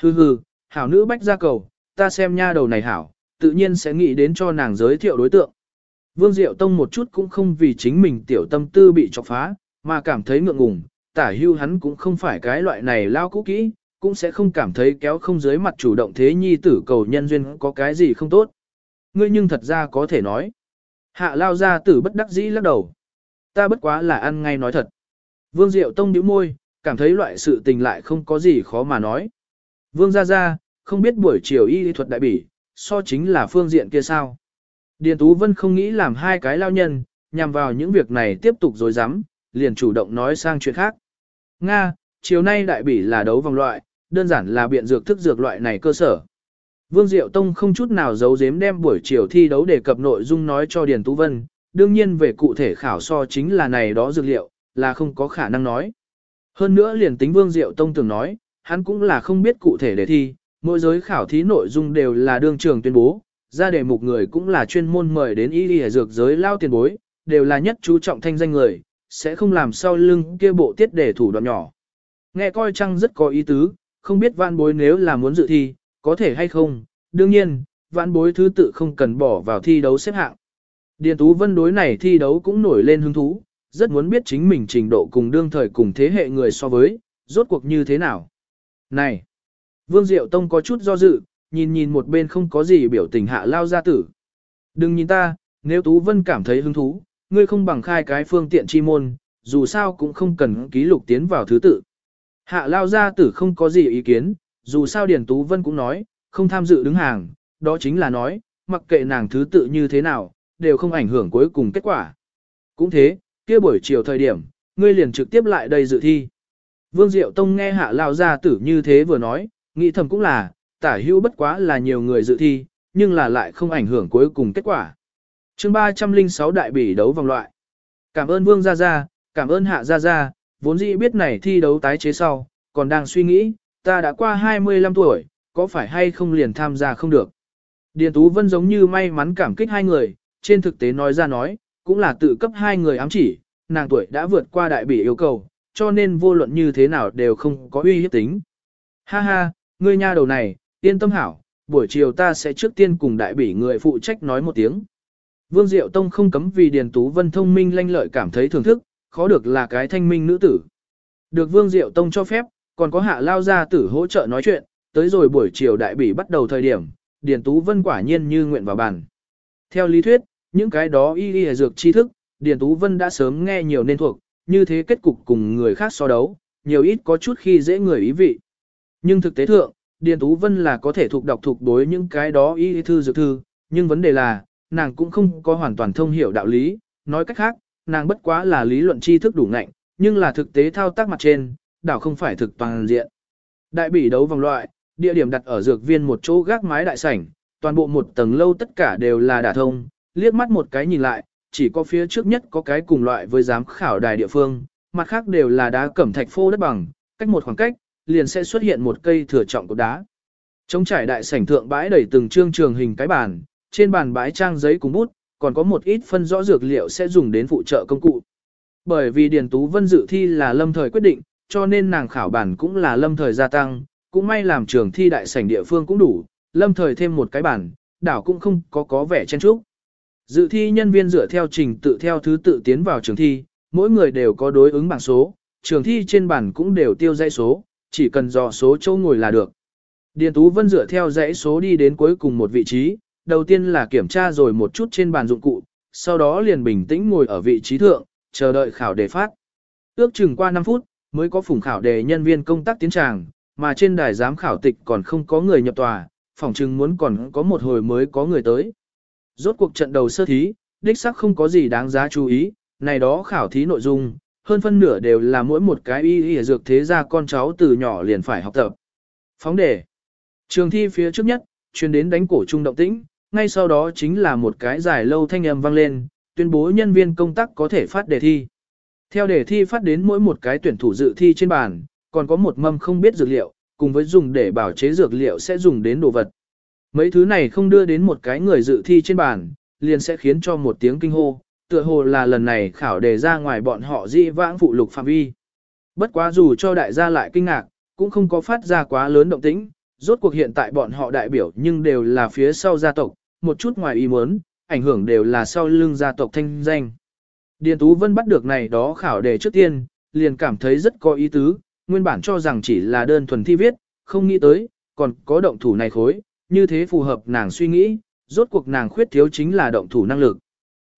Hừ hừ, hảo nữ bách gia cầu, ta xem nha đầu này hảo, tự nhiên sẽ nghĩ đến cho nàng giới thiệu đối tượng. Vương Diệu Tông một chút cũng không vì chính mình tiểu tâm tư bị chọc phá, mà cảm thấy ngượng ngùng, tả hưu hắn cũng không phải cái loại này lao cũ kỹ, cũng sẽ không cảm thấy kéo không dưới mặt chủ động thế nhi tử cầu nhân duyên có cái gì không tốt. Ngươi nhưng thật ra có thể nói. Hạ lao ra tử bất đắc dĩ lắc đầu. Ta bất quá là ăn ngay nói thật. Vương Diệu Tông nhíu môi, cảm thấy loại sự tình lại không có gì khó mà nói. Vương Gia Gia, không biết buổi chiều y thuật đại bỉ, so chính là phương diện kia sao. Điền Tú Vân không nghĩ làm hai cái lao nhân, nhằm vào những việc này tiếp tục dối rắm liền chủ động nói sang chuyện khác. Nga, chiều nay đại bỉ là đấu vòng loại, đơn giản là biện dược thức dược loại này cơ sở. Vương Diệu Tông không chút nào giấu giếm đem buổi chiều thi đấu đề cập nội dung nói cho Điền Tú Vân, đương nhiên về cụ thể khảo so chính là này đó dược liệu, là không có khả năng nói. Hơn nữa liền tính Vương Diệu Tông từng nói, hắn cũng là không biết cụ thể đề thi, mỗi giới khảo thí nội dung đều là đương trường tuyên bố, ra đề mục người cũng là chuyên môn mời đến y y dược giới lao tiền bối, đều là nhất chú trọng thanh danh người, sẽ không làm sau lưng kia bộ tiết để thủ đoạn nhỏ. Nghe coi chăng rất có ý tứ, không biết vạn bối nếu là muốn dự thi, có thể hay không, đương nhiên, vạn bối thứ tự không cần bỏ vào thi đấu xếp hạng. Điền Tú Vân đối này thi đấu cũng nổi lên hứng thú, rất muốn biết chính mình trình độ cùng đương thời cùng thế hệ người so với, rốt cuộc như thế nào. Này! Vương Diệu Tông có chút do dự, nhìn nhìn một bên không có gì biểu tình hạ lao gia tử. Đừng nhìn ta, nếu Tú Vân cảm thấy hứng thú, ngươi không bằng khai cái phương tiện chi môn, dù sao cũng không cần ký lục tiến vào thứ tự. Hạ lao gia tử không có gì ý kiến, dù sao Điền Tú Vân cũng nói, không tham dự đứng hàng, đó chính là nói, mặc kệ nàng thứ tự như thế nào, đều không ảnh hưởng cuối cùng kết quả. Cũng thế, kia buổi chiều thời điểm, ngươi liền trực tiếp lại đây dự thi. Vương Diệu Tông nghe hạ lao gia tử như thế vừa nói, nghĩ thầm cũng là, tả hữu bất quá là nhiều người dự thi, nhưng là lại không ảnh hưởng cuối cùng kết quả. chương 306 đại bỉ đấu vòng loại. Cảm ơn Vương Gia Gia, cảm ơn Hạ Gia Gia, vốn dĩ biết này thi đấu tái chế sau, còn đang suy nghĩ, ta đã qua 25 tuổi, có phải hay không liền tham gia không được. Điền Tú Vân giống như may mắn cảm kích hai người, trên thực tế nói ra nói, cũng là tự cấp hai người ám chỉ, nàng tuổi đã vượt qua đại bỉ yêu cầu, cho nên vô luận như thế nào đều không có uy hiếp tính. Ha ha, ngươi nha đầu này, yên tâm hảo, buổi chiều ta sẽ trước tiên cùng đại bỉ người phụ trách nói một tiếng. Vương Diệu Tông không cấm vì Điền Tú Vân thông minh lanh lợi cảm thấy thưởng thức, khó được là cái thanh minh nữ tử. Được Vương Diệu Tông cho phép, còn có hạ lao gia tử hỗ trợ nói chuyện, tới rồi buổi chiều đại bỉ bắt đầu thời điểm, Điền Tú Vân quả nhiên như nguyện vào bàn. Theo lý thuyết, những cái đó y y dược tri thức, Điền Tú Vân đã sớm nghe nhiều nên thuộc, như thế kết cục cùng người khác so đấu, nhiều ít có chút khi dễ người ý vị. Nhưng thực tế thượng, Điền Tú Vân là có thể thuộc đọc thuộc đối những cái đó y thư dược thư, nhưng vấn đề là, nàng cũng không có hoàn toàn thông hiểu đạo lý, nói cách khác, nàng bất quá là lý luận tri thức đủ ngạnh, nhưng là thực tế thao tác mặt trên, đảo không phải thực toàn diện. Đại bỉ đấu vòng loại, địa điểm đặt ở dược viên một chỗ gác mái đại sảnh, toàn bộ một tầng lâu tất cả đều là đả thông, liếc mắt một cái nhìn lại, chỉ có phía trước nhất có cái cùng loại với giám khảo đài địa phương, mặt khác đều là đá cẩm thạch phô đất bằng, cách một khoảng cách, liền sẽ xuất hiện một cây thừa trọng của đá. Trong trải đại sảnh thượng bãi đầy từng trương trường hình cái bàn, trên bàn bãi trang giấy cùng bút, còn có một ít phân rõ dược liệu sẽ dùng đến phụ trợ công cụ. Bởi vì Điền Tú Vân dự thi là lâm thời quyết định, cho nên nàng khảo bản cũng là lâm thời gia tăng, cũng may làm trường thi đại sảnh địa phương cũng đủ, lâm thời thêm một cái bản, đảo cũng không có có vẻ chen chúc. Dự thi nhân viên dựa theo trình tự theo thứ tự tiến vào trường thi, mỗi người đều có đối ứng bảng số, trường thi trên bản cũng đều tiêu dãy số, chỉ cần dò số châu ngồi là được. Điền Tú Vân dựa theo dãy số đi đến cuối cùng một vị trí, đầu tiên là kiểm tra rồi một chút trên bàn dụng cụ, sau đó liền bình tĩnh ngồi ở vị trí thượng, chờ đợi khảo đề phát. Ước chừng qua 5 phút, mới có phủng khảo đề nhân viên công tác tiến tràng, mà trên đài giám khảo tịch còn không có người nhập tòa, phỏng chừng muốn còn có một hồi mới có người tới. Rốt cuộc trận đầu sơ thí, đích xác không có gì đáng giá chú ý, này đó khảo thí nội dung, hơn phân nửa đều là mỗi một cái y y dược thế ra con cháu từ nhỏ liền phải học tập. Phóng đề. Trường thi phía trước nhất, chuyên đến đánh cổ trung động tĩnh, ngay sau đó chính là một cái dài lâu thanh âm vang lên, tuyên bố nhân viên công tác có thể phát đề thi. Theo đề thi phát đến mỗi một cái tuyển thủ dự thi trên bàn, còn có một mâm không biết dược liệu, cùng với dùng để bảo chế dược liệu sẽ dùng đến đồ vật. Mấy thứ này không đưa đến một cái người dự thi trên bàn, liền sẽ khiến cho một tiếng kinh hô, tựa hồ là lần này khảo đề ra ngoài bọn họ dị vãng phụ lục phạm vi. Bất quá dù cho đại gia lại kinh ngạc, cũng không có phát ra quá lớn động tĩnh, rốt cuộc hiện tại bọn họ đại biểu nhưng đều là phía sau gia tộc, một chút ngoài ý muốn, ảnh hưởng đều là sau lưng gia tộc thanh danh. Điền Tú Vân bắt được này đó khảo đề trước tiên, liền cảm thấy rất có ý tứ, nguyên bản cho rằng chỉ là đơn thuần thi viết, không nghĩ tới, còn có động thủ này khối, như thế phù hợp nàng suy nghĩ, rốt cuộc nàng khuyết thiếu chính là động thủ năng lực.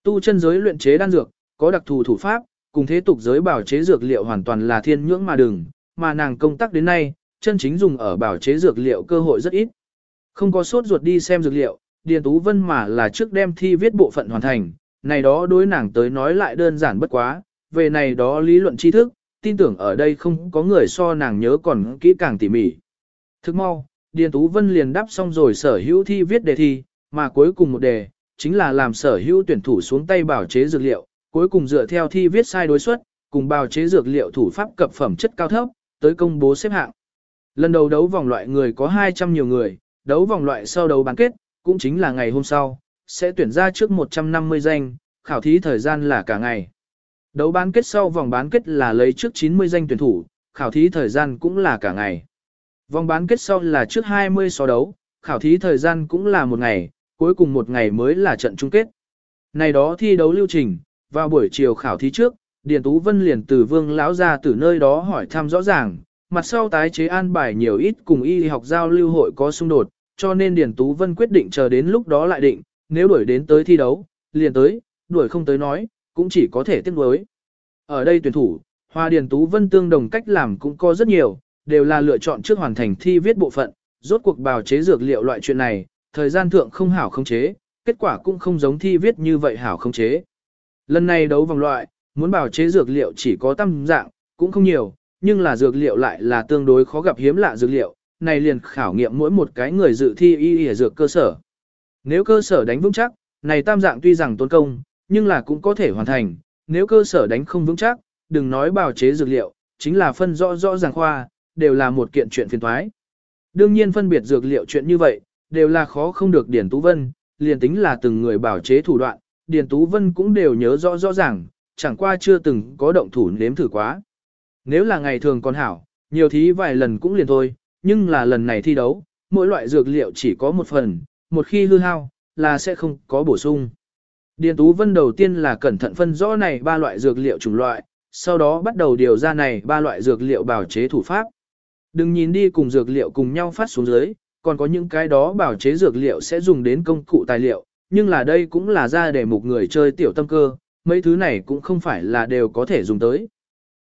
Tu chân giới luyện chế đan dược, có đặc thù thủ pháp, cùng thế tục giới bảo chế dược liệu hoàn toàn là thiên nhưỡng mà đừng, mà nàng công tác đến nay, chân chính dùng ở bảo chế dược liệu cơ hội rất ít. Không có sốt ruột đi xem dược liệu, Điền Tú Vân mà là trước đem thi viết bộ phận hoàn thành, này đó đối nàng tới nói lại đơn giản bất quá, về này đó lý luận tri thức, tin tưởng ở đây không có người so nàng nhớ còn kỹ càng tỉ mỉ. Thức mau, Điền Tú Vân liền đáp xong rồi sở hữu thi viết đề thi, mà cuối cùng một đề, chính là làm sở hữu tuyển thủ xuống tay bảo chế dược liệu, cuối cùng dựa theo thi viết sai đối suất, cùng bào chế dược liệu thủ pháp cập phẩm chất cao thấp, tới công bố xếp hạng. Lần đầu đấu vòng loại người có 200 nhiều người, đấu vòng loại sau đấu bán kết, cũng chính là ngày hôm sau, sẽ tuyển ra trước 150 danh, khảo thí thời gian là cả ngày. Đấu bán kết sau vòng bán kết là lấy trước 90 danh tuyển thủ, khảo thí thời gian cũng là cả ngày. Vòng bán kết sau là trước 20 so đấu, khảo thí thời gian cũng là một ngày, cuối cùng một ngày mới là trận chung kết. Này đó thi đấu lưu trình, vào buổi chiều khảo thí trước, Điền Tú Vân liền từ vương lão ra từ nơi đó hỏi thăm rõ ràng, mặt sau tái chế an bài nhiều ít cùng y học giao lưu hội có xung đột, cho nên Điền Tú Vân quyết định chờ đến lúc đó lại định, nếu đuổi đến tới thi đấu, liền tới, đuổi không tới nói, cũng chỉ có thể tiếc nuối. Ở đây tuyển thủ, Hoa Điền Tú Vân tương đồng cách làm cũng có rất nhiều, đều là lựa chọn trước hoàn thành thi viết bộ phận, rốt cuộc bào chế dược liệu loại chuyện này, thời gian thượng không hảo không chế, kết quả cũng không giống thi viết như vậy hảo không chế. Lần này đấu vòng loại, muốn bào chế dược liệu chỉ có tam dạng, cũng không nhiều, nhưng là dược liệu lại là tương đối khó gặp hiếm lạ dược liệu, này liền khảo nghiệm mỗi một cái người dự thi y y dược cơ sở. Nếu cơ sở đánh vững chắc, này tam dạng tuy rằng tốn công, nhưng là cũng có thể hoàn thành, nếu cơ sở đánh không vững chắc, đừng nói bào chế dược liệu, chính là phân rõ rõ ràng khoa, đều là một kiện chuyện phiền toái. Đương nhiên phân biệt dược liệu chuyện như vậy, đều là khó không được điển Tú Vân, liền tính là từng người bảo chế thủ đoạn, Điền Tú Vân cũng đều nhớ rõ rõ ràng, chẳng qua chưa từng có động thủ nếm thử quá. Nếu là ngày thường còn hảo, nhiều thí vài lần cũng liền thôi, nhưng là lần này thi đấu, mỗi loại dược liệu chỉ có một phần, một khi hư hao, là sẽ không có bổ sung. Điền Tú Vân đầu tiên là cẩn thận phân rõ này ba loại dược liệu chủng loại, sau đó bắt đầu điều ra này ba loại dược liệu bảo chế thủ pháp. Đừng nhìn đi cùng dược liệu cùng nhau phát xuống dưới, còn có những cái đó bảo chế dược liệu sẽ dùng đến công cụ tài liệu, nhưng là đây cũng là ra để một người chơi tiểu tâm cơ, mấy thứ này cũng không phải là đều có thể dùng tới.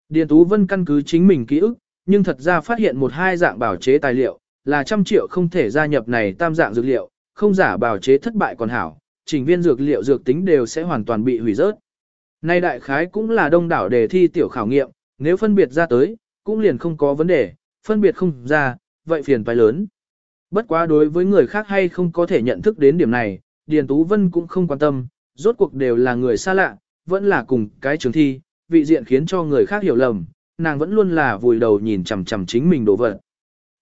Điền Tú Vân căn cứ chính mình ký ức, nhưng thật ra phát hiện một hai dạng bảo chế tài liệu, là trăm triệu không thể gia nhập này tam dạng dược liệu, không giả bảo chế thất bại còn hảo, trình viên dược liệu dược tính đều sẽ hoàn toàn bị hủy rớt. Nay đại khái cũng là đông đảo đề thi tiểu khảo nghiệm, nếu phân biệt ra tới, cũng liền không có vấn đề, phân biệt không ra, vậy phiền phải lớn. Bất quá đối với người khác hay không có thể nhận thức đến điểm này, Điền Tú Vân cũng không quan tâm, rốt cuộc đều là người xa lạ, vẫn là cùng cái trường thi, vị diện khiến cho người khác hiểu lầm, nàng vẫn luôn là vùi đầu nhìn chằm chằm chính mình đồ vật.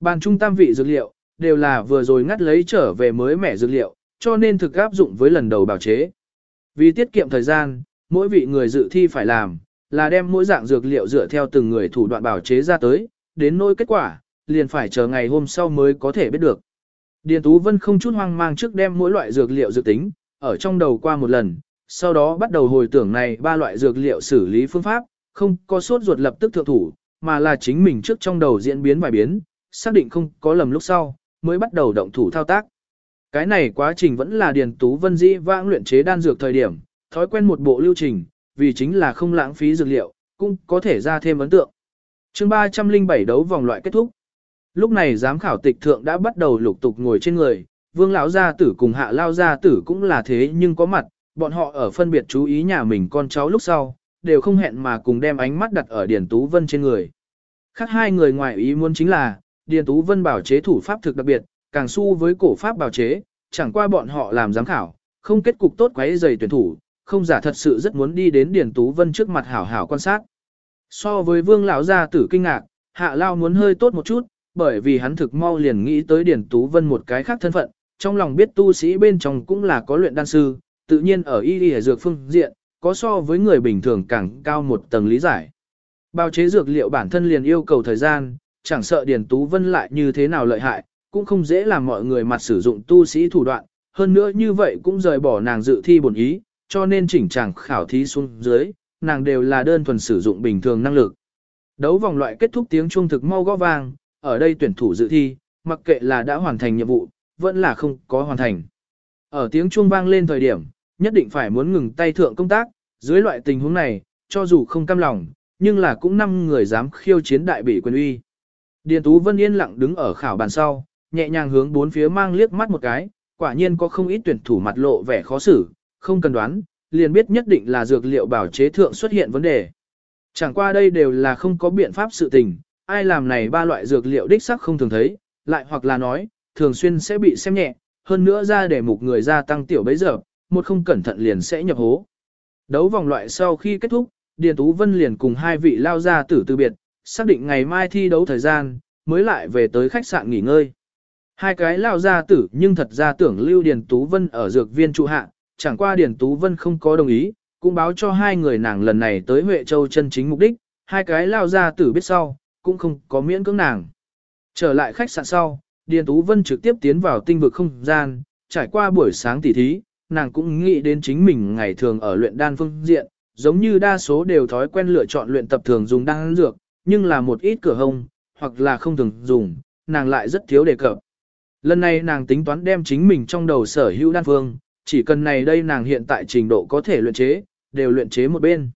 Bàn trung tam vị dược liệu, đều là vừa rồi ngắt lấy trở về mới mẻ dược liệu, cho nên thực áp dụng với lần đầu bảo chế. Vì tiết kiệm thời gian, mỗi vị người dự thi phải làm, là đem mỗi dạng dược liệu dựa theo từng người thủ đoạn bảo chế ra tới, đến nỗi kết quả, liền phải chờ ngày hôm sau mới có thể biết được. Điền Tú Vân không chút hoang mang trước đem mỗi loại dược liệu dự tính, ở trong đầu qua một lần, sau đó bắt đầu hồi tưởng này ba loại dược liệu xử lý phương pháp, không có sốt ruột lập tức thượng thủ, mà là chính mình trước trong đầu diễn biến vài biến, xác định không có lầm lúc sau, mới bắt đầu động thủ thao tác. Cái này quá trình vẫn là Điền Tú Vân dĩ vãng luyện chế đan dược thời điểm, thói quen một bộ lưu trình, vì chính là không lãng phí dược liệu, cũng có thể ra thêm ấn tượng. chương 307 đấu vòng loại kết thúc. Lúc này giám khảo tịch thượng đã bắt đầu lục tục ngồi trên người, vương lão gia tử cùng hạ lao gia tử cũng là thế nhưng có mặt, bọn họ ở phân biệt chú ý nhà mình con cháu lúc sau, đều không hẹn mà cùng đem ánh mắt đặt ở Điền Tú Vân trên người. Khác hai người ngoài ý muốn chính là, Điền Tú Vân bảo chế thủ pháp thực đặc biệt, càng su với cổ pháp bảo chế, chẳng qua bọn họ làm giám khảo, không kết cục tốt quấy giày tuyển thủ, không giả thật sự rất muốn đi đến Điền Tú Vân trước mặt hảo hảo quan sát. So với vương lão gia tử kinh ngạc, hạ lao muốn hơi tốt một chút, bởi vì hắn thực mau liền nghĩ tới Điền Tú Vân một cái khác thân phận, trong lòng biết tu sĩ bên trong cũng là có luyện đan sư, tự nhiên ở y y dược phương diện, có so với người bình thường càng cao một tầng lý giải. Bao chế dược liệu bản thân liền yêu cầu thời gian, chẳng sợ Điền Tú Vân lại như thế nào lợi hại, cũng không dễ làm mọi người mặt sử dụng tu sĩ thủ đoạn, hơn nữa như vậy cũng rời bỏ nàng dự thi bổn ý, cho nên chỉnh chẳng khảo thí xuống dưới, nàng đều là đơn thuần sử dụng bình thường năng lực. Đấu vòng loại kết thúc tiếng chuông thực mau gõ vang, ở đây tuyển thủ dự thi, mặc kệ là đã hoàn thành nhiệm vụ, vẫn là không có hoàn thành. Ở tiếng chuông vang lên thời điểm, nhất định phải muốn ngừng tay thượng công tác, dưới loại tình huống này, cho dù không cam lòng, nhưng là cũng năm người dám khiêu chiến đại bị quyền uy. Điền Tú Vân yên lặng đứng ở khảo bàn sau, nhẹ nhàng hướng bốn phía mang liếc mắt một cái, quả nhiên có không ít tuyển thủ mặt lộ vẻ khó xử, không cần đoán, liền biết nhất định là dược liệu bảo chế thượng xuất hiện vấn đề. Chẳng qua đây đều là không có biện pháp sự tình, ai làm này ba loại dược liệu đích sắc không thường thấy, lại hoặc là nói, thường xuyên sẽ bị xem nhẹ, hơn nữa ra để mục người gia tăng tiểu bấy giờ, một không cẩn thận liền sẽ nhập hố. Đấu vòng loại sau khi kết thúc, Điền Tú Vân liền cùng hai vị lao gia tử từ biệt, xác định ngày mai thi đấu thời gian, mới lại về tới khách sạn nghỉ ngơi. Hai cái lao gia tử nhưng thật ra tưởng lưu Điền Tú Vân ở dược viên trụ hạ, chẳng qua Điền Tú Vân không có đồng ý, cũng báo cho hai người nàng lần này tới Huệ Châu chân chính mục đích, hai cái lao gia tử biết sau, cũng không có miễn cưỡng nàng. Trở lại khách sạn sau, Điền Tú Vân trực tiếp tiến vào tinh vực không gian, trải qua buổi sáng tỉ thí, nàng cũng nghĩ đến chính mình ngày thường ở luyện đan phương diện, giống như đa số đều thói quen lựa chọn luyện tập thường dùng đan dược, nhưng là một ít cửa hông, hoặc là không thường dùng, nàng lại rất thiếu đề cập. Lần này nàng tính toán đem chính mình trong đầu sở hữu đan phương, chỉ cần này đây nàng hiện tại trình độ có thể luyện chế, đều luyện chế một bên.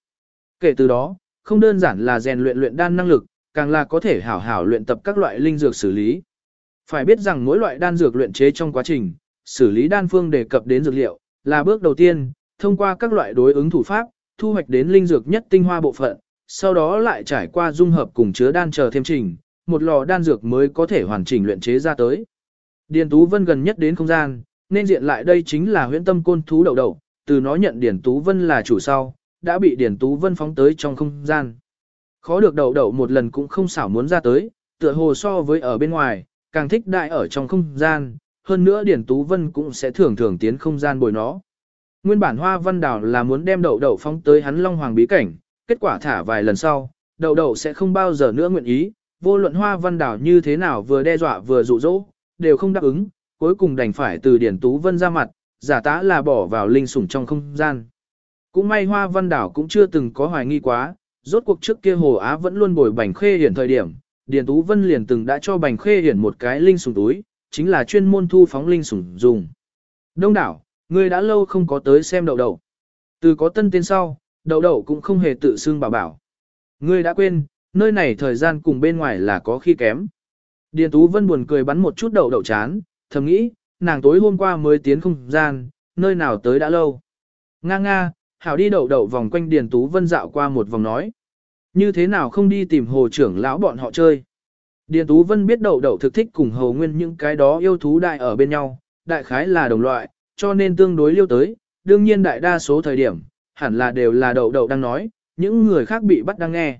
Kể từ đó, không đơn giản là rèn luyện luyện đan năng lực, càng là có thể hảo hảo luyện tập các loại linh dược xử lý. Phải biết rằng mỗi loại đan dược luyện chế trong quá trình, xử lý đan phương đề cập đến dược liệu, là bước đầu tiên, thông qua các loại đối ứng thủ pháp, thu hoạch đến linh dược nhất tinh hoa bộ phận, sau đó lại trải qua dung hợp cùng chứa đan chờ thêm trình, một lò đan dược mới có thể hoàn chỉnh luyện chế ra tới. Điền Tú Vân gần nhất đến không gian, nên diện lại đây chính là huyễn tâm côn thú đầu đầu, từ nó nhận Điền Tú Vân là chủ sau, đã bị Điền Tú Vân phóng tới trong không gian. Khó được đầu đầu một lần cũng không xảo muốn ra tới, tựa hồ so với ở bên ngoài, càng thích đại ở trong không gian, hơn nữa điển Tú Vân cũng sẽ thường thường tiến không gian bồi nó. Nguyên bản Hoa Văn đảo là muốn đem đậu đậu phóng tới hắn Long Hoàng bí cảnh, kết quả thả vài lần sau, đậu đậu sẽ không bao giờ nữa nguyện ý, vô luận Hoa Văn đảo như thế nào vừa đe dọa vừa dụ dỗ, đều không đáp ứng, cuối cùng đành phải từ điển Tú Vân ra mặt, giả tá là bỏ vào linh sủng trong không gian. Cũng may Hoa Văn Đảo cũng chưa từng có hoài nghi quá, rốt cuộc trước kia Hồ Á vẫn luôn bồi bảnh khê hiển thời điểm, Điền Tú Vân liền từng đã cho bành khê hiển một cái linh sủng túi, chính là chuyên môn thu phóng linh sủng dùng. Đông đảo, ngươi đã lâu không có tới xem đậu đậu. Từ có tân tên sau, đậu đậu cũng không hề tự xưng bảo bảo. Ngươi đã quên, nơi này thời gian cùng bên ngoài là có khi kém. Điền Tú Vân buồn cười bắn một chút đậu đậu chán, thầm nghĩ, nàng tối hôm qua mới tiến không gian, nơi nào tới đã lâu. Nga nga, hảo đi đậu đậu vòng quanh Điền Tú Vân dạo qua một vòng nói. Như thế nào không đi tìm hồ trưởng lão bọn họ chơi. Điền Tú Vân biết đậu đậu thực thích cùng hầu nguyên những cái đó yêu thú đại ở bên nhau, đại khái là đồng loại, cho nên tương đối liêu tới, đương nhiên đại đa số thời điểm, hẳn là đều là đậu đậu đang nói, những người khác bị bắt đang nghe.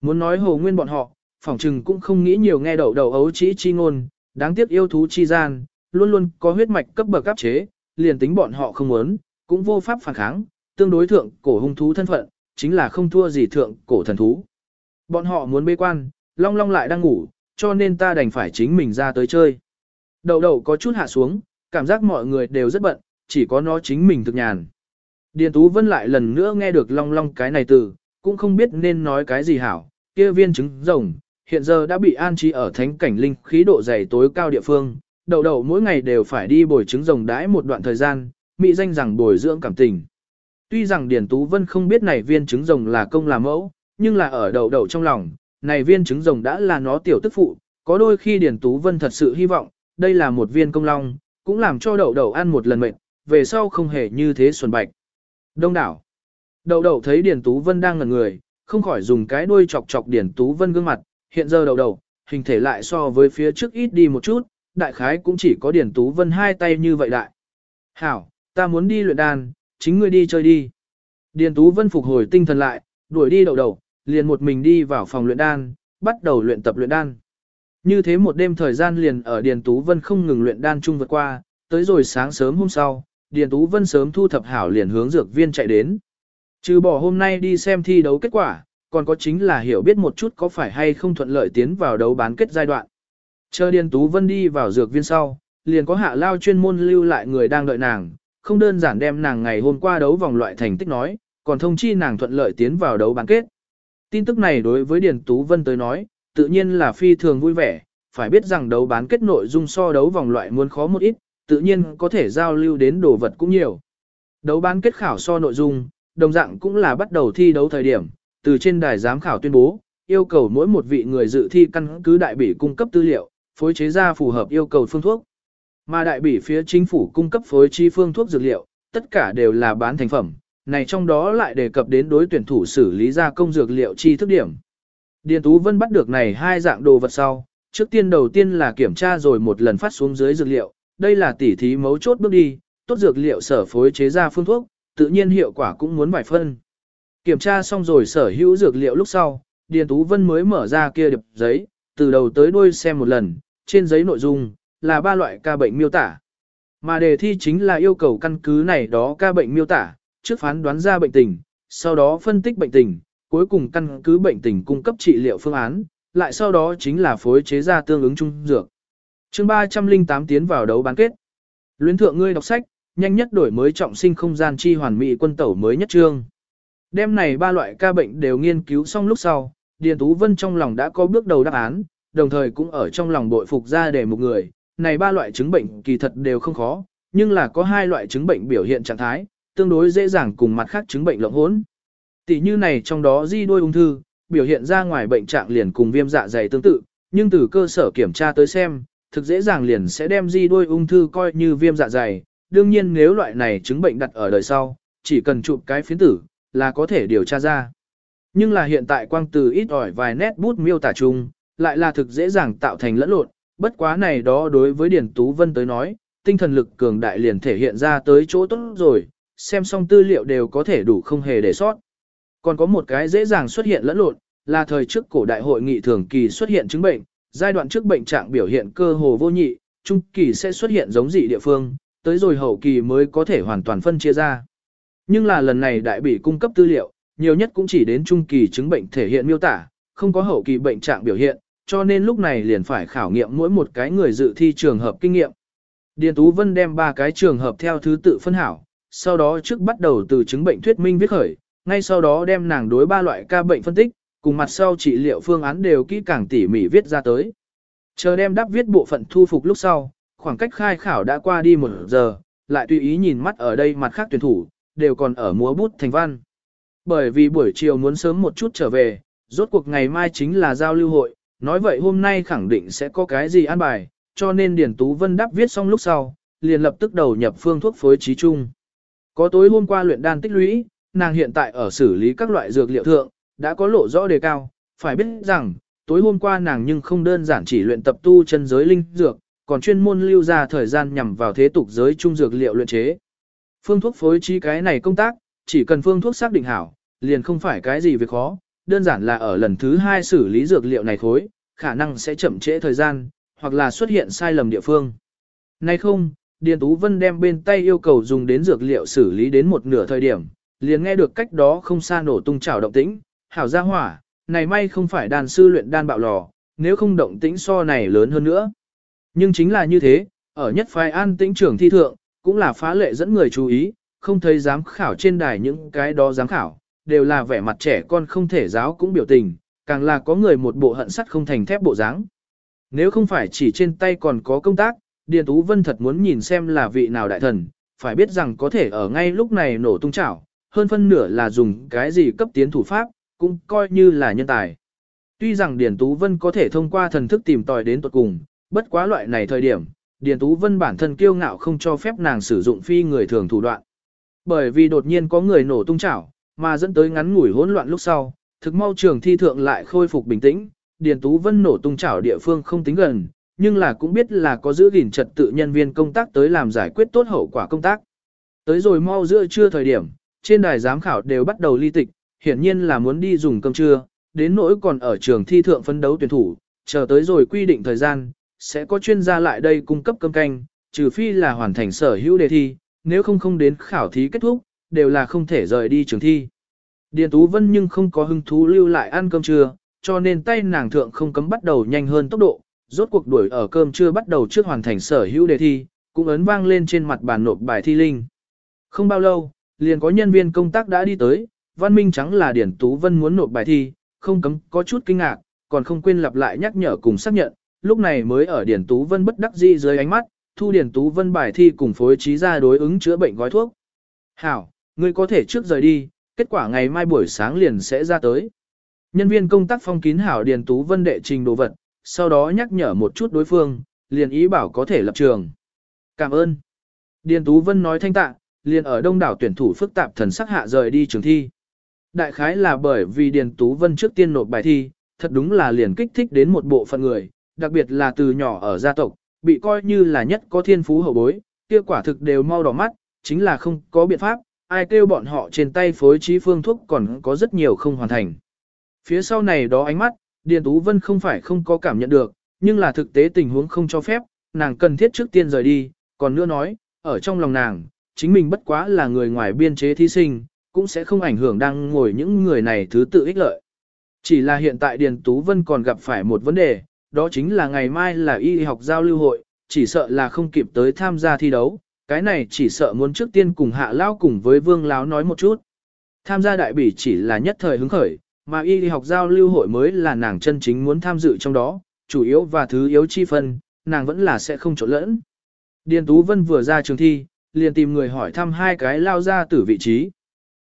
Muốn nói hồ nguyên bọn họ, phỏng chừng cũng không nghĩ nhiều nghe đậu đậu ấu chỉ chi ngôn, đáng tiếc yêu thú chi gian, luôn luôn có huyết mạch cấp bậc áp chế, liền tính bọn họ không muốn, cũng vô pháp phản kháng, tương đối thượng cổ hung thú thân phận, chính là không thua gì thượng cổ thần thú. Bọn họ muốn bế quan, long long lại đang ngủ, cho nên ta đành phải chính mình ra tới chơi. đầu đầu có chút hạ xuống, cảm giác mọi người đều rất bận, chỉ có nó chính mình thực nhàn. Điền Tú Vân lại lần nữa nghe được long long cái này từ, cũng không biết nên nói cái gì hảo, kia viên trứng rồng, hiện giờ đã bị an trí ở thánh cảnh linh khí độ dày tối cao địa phương, đầu đầu mỗi ngày đều phải đi bồi trứng rồng đãi một đoạn thời gian, mỹ danh rằng bồi dưỡng cảm tình. Tuy rằng Điền Tú Vân không biết này viên trứng rồng là công là mẫu, nhưng là ở đầu đầu trong lòng, này viên trứng rồng đã là nó tiểu tức phụ, có đôi khi Điền Tú Vân thật sự hy vọng, đây là một viên công long, cũng làm cho đậu đậu ăn một lần mệt, về sau không hề như thế xuân bạch. Đông đảo. Đậu đậu thấy Điền Tú Vân đang ngẩn người, không khỏi dùng cái đuôi chọc chọc Điền Tú Vân gương mặt, hiện giờ đậu đậu, hình thể lại so với phía trước ít đi một chút, đại khái cũng chỉ có Điền Tú Vân hai tay như vậy đại. Hảo, ta muốn đi luyện đan, chính ngươi đi chơi đi. Điền Tú Vân phục hồi tinh thần lại, đuổi đi đầu đầu, liền một mình đi vào phòng luyện đan, bắt đầu luyện tập luyện đan. Như thế một đêm thời gian liền ở Điền Tú Vân không ngừng luyện đan chung vượt qua, tới rồi sáng sớm hôm sau, Điền Tú Vân sớm thu thập hảo liền hướng dược viên chạy đến. Trừ bỏ hôm nay đi xem thi đấu kết quả, còn có chính là hiểu biết một chút có phải hay không thuận lợi tiến vào đấu bán kết giai đoạn. Chờ Điền Tú Vân đi vào dược viên sau, liền có hạ lao chuyên môn lưu lại người đang đợi nàng, không đơn giản đem nàng ngày hôm qua đấu vòng loại thành tích nói, còn thông chi nàng thuận lợi tiến vào đấu bán kết. Tin tức này đối với Điền Tú Vân tới nói, tự nhiên là phi thường vui vẻ, phải biết rằng đấu bán kết nội dung so đấu vòng loại muốn khó một ít, tự nhiên có thể giao lưu đến đồ vật cũng nhiều. Đấu bán kết khảo so nội dung, đồng dạng cũng là bắt đầu thi đấu thời điểm, từ trên đài giám khảo tuyên bố, yêu cầu mỗi một vị người dự thi căn cứ đại bỉ cung cấp tư liệu, phối chế ra phù hợp yêu cầu phương thuốc. Mà đại bỉ phía chính phủ cung cấp phối chi phương thuốc dược liệu, tất cả đều là bán thành phẩm, Này trong đó lại đề cập đến đối tuyển thủ xử lý ra công dược liệu chi thức điểm. Điền Tú Vân bắt được này hai dạng đồ vật sau, trước tiên đầu tiên là kiểm tra rồi một lần phát xuống dưới dược liệu, đây là tỉ thí mấu chốt bước đi, tốt dược liệu sở phối chế ra phương thuốc, tự nhiên hiệu quả cũng muốn vài phân. Kiểm tra xong rồi sở hữu dược liệu lúc sau, Điền Tú Vân mới mở ra kia điệp giấy, từ đầu tới đuôi xem một lần, trên giấy nội dung là ba loại ca bệnh miêu tả. Mà đề thi chính là yêu cầu căn cứ này đó ca bệnh miêu tả, trước phán đoán ra bệnh tình, sau đó phân tích bệnh tình, cuối cùng căn cứ bệnh tình cung cấp trị liệu phương án, lại sau đó chính là phối chế ra tương ứng chung dược. Chương 308 tiến vào đấu bán kết. Luyến thượng ngươi đọc sách, nhanh nhất đổi mới trọng sinh không gian chi hoàn mỹ quân tẩu mới nhất chương. Đêm này ba loại ca bệnh đều nghiên cứu xong lúc sau, Điền Tú Vân trong lòng đã có bước đầu đáp án, đồng thời cũng ở trong lòng bội phục ra để một người, này ba loại chứng bệnh kỳ thật đều không khó, nhưng là có hai loại chứng bệnh biểu hiện trạng thái, tương đối dễ dàng cùng mặt khác chứng bệnh lộn hỗn. Tỷ như này trong đó di đuôi ung thư, biểu hiện ra ngoài bệnh trạng liền cùng viêm dạ dày tương tự, nhưng từ cơ sở kiểm tra tới xem, thực dễ dàng liền sẽ đem di đuôi ung thư coi như viêm dạ dày. Đương nhiên nếu loại này chứng bệnh đặt ở đời sau, chỉ cần chụp cái phiến tử, là có thể điều tra ra. Nhưng là hiện tại quang từ ít ỏi vài nét bút miêu tả chung, lại là thực dễ dàng tạo thành lẫn lộn, bất quá này đó đối với Điển Tú Vân tới nói, tinh thần lực cường đại liền thể hiện ra tới chỗ tốt rồi, xem xong tư liệu đều có thể đủ không hề để sót. Còn có một cái dễ dàng xuất hiện lẫn lộn, là thời trước cổ đại hội nghị thường kỳ xuất hiện chứng bệnh, giai đoạn trước bệnh trạng biểu hiện cơ hồ vô nhị, trung kỳ sẽ xuất hiện giống dị địa phương, tới rồi hậu kỳ mới có thể hoàn toàn phân chia ra. Nhưng là lần này đại bị cung cấp tư liệu, nhiều nhất cũng chỉ đến trung kỳ chứng bệnh thể hiện miêu tả, không có hậu kỳ bệnh trạng biểu hiện, cho nên lúc này liền phải khảo nghiệm mỗi một cái người dự thi trường hợp kinh nghiệm. Điền Tú Vân đem ba cái trường hợp theo thứ tự phân hảo, sau đó trước bắt đầu từ chứng bệnh thuyết minh viết khởi, ngay sau đó đem nàng đối ba loại ca bệnh phân tích, cùng mặt sau trị liệu phương án đều kỹ càng tỉ mỉ viết ra tới. Chờ đem đáp viết bộ phận thu phục lúc sau, khoảng cách khai khảo đã qua đi một giờ, lại tùy ý nhìn mắt ở đây mặt khác tuyển thủ, đều còn ở múa bút thành văn. Bởi vì buổi chiều muốn sớm một chút trở về, rốt cuộc ngày mai chính là giao lưu hội, nói vậy hôm nay khẳng định sẽ có cái gì an bài, cho nên Điền Tú Vân đáp viết xong lúc sau, liền lập tức đầu nhập phương thuốc phối trí chung. Có tối hôm qua luyện đan tích lũy, nàng hiện tại ở xử lý các loại dược liệu thượng, đã có lộ rõ đề cao, phải biết rằng, tối hôm qua nàng nhưng không đơn giản chỉ luyện tập tu chân giới linh dược, còn chuyên môn lưu ra thời gian nhằm vào thế tục giới trung dược liệu luyện chế. Phương thuốc phối trí cái này công tác, chỉ cần phương thuốc xác định hảo, liền không phải cái gì việc khó, đơn giản là ở lần thứ hai xử lý dược liệu này thối, khả năng sẽ chậm trễ thời gian, hoặc là xuất hiện sai lầm địa phương. Nay không, Điền Tú Vân đem bên tay yêu cầu dùng đến dược liệu xử lý đến một nửa thời điểm, liền nghe được cách đó không xa nổ tung trào động tĩnh, hảo ra hỏa, này may không phải đàn sư luyện đan bạo lò, nếu không động tĩnh so này lớn hơn nữa. Nhưng chính là như thế, ở nhất phái an tĩnh trưởng thi thượng, cũng là phá lệ dẫn người chú ý, không thấy giám khảo trên đài những cái đó giám khảo, đều là vẻ mặt trẻ con không thể giáo cũng biểu tình, càng là có người một bộ hận sắt không thành thép bộ dáng. Nếu không phải chỉ trên tay còn có công tác, Điền Tú Vân thật muốn nhìn xem là vị nào đại thần, phải biết rằng có thể ở ngay lúc này nổ tung chảo, hơn phân nửa là dùng cái gì cấp tiến thủ pháp, cũng coi như là nhân tài. Tuy rằng Điền Tú Vân có thể thông qua thần thức tìm tòi đến tuật cùng, bất quá loại này thời điểm, Điền Tú Vân bản thân kiêu ngạo không cho phép nàng sử dụng phi người thường thủ đoạn. Bởi vì đột nhiên có người nổ tung chảo, mà dẫn tới ngắn ngủi hỗn loạn lúc sau, thực mau trường thi thượng lại khôi phục bình tĩnh, Điền Tú Vân nổ tung chảo địa phương không tính gần, nhưng là cũng biết là có giữ gìn trật tự nhân viên công tác tới làm giải quyết tốt hậu quả công tác. Tới rồi mau giữa trưa thời điểm, trên đài giám khảo đều bắt đầu ly tịch, hiển nhiên là muốn đi dùng cơm trưa, đến nỗi còn ở trường thi thượng phân đấu tuyển thủ, chờ tới rồi quy định thời gian, sẽ có chuyên gia lại đây cung cấp cơm canh, trừ phi là hoàn thành sở hữu đề thi, nếu không không đến khảo thí kết thúc, đều là không thể rời đi trường thi. Điền Tú Vân nhưng không có hứng thú lưu lại ăn cơm trưa, cho nên tay nàng thượng không cấm bắt đầu nhanh hơn tốc độ, rốt cuộc đuổi ở cơm trưa bắt đầu trước hoàn thành sở hữu đề thi, cũng ấn vang lên trên mặt bàn nộp bài thi linh. Không bao lâu, liền có nhân viên công tác đã đi tới, văn minh trắng là Điển Tú Vân muốn nộp bài thi, không cấm có chút kinh ngạc, còn không quên lặp lại nhắc nhở cùng xác nhận, lúc này mới ở Điển Tú Vân bất đắc dĩ dưới ánh mắt, thu Điển Tú Vân bài thi cùng phối trí ra đối ứng chữa bệnh gói thuốc. Hảo, ngươi có thể trước rời đi, kết quả ngày mai buổi sáng liền sẽ ra tới. Nhân viên công tác phong kín Hảo Điền Tú Vân đệ trình đồ vật, sau đó nhắc nhở một chút đối phương, liền ý bảo có thể lập trường. Cảm ơn. Điền Tú Vân nói thanh tạ, liền ở đông đảo tuyển thủ phức tạp thần sắc hạ rời đi trường thi. Đại khái là bởi vì Điền Tú Vân trước tiên nộp bài thi, thật đúng là liền kích thích đến một bộ phận người, đặc biệt là từ nhỏ ở gia tộc, bị coi như là nhất có thiên phú hậu bối, kia quả thực đều mau đỏ mắt, chính là không có biện pháp, ai kêu bọn họ trên tay phối trí phương thuốc còn có rất nhiều không hoàn thành. Phía sau này đó ánh mắt, Điền Tú Vân không phải không có cảm nhận được, nhưng là thực tế tình huống không cho phép, nàng cần thiết trước tiên rời đi, còn nữa nói, ở trong lòng nàng, chính mình bất quá là người ngoài biên chế thí sinh, cũng sẽ không ảnh hưởng đang ngồi những người này thứ tự ích lợi. Chỉ là hiện tại Điền Tú Vân còn gặp phải một vấn đề, đó chính là ngày mai là y học giao lưu hội, chỉ sợ là không kịp tới tham gia thi đấu, cái này chỉ sợ muốn trước tiên cùng hạ lao cùng với vương láo nói một chút. Tham gia đại bỉ chỉ là nhất thời hứng khởi, mà y học giao lưu hội mới là nàng chân chính muốn tham dự trong đó, chủ yếu và thứ yếu chi phân, nàng vẫn là sẽ không trộn lẫn. Điền Tú Vân vừa ra trường thi, liền tìm người hỏi thăm hai cái lao ra tử vị trí.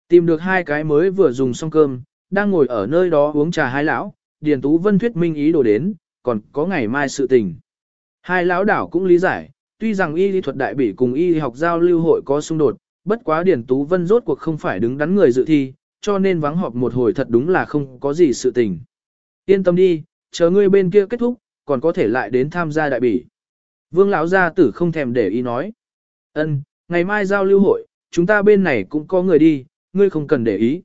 Tìm được hai cái mới vừa dùng xong cơm, đang ngồi ở nơi đó uống trà hai lão, Điền Tú Vân thuyết minh ý đồ đến, còn có ngày mai sự tình. Hai lão đảo cũng lý giải, tuy rằng y lý thuật đại bỉ cùng y học giao lưu hội có xung đột, bất quá Điền Tú Vân rốt cuộc không phải đứng đắn người dự thi, cho nên vắng họp một hồi thật đúng là không có gì sự tình. Yên tâm đi, chờ ngươi bên kia kết thúc, còn có thể lại đến tham gia đại bỉ. Vương lão gia tử không thèm để ý nói. Ân, ngày mai giao lưu hội, chúng ta bên này cũng có người đi, ngươi không cần để ý.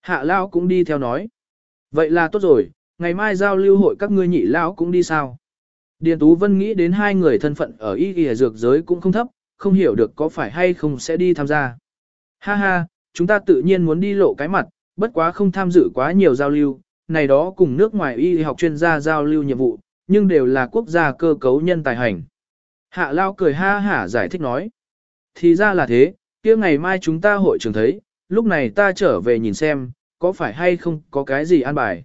Hạ lão cũng đi theo nói. Vậy là tốt rồi, ngày mai giao lưu hội các ngươi nhị lão cũng đi sao? Điền Tú Vân nghĩ đến hai người thân phận ở y y dược giới cũng không thấp, không hiểu được có phải hay không sẽ đi tham gia. Ha ha, chúng ta tự nhiên muốn đi lộ cái mặt, bất quá không tham dự quá nhiều giao lưu, này đó cùng nước ngoài y học chuyên gia giao lưu nhiệm vụ, nhưng đều là quốc gia cơ cấu nhân tài hành. Hạ Lao cười ha hả giải thích nói. Thì ra là thế, kia ngày mai chúng ta hội trường thấy, lúc này ta trở về nhìn xem, có phải hay không có cái gì an bài.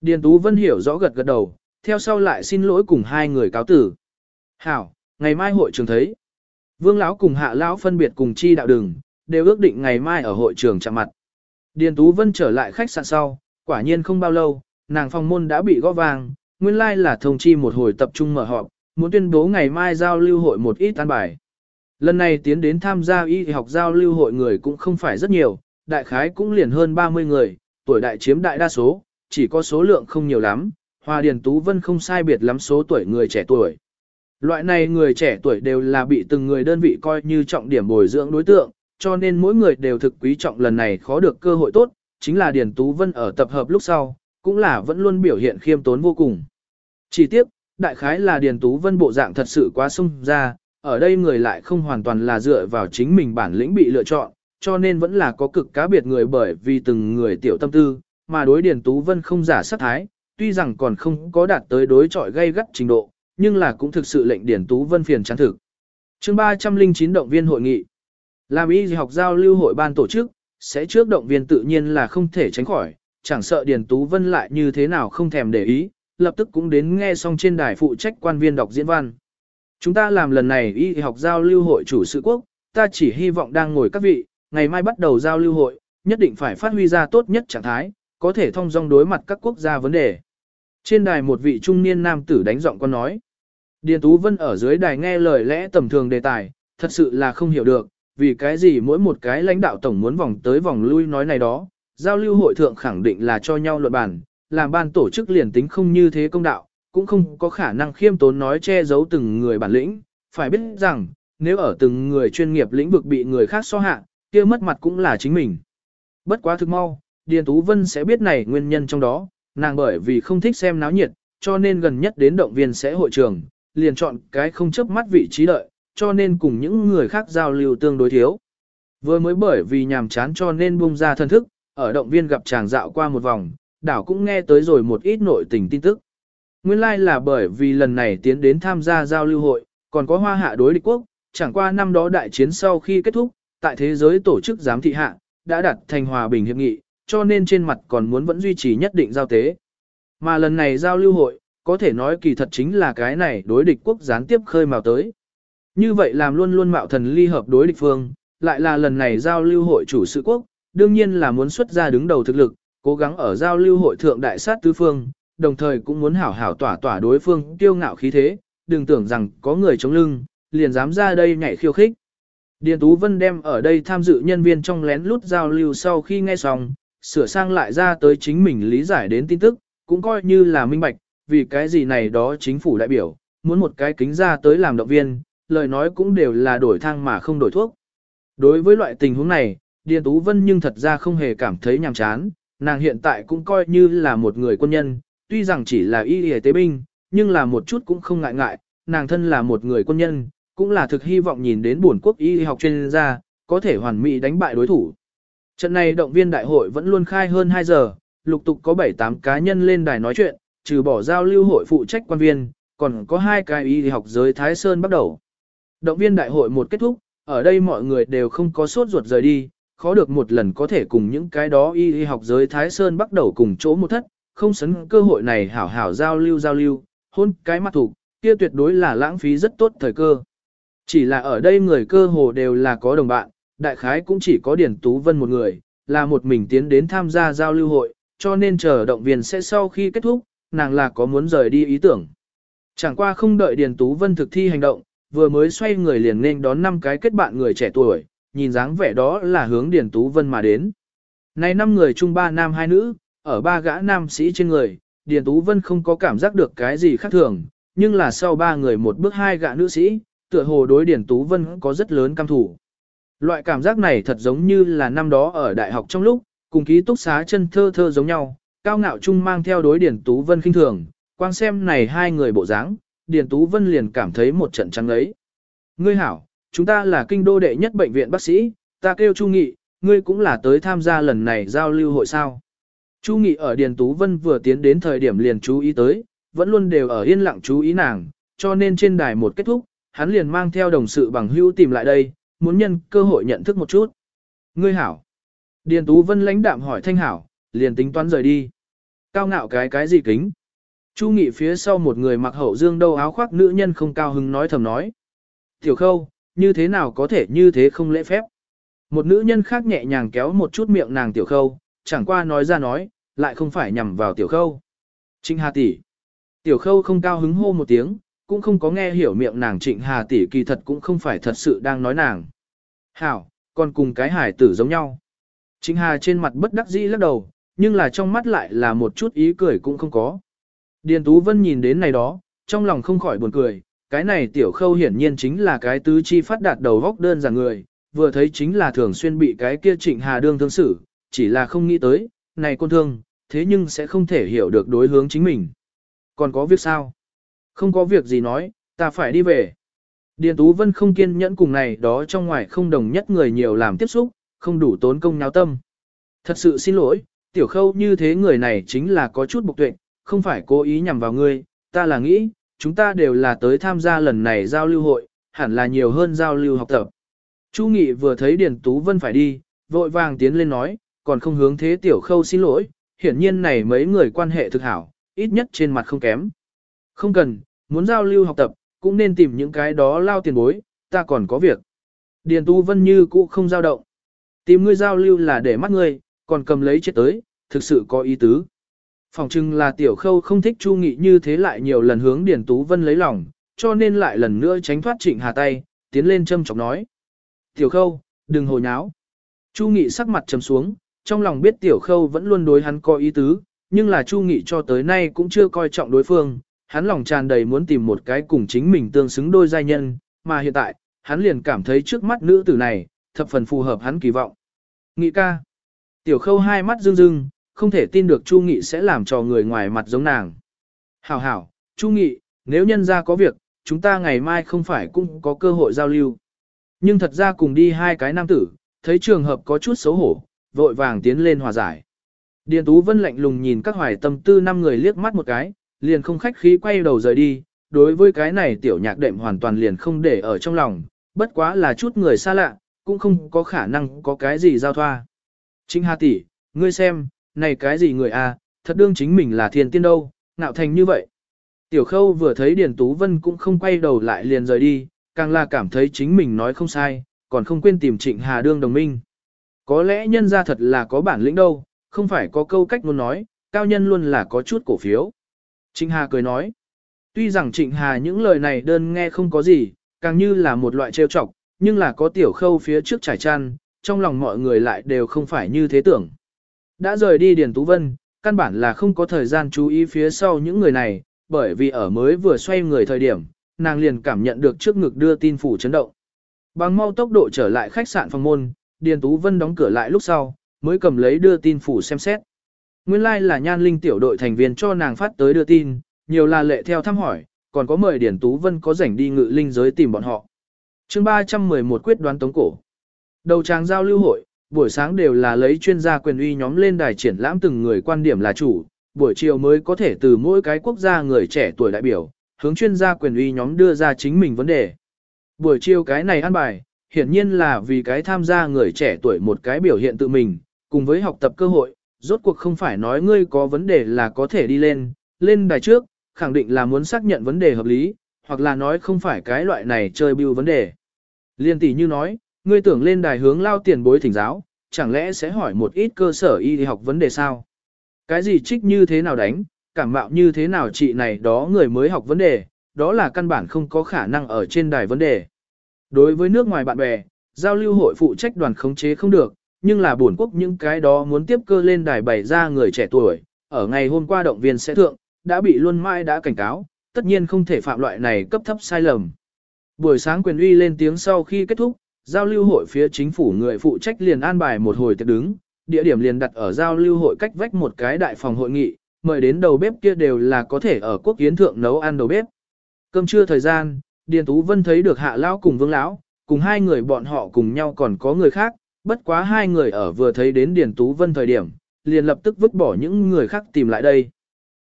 Điền Tú Vân hiểu rõ gật gật đầu, theo sau lại xin lỗi cùng hai người cáo tử. Hảo, ngày mai hội trường thấy. Vương Lão cùng Hạ Lão phân biệt cùng chi đạo đường, đều ước định ngày mai ở hội trường chạm mặt. Điền Tú Vân trở lại khách sạn sau, quả nhiên không bao lâu, nàng phòng môn đã bị gõ vàng, nguyên lai like là thông chi một hồi tập trung mở họp, muốn tuyên bố ngày mai giao lưu hội một ít tan bài. Lần này tiến đến tham gia y học giao lưu hội người cũng không phải rất nhiều, đại khái cũng liền hơn 30 người, tuổi đại chiếm đại đa số, chỉ có số lượng không nhiều lắm, Hoa Điền Tú Vân không sai biệt lắm số tuổi người trẻ tuổi. Loại này người trẻ tuổi đều là bị từng người đơn vị coi như trọng điểm bồi dưỡng đối tượng, cho nên mỗi người đều thực quý trọng lần này khó được cơ hội tốt, chính là Điền Tú Vân ở tập hợp lúc sau, cũng là vẫn luôn biểu hiện khiêm tốn vô cùng. Chỉ tiếc, đại khái là Điền Tú Vân bộ dạng thật sự quá sung ra, ở đây người lại không hoàn toàn là dựa vào chính mình bản lĩnh bị lựa chọn, cho nên vẫn là có cực cá biệt người bởi vì từng người tiểu tâm tư, mà đối Điền Tú Vân không giả sát thái, tuy rằng còn không có đạt tới đối trọi gây gắt trình độ, nhưng là cũng thực sự lệnh Điền Tú Vân phiền chán thực. chương 309 động viên hội nghị. Làm y học giao lưu hội ban tổ chức, sẽ trước động viên tự nhiên là không thể tránh khỏi, chẳng sợ Điền Tú Vân lại như thế nào không thèm để ý, lập tức cũng đến nghe xong trên đài phụ trách quan viên đọc diễn văn. Chúng ta làm lần này y học giao lưu hội chủ sự quốc, ta chỉ hy vọng đang ngồi các vị, ngày mai bắt đầu giao lưu hội, nhất định phải phát huy ra tốt nhất trạng thái, có thể thông dong đối mặt các quốc gia vấn đề. Trên đài một vị trung niên nam tử đánh giọng con nói. Điền Tú Vân ở dưới đài nghe lời lẽ tầm thường đề tài, thật sự là không hiểu được, vì cái gì mỗi một cái lãnh đạo tổng muốn vòng tới vòng lui nói này đó, giao lưu hội thượng khẳng định là cho nhau luận bàn, làm ban tổ chức liền tính không như thế công đạo, cũng không có khả năng khiêm tốn nói che giấu từng người bản lĩnh, phải biết rằng, nếu ở từng người chuyên nghiệp lĩnh vực bị người khác so hạ, kia mất mặt cũng là chính mình. Bất quá thực mau, Điền Tú Vân sẽ biết này nguyên nhân trong đó, nàng bởi vì không thích xem náo nhiệt, cho nên gần nhất đến động viên sẽ hội trường, liền chọn cái không chấp mắt vị trí đợi, cho nên cùng những người khác giao lưu tương đối thiếu. Vừa mới bởi vì nhàm chán cho nên bung ra thân thức, ở động viên gặp chàng dạo qua một vòng, đảo cũng nghe tới rồi một ít nội tình tin tức. Nguyên lai like là bởi vì lần này tiến đến tham gia giao lưu hội, còn có hoa hạ đối địch quốc, chẳng qua năm đó đại chiến sau khi kết thúc, tại thế giới tổ chức giám thị hạ, đã đặt thành hòa bình hiệp nghị, cho nên trên mặt còn muốn vẫn duy trì nhất định giao tế. Mà lần này giao lưu hội, có thể nói kỳ thật chính là cái này đối địch quốc gián tiếp khơi mào tới. Như vậy làm luôn luôn mạo thần ly hợp đối địch phương, lại là lần này giao lưu hội chủ sự quốc, đương nhiên là muốn xuất ra đứng đầu thực lực, cố gắng ở giao lưu hội thượng đại sát tứ phương, đồng thời cũng muốn hảo hảo tỏa tỏa đối phương tiêu ngạo khí thế, đừng tưởng rằng có người chống lưng, liền dám ra đây nhảy khiêu khích. Điền Tú Vân đem ở đây tham dự nhân viên trong lén lút giao lưu sau khi nghe xong, sửa sang lại ra tới chính mình lý giải đến tin tức, cũng coi như là minh bạch, vì cái gì này đó chính phủ đại biểu, muốn một cái kính ra tới làm động viên, lời nói cũng đều là đổi thang mà không đổi thuốc. Đối với loại tình huống này, Điền Tú Vân nhưng thật ra không hề cảm thấy nhàm chán, nàng hiện tại cũng coi như là một người quân nhân, tuy rằng chỉ là y y tế binh, nhưng là một chút cũng không ngại ngại, nàng thân là một người quân nhân, cũng là thực hy vọng nhìn đến buồn quốc y học chuyên gia, có thể hoàn mỹ đánh bại đối thủ. Trận này động viên đại hội vẫn luôn khai hơn 2 giờ, lục tục có 7-8 cá nhân lên đài nói chuyện, trừ bỏ giao lưu hội phụ trách quan viên, còn có hai cái y học giới Thái Sơn bắt đầu. Động viên đại hội một kết thúc, ở đây mọi người đều không có sốt ruột rời đi, khó được một lần có thể cùng những cái đó y y học giới Thái Sơn bắt đầu cùng chỗ một thất, không sấn cơ hội này hảo hảo giao lưu giao lưu, hôn cái mắt thủ, kia tuyệt đối là lãng phí rất tốt thời cơ. Chỉ là ở đây người cơ hồ đều là có đồng bạn, đại khái cũng chỉ có Điền Tú Vân một người, là một mình tiến đến tham gia giao lưu hội, cho nên chờ động viên sẽ sau khi kết thúc, nàng là có muốn rời đi ý tưởng. Chẳng qua không đợi Điền Tú Vân thực thi hành động, vừa mới xoay người liền nên đón năm cái kết bạn người trẻ tuổi, nhìn dáng vẻ đó là hướng Điền Tú Vân mà đến. Này năm người chung ba nam hai nữ, ở ba gã nam sĩ trên người, Điền Tú Vân không có cảm giác được cái gì khác thường, nhưng là sau ba người một bước hai gã nữ sĩ, tựa hồ đối Điền Tú Vân có rất lớn cam thủ. Loại cảm giác này thật giống như là năm đó ở đại học trong lúc, cùng ký túc xá chân thơ thơ giống nhau, cao ngạo chung mang theo đối Điền Tú Vân khinh thường, quang xem này hai người bộ dáng, Điền Tú Vân liền cảm thấy một trận trắng ấy. Ngươi hảo, chúng ta là kinh đô đệ nhất bệnh viện bác sĩ, ta kêu Chu Nghị, ngươi cũng là tới tham gia lần này giao lưu hội sao. Chu Nghị ở Điền Tú Vân vừa tiến đến thời điểm liền chú ý tới, vẫn luôn đều ở yên lặng chú ý nàng, cho nên trên đài một kết thúc, hắn liền mang theo đồng sự bằng hữu tìm lại đây, muốn nhân cơ hội nhận thức một chút. Ngươi hảo. Điền Tú Vân lãnh đạm hỏi Thanh hảo, liền tính toán rời đi. Cao ngạo cái cái gì kính? Chu Nghị phía sau một người mặc hậu dương đâu áo khoác nữ nhân không cao hứng nói thầm nói. Tiểu khâu, như thế nào có thể như thế không lễ phép? Một nữ nhân khác nhẹ nhàng kéo một chút miệng nàng tiểu khâu, chẳng qua nói ra nói, lại không phải nhằm vào tiểu khâu. Trinh Hà tỷ. Tiểu khâu không cao hứng hô một tiếng, cũng không có nghe hiểu miệng nàng trịnh Hà tỷ kỳ thật cũng không phải thật sự đang nói nàng. Hảo, còn cùng cái hải tử giống nhau. Trịnh Hà trên mặt bất đắc dĩ lắc đầu, nhưng là trong mắt lại là một chút ý cười cũng không có. Điền Tú Vân nhìn đến này đó, trong lòng không khỏi buồn cười, cái này tiểu khâu hiển nhiên chính là cái tứ chi phát đạt đầu góc đơn giản người, vừa thấy chính là thường xuyên bị cái kia trịnh hà đương thương xử, chỉ là không nghĩ tới, này con thương, thế nhưng sẽ không thể hiểu được đối hướng chính mình. Còn có việc sao? Không có việc gì nói, ta phải đi về. Điền Tú Vân không kiên nhẫn cùng này đó trong ngoài không đồng nhất người nhiều làm tiếp xúc, không đủ tốn công nháo tâm. Thật sự xin lỗi, tiểu khâu như thế người này chính là có chút bục tuệ, không phải cố ý nhằm vào ngươi, ta là nghĩ, chúng ta đều là tới tham gia lần này giao lưu hội, hẳn là nhiều hơn giao lưu học tập. Chu Nghị vừa thấy Điền Tú Vân phải đi, vội vàng tiến lên nói, còn không hướng thế tiểu khâu xin lỗi, hiển nhiên này mấy người quan hệ thực hảo, ít nhất trên mặt không kém. Không cần, muốn giao lưu học tập, cũng nên tìm những cái đó lao tiền bối, ta còn có việc. Điền Tu Vân như cũ không giao động. Tìm ngươi giao lưu là để mắt ngươi, còn cầm lấy chết tới, thực sự có ý tứ. Phòng trưng là tiểu khâu không thích Chu Nghị như thế lại nhiều lần hướng Điền Tú Vân lấy lòng, cho nên lại lần nữa tránh thoát trịnh hà tay, tiến lên châm chọc nói. Tiểu khâu, đừng hồ nháo. Chu Nghị sắc mặt trầm xuống, trong lòng biết tiểu khâu vẫn luôn đối hắn có ý tứ, nhưng là Chu Nghị cho tới nay cũng chưa coi trọng đối phương, hắn lòng tràn đầy muốn tìm một cái cùng chính mình tương xứng đôi giai nhân, mà hiện tại, hắn liền cảm thấy trước mắt nữ tử này, thập phần phù hợp hắn kỳ vọng. Nghị ca. Tiểu khâu hai mắt rưng rưng, không thể tin được Chu Nghị sẽ làm cho người ngoài mặt giống nàng. Hảo hảo, Chu Nghị, nếu nhân ra có việc, chúng ta ngày mai không phải cũng có cơ hội giao lưu. Nhưng thật ra cùng đi hai cái nam tử, thấy trường hợp có chút xấu hổ, vội vàng tiến lên hòa giải. Điền Tú Vân lạnh lùng nhìn các hoài tâm tư năm người liếc mắt một cái, liền không khách khí quay đầu rời đi, đối với cái này tiểu nhạc đệm hoàn toàn liền không để ở trong lòng, bất quá là chút người xa lạ, cũng không có khả năng có cái gì giao thoa. Trinh Hà tỷ, ngươi xem, này cái gì người a, à, thật đương chính mình là thiên tiên đâu, nạo thành như vậy. Tiểu khâu vừa thấy Điền Tú Vân cũng không quay đầu lại liền rời đi, càng là cảm thấy chính mình nói không sai, còn không quên tìm Trịnh Hà đương đồng minh. Có lẽ nhân ra thật là có bản lĩnh đâu, không phải có câu cách muốn nói, cao nhân luôn là có chút cổ phiếu. Trịnh Hà cười nói, tuy rằng Trịnh Hà những lời này đơn nghe không có gì, càng như là một loại trêu chọc, nhưng là có tiểu khâu phía trước trải chăn, trong lòng mọi người lại đều không phải như thế tưởng. Đã rời đi Điền Tú Vân, căn bản là không có thời gian chú ý phía sau những người này, bởi vì ở mới vừa xoay người thời điểm, nàng liền cảm nhận được trước ngực đưa tin phủ chấn động. Bằng mau tốc độ trở lại khách sạn phòng môn, Điền Tú Vân đóng cửa lại lúc sau, mới cầm lấy đưa tin phủ xem xét. Nguyên lai like là nhan linh tiểu đội thành viên cho nàng phát tới đưa tin, nhiều là lệ theo thăm hỏi, còn có mời điển Tú Vân có rảnh đi ngự linh giới tìm bọn họ. chương 311 quyết đoán tống cổ. Đầu tràng giao lưu hội, buổi sáng đều là lấy chuyên gia quyền uy nhóm lên đài triển lãm từng người quan điểm là chủ, buổi chiều mới có thể từ mỗi cái quốc gia người trẻ tuổi đại biểu, hướng chuyên gia quyền uy nhóm đưa ra chính mình vấn đề. Buổi chiều cái này ăn bài, hiển nhiên là vì cái tham gia người trẻ tuổi một cái biểu hiện tự mình, cùng với học tập cơ hội, rốt cuộc không phải nói ngươi có vấn đề là có thể đi lên, lên đài trước, khẳng định là muốn xác nhận vấn đề hợp lý, hoặc là nói không phải cái loại này chơi bưu vấn đề. Liên tỷ như nói, ngươi tưởng lên đài hướng lao tiền bối thỉnh giáo, chẳng lẽ sẽ hỏi một ít cơ sở y học vấn đề sao? Cái gì trích như thế nào đánh, cảm mạo như thế nào trị này đó người mới học vấn đề, đó là căn bản không có khả năng ở trên đài vấn đề. Đối với nước ngoài bạn bè, giao lưu hội phụ trách đoàn khống chế không được, nhưng là buồn quốc những cái đó muốn tiếp cơ lên đài bày ra người trẻ tuổi, ở ngày hôm qua động viên sẽ thượng, đã bị luân mãi đã cảnh cáo, tất nhiên không thể phạm loại này cấp thấp sai lầm. Buổi sáng quyền uy lên tiếng sau khi kết thúc, giao lưu hội phía chính phủ người phụ trách liền an bài một hồi tiệc đứng, địa điểm liền đặt ở giao lưu hội cách vách một cái đại phòng hội nghị, mời đến đầu bếp kia đều là có thể ở quốc kiến thượng nấu ăn đầu bếp. Cơm trưa thời gian, Điền Tú Vân thấy được Hạ Lão cùng Vương Lão, cùng hai người bọn họ cùng nhau còn có người khác, bất quá hai người ở vừa thấy đến Điền Tú Vân thời điểm, liền lập tức vứt bỏ những người khác tìm lại đây.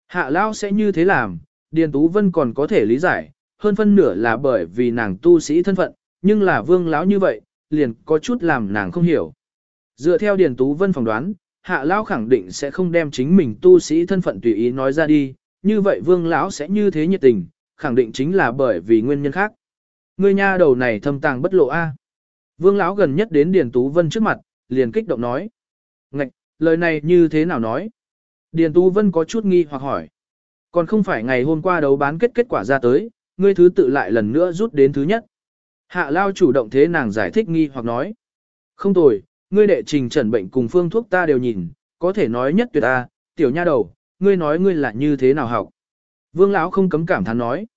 Hạ Lão sẽ như thế làm, Điền Tú Vân còn có thể lý giải, hơn phân nửa là bởi vì nàng tu sĩ thân phận, nhưng là Vương Lão như vậy, liền có chút làm nàng không hiểu. Dựa theo Điền Tú Vân phỏng đoán, Hạ Lão khẳng định sẽ không đem chính mình tu sĩ thân phận tùy ý nói ra đi, như vậy Vương Lão sẽ như thế nhiệt tình, khẳng định chính là bởi vì nguyên nhân khác. Ngươi nha đầu này thâm tàng bất lộ a. Vương lão gần nhất đến Điền Tú Vân trước mặt, liền kích động nói. Ngạch, lời này như thế nào nói? Điền Tú Vân có chút nghi hoặc hỏi. Còn không phải ngày hôm qua đấu bán kết kết quả ra tới, ngươi thứ tự lại lần nữa rút đến thứ nhất. Hạ Lao chủ động thế nàng giải thích nghi hoặc nói. Không tồi, ngươi đệ trình trần bệnh cùng phương thuốc ta đều nhìn, có thể nói nhất tuyệt ta, tiểu nha đầu, ngươi nói ngươi là như thế nào học. Vương lão không cấm cảm thán nói.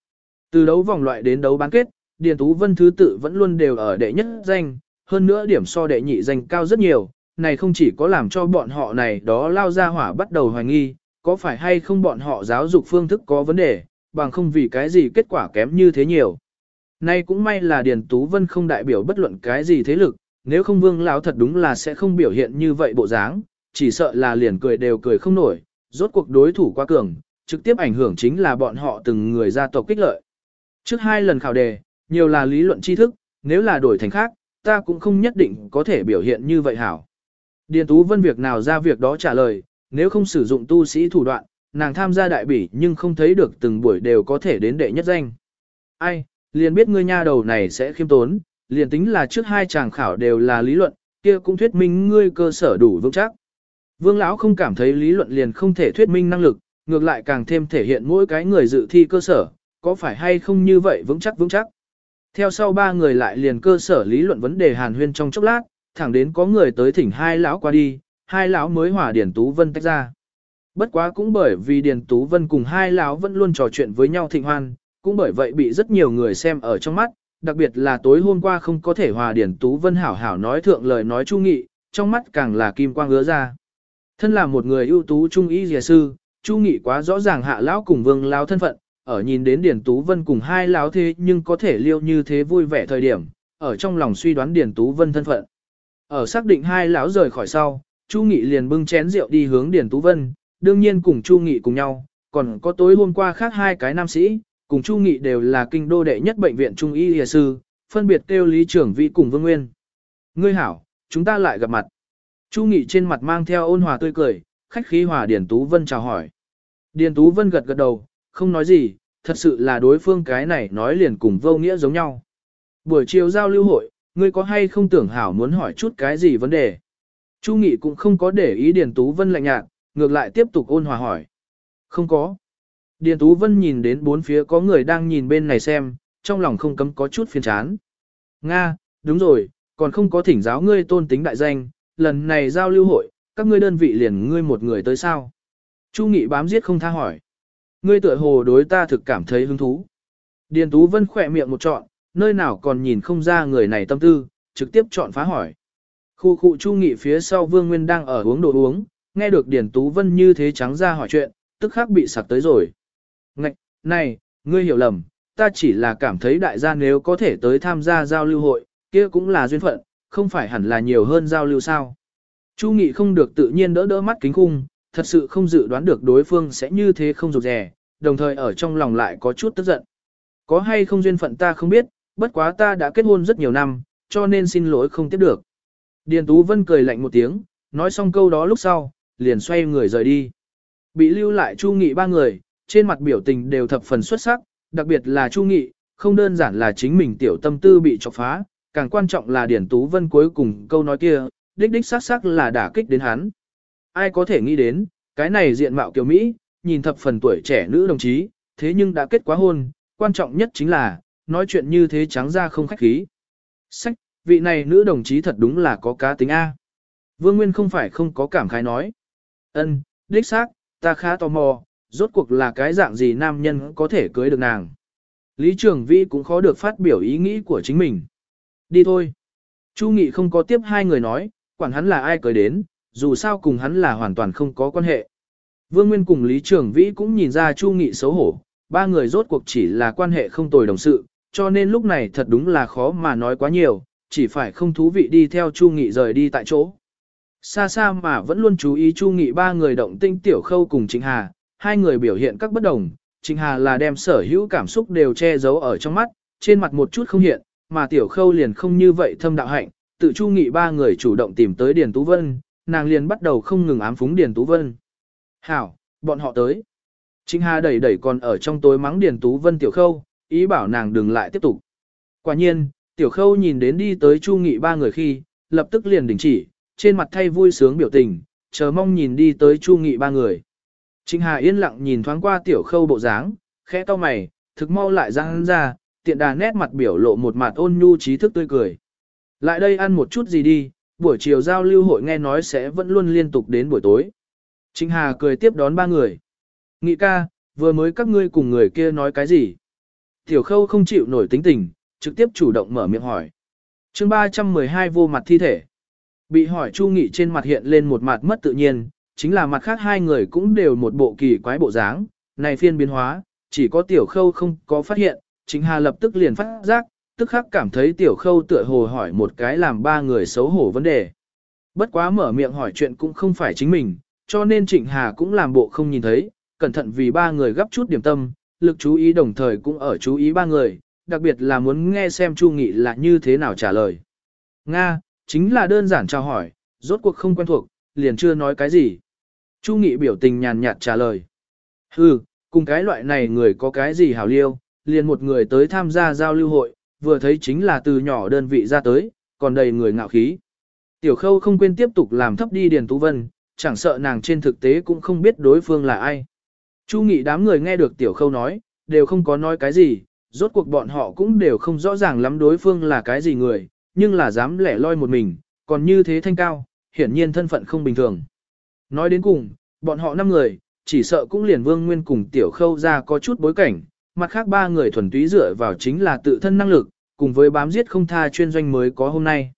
Từ đấu vòng loại đến đấu bán kết, Điền Tú Vân thứ tự vẫn luôn đều ở đệ nhất danh, hơn nữa điểm so đệ nhị danh cao rất nhiều, này không chỉ có làm cho bọn họ này đó lao ra hỏa bắt đầu hoài nghi, có phải hay không bọn họ giáo dục phương thức có vấn đề, bằng không vì cái gì kết quả kém như thế nhiều. Nay cũng may là Điền Tú Vân không đại biểu bất luận cái gì thế lực, nếu không vương lão thật đúng là sẽ không biểu hiện như vậy bộ dáng, chỉ sợ là liền cười đều cười không nổi, rốt cuộc đối thủ quá cường, trực tiếp ảnh hưởng chính là bọn họ từng người gia tộc kích lợi. Trước hai lần khảo đề, nhiều là lý luận tri thức, nếu là đổi thành khác, ta cũng không nhất định có thể biểu hiện như vậy hảo. Điền Tú Vân việc nào ra việc đó trả lời, nếu không sử dụng tu sĩ thủ đoạn, nàng tham gia đại bỉ nhưng không thấy được từng buổi đều có thể đến đệ nhất danh. Ai, liền biết ngươi nha đầu này sẽ khiêm tốn, liền tính là trước hai chàng khảo đều là lý luận, kia cũng thuyết minh ngươi cơ sở đủ vững chắc. Vương lão không cảm thấy lý luận liền không thể thuyết minh năng lực, ngược lại càng thêm thể hiện mỗi cái người dự thi cơ sở, có phải hay không như vậy vững chắc vững chắc. Theo sau ba người lại liền cơ sở lý luận vấn đề hàn huyên trong chốc lát, thẳng đến có người tới thỉnh hai lão qua đi, hai lão mới hòa Điền Tú Vân tách ra. Bất quá cũng bởi vì Điền Tú Vân cùng hai lão vẫn luôn trò chuyện với nhau thịnh hoan, cũng bởi vậy bị rất nhiều người xem ở trong mắt, đặc biệt là tối hôm qua không có thể hòa Điền Tú Vân hảo hảo nói thượng lời nói chu nghị, trong mắt càng là kim quang ứa ra. Thân là một người ưu tú trung ý dìa sư, chu nghị quá rõ ràng hạ lão cùng vương lão thân phận, ở nhìn đến Điền Tú Vân cùng hai lão thế nhưng có thể liêu như thế vui vẻ thời điểm, ở trong lòng suy đoán Điền Tú Vân thân phận. Ở xác định hai lão rời khỏi sau, Chu Nghị liền bưng chén rượu đi hướng Điền Tú Vân, đương nhiên cùng Chu Nghị cùng nhau, còn có tối hôm qua khác hai cái nam sĩ, cùng Chu Nghị đều là kinh đô đệ nhất bệnh viện Trung y Hìa sư, phân biệt kêu lý trưởng vị cùng Vương Nguyên. Ngươi hảo, chúng ta lại gặp mặt. Chu Nghị trên mặt mang theo ôn hòa tươi cười, khách khí hòa Điền Tú Vân chào hỏi. Điền Tú Vân gật gật đầu, không nói gì, thật sự là đối phương cái này nói liền cùng vô nghĩa giống nhau. Buổi chiều giao lưu hội, ngươi có hay không tưởng hảo muốn hỏi chút cái gì vấn đề? Chu Nghị cũng không có để ý Điền Tú Vân lạnh nhạt, ngược lại tiếp tục ôn hòa hỏi. Không có. Điền Tú Vân nhìn đến bốn phía có người đang nhìn bên này xem, trong lòng không cấm có chút phiền chán. Nga, đúng rồi, còn không có thỉnh giáo ngươi tôn tính đại danh, lần này giao lưu hội, các ngươi đơn vị liền ngươi một người tới sao? Chu Nghị bám giết không tha hỏi. Ngươi tựa hồ đối ta thực cảm thấy hứng thú. Điền Tú Vân khỏe miệng một trọn, nơi nào còn nhìn không ra người này tâm tư, trực tiếp chọn phá hỏi. Khu khu Chu Nghị phía sau Vương Nguyên đang ở uống đồ uống, nghe được Điền Tú Vân như thế trắng ra hỏi chuyện, tức khắc bị sặc tới rồi. Ngạch, này, ngươi hiểu lầm, ta chỉ là cảm thấy đại gia nếu có thể tới tham gia giao lưu hội, kia cũng là duyên phận, không phải hẳn là nhiều hơn giao lưu sao. Chu Nghị không được tự nhiên đỡ đỡ mắt kính khung, thật sự không dự đoán được đối phương sẽ như thế không rụt rè, đồng thời ở trong lòng lại có chút tức giận. Có hay không duyên phận ta không biết, bất quá ta đã kết hôn rất nhiều năm, cho nên xin lỗi không tiếp được. Điền Tú Vân cười lạnh một tiếng, nói xong câu đó lúc sau, liền xoay người rời đi. Bị lưu lại Chu Nghị ba người, trên mặt biểu tình đều thập phần xuất sắc, đặc biệt là Chu Nghị, không đơn giản là chính mình tiểu tâm tư bị chọc phá, càng quan trọng là Điển Tú Vân cuối cùng câu nói kia, đích đích xác xác là đả kích đến hắn. Ai có thể nghĩ đến, cái này diện mạo kiểu Mỹ, nhìn thập phần tuổi trẻ nữ đồng chí, thế nhưng đã kết quá hôn, quan trọng nhất chính là, nói chuyện như thế trắng ra không khách khí. Sách, vị này nữ đồng chí thật đúng là có cá tính A. Vương Nguyên không phải không có cảm khái nói. ân đích xác, ta khá tò mò, rốt cuộc là cái dạng gì nam nhân có thể cưới được nàng. Lý Trường Vĩ cũng khó được phát biểu ý nghĩ của chính mình. Đi thôi. Chu Nghị không có tiếp hai người nói, quản hắn là ai cưới đến, dù sao cùng hắn là hoàn toàn không có quan hệ. Vương Nguyên cùng Lý Trường Vĩ cũng nhìn ra Chu Nghị xấu hổ, ba người rốt cuộc chỉ là quan hệ không tồi đồng sự, cho nên lúc này thật đúng là khó mà nói quá nhiều, chỉ phải không thú vị đi theo Chu Nghị rời đi tại chỗ. Xa xa mà vẫn luôn chú ý Chu Nghị ba người động tinh tiểu khâu cùng Trịnh Hà, hai người biểu hiện các bất đồng, Trịnh Hà là đem sở hữu cảm xúc đều che giấu ở trong mắt, trên mặt một chút không hiện, mà tiểu khâu liền không như vậy thâm đạo hạnh, tự Chu Nghị ba người chủ động tìm tới Điền Tú Vân, nàng liền bắt đầu không ngừng ám phúng Điền Tú Vân. Hảo, bọn họ tới. Trịnh Hà đẩy đẩy còn ở trong tối mắng Điền Tú Vân tiểu khâu, ý bảo nàng đừng lại tiếp tục. Quả nhiên, tiểu khâu nhìn đến đi tới Chu Nghị ba người khi, lập tức liền đình chỉ, trên mặt thay vui sướng biểu tình, chờ mong nhìn đi tới Chu Nghị ba người. Trịnh Hà yên lặng nhìn thoáng qua tiểu khâu bộ dáng, khẽ to mày, thực mau lại răng ra, tiện đà nét mặt biểu lộ một mặt ôn nhu trí thức tươi cười. Lại đây ăn một chút gì đi, buổi chiều giao lưu hội nghe nói sẽ vẫn luôn liên tục đến buổi tối. Trịnh Hà cười tiếp đón ba người. Nghị ca, vừa mới các ngươi cùng người kia nói cái gì? Tiểu khâu không chịu nổi tính tình, trực tiếp chủ động mở miệng hỏi. chương 312 vô mặt thi thể. Bị hỏi Chu Nghị trên mặt hiện lên một mặt mất tự nhiên, chính là mặt khác hai người cũng đều một bộ kỳ quái bộ dáng, này phiên biến hóa, chỉ có tiểu khâu không có phát hiện, chính Hà lập tức liền phát giác, tức khắc cảm thấy tiểu khâu tựa hồ hỏi một cái làm ba người xấu hổ vấn đề. Bất quá mở miệng hỏi chuyện cũng không phải chính mình, cho nên Trịnh Hà cũng làm bộ không nhìn thấy, cẩn thận vì ba người gấp chút điểm tâm, lực chú ý đồng thời cũng ở chú ý ba người, đặc biệt là muốn nghe xem Chu Nghị là như thế nào trả lời. Nga, chính là đơn giản chào hỏi, rốt cuộc không quen thuộc, liền chưa nói cái gì. Chu Nghị biểu tình nhàn nhạt trả lời. Hừ, cùng cái loại này người có cái gì hảo liêu, liền một người tới tham gia giao lưu hội, vừa thấy chính là từ nhỏ đơn vị ra tới, còn đầy người ngạo khí. Tiểu khâu không quên tiếp tục làm thấp đi Điền Tú Vân, chẳng sợ nàng trên thực tế cũng không biết đối phương là ai. Chu Nghị đám người nghe được Tiểu khâu nói, đều không có nói cái gì, rốt cuộc bọn họ cũng đều không rõ ràng lắm đối phương là cái gì người, nhưng là dám lẻ loi một mình, còn như thế thanh cao, hiển nhiên thân phận không bình thường. Nói đến cùng, bọn họ năm người, chỉ sợ cũng liền vương nguyên cùng tiểu khâu ra có chút bối cảnh, mặt khác ba người thuần túy dựa vào chính là tự thân năng lực, cùng với bám giết không tha chuyên doanh mới có hôm nay.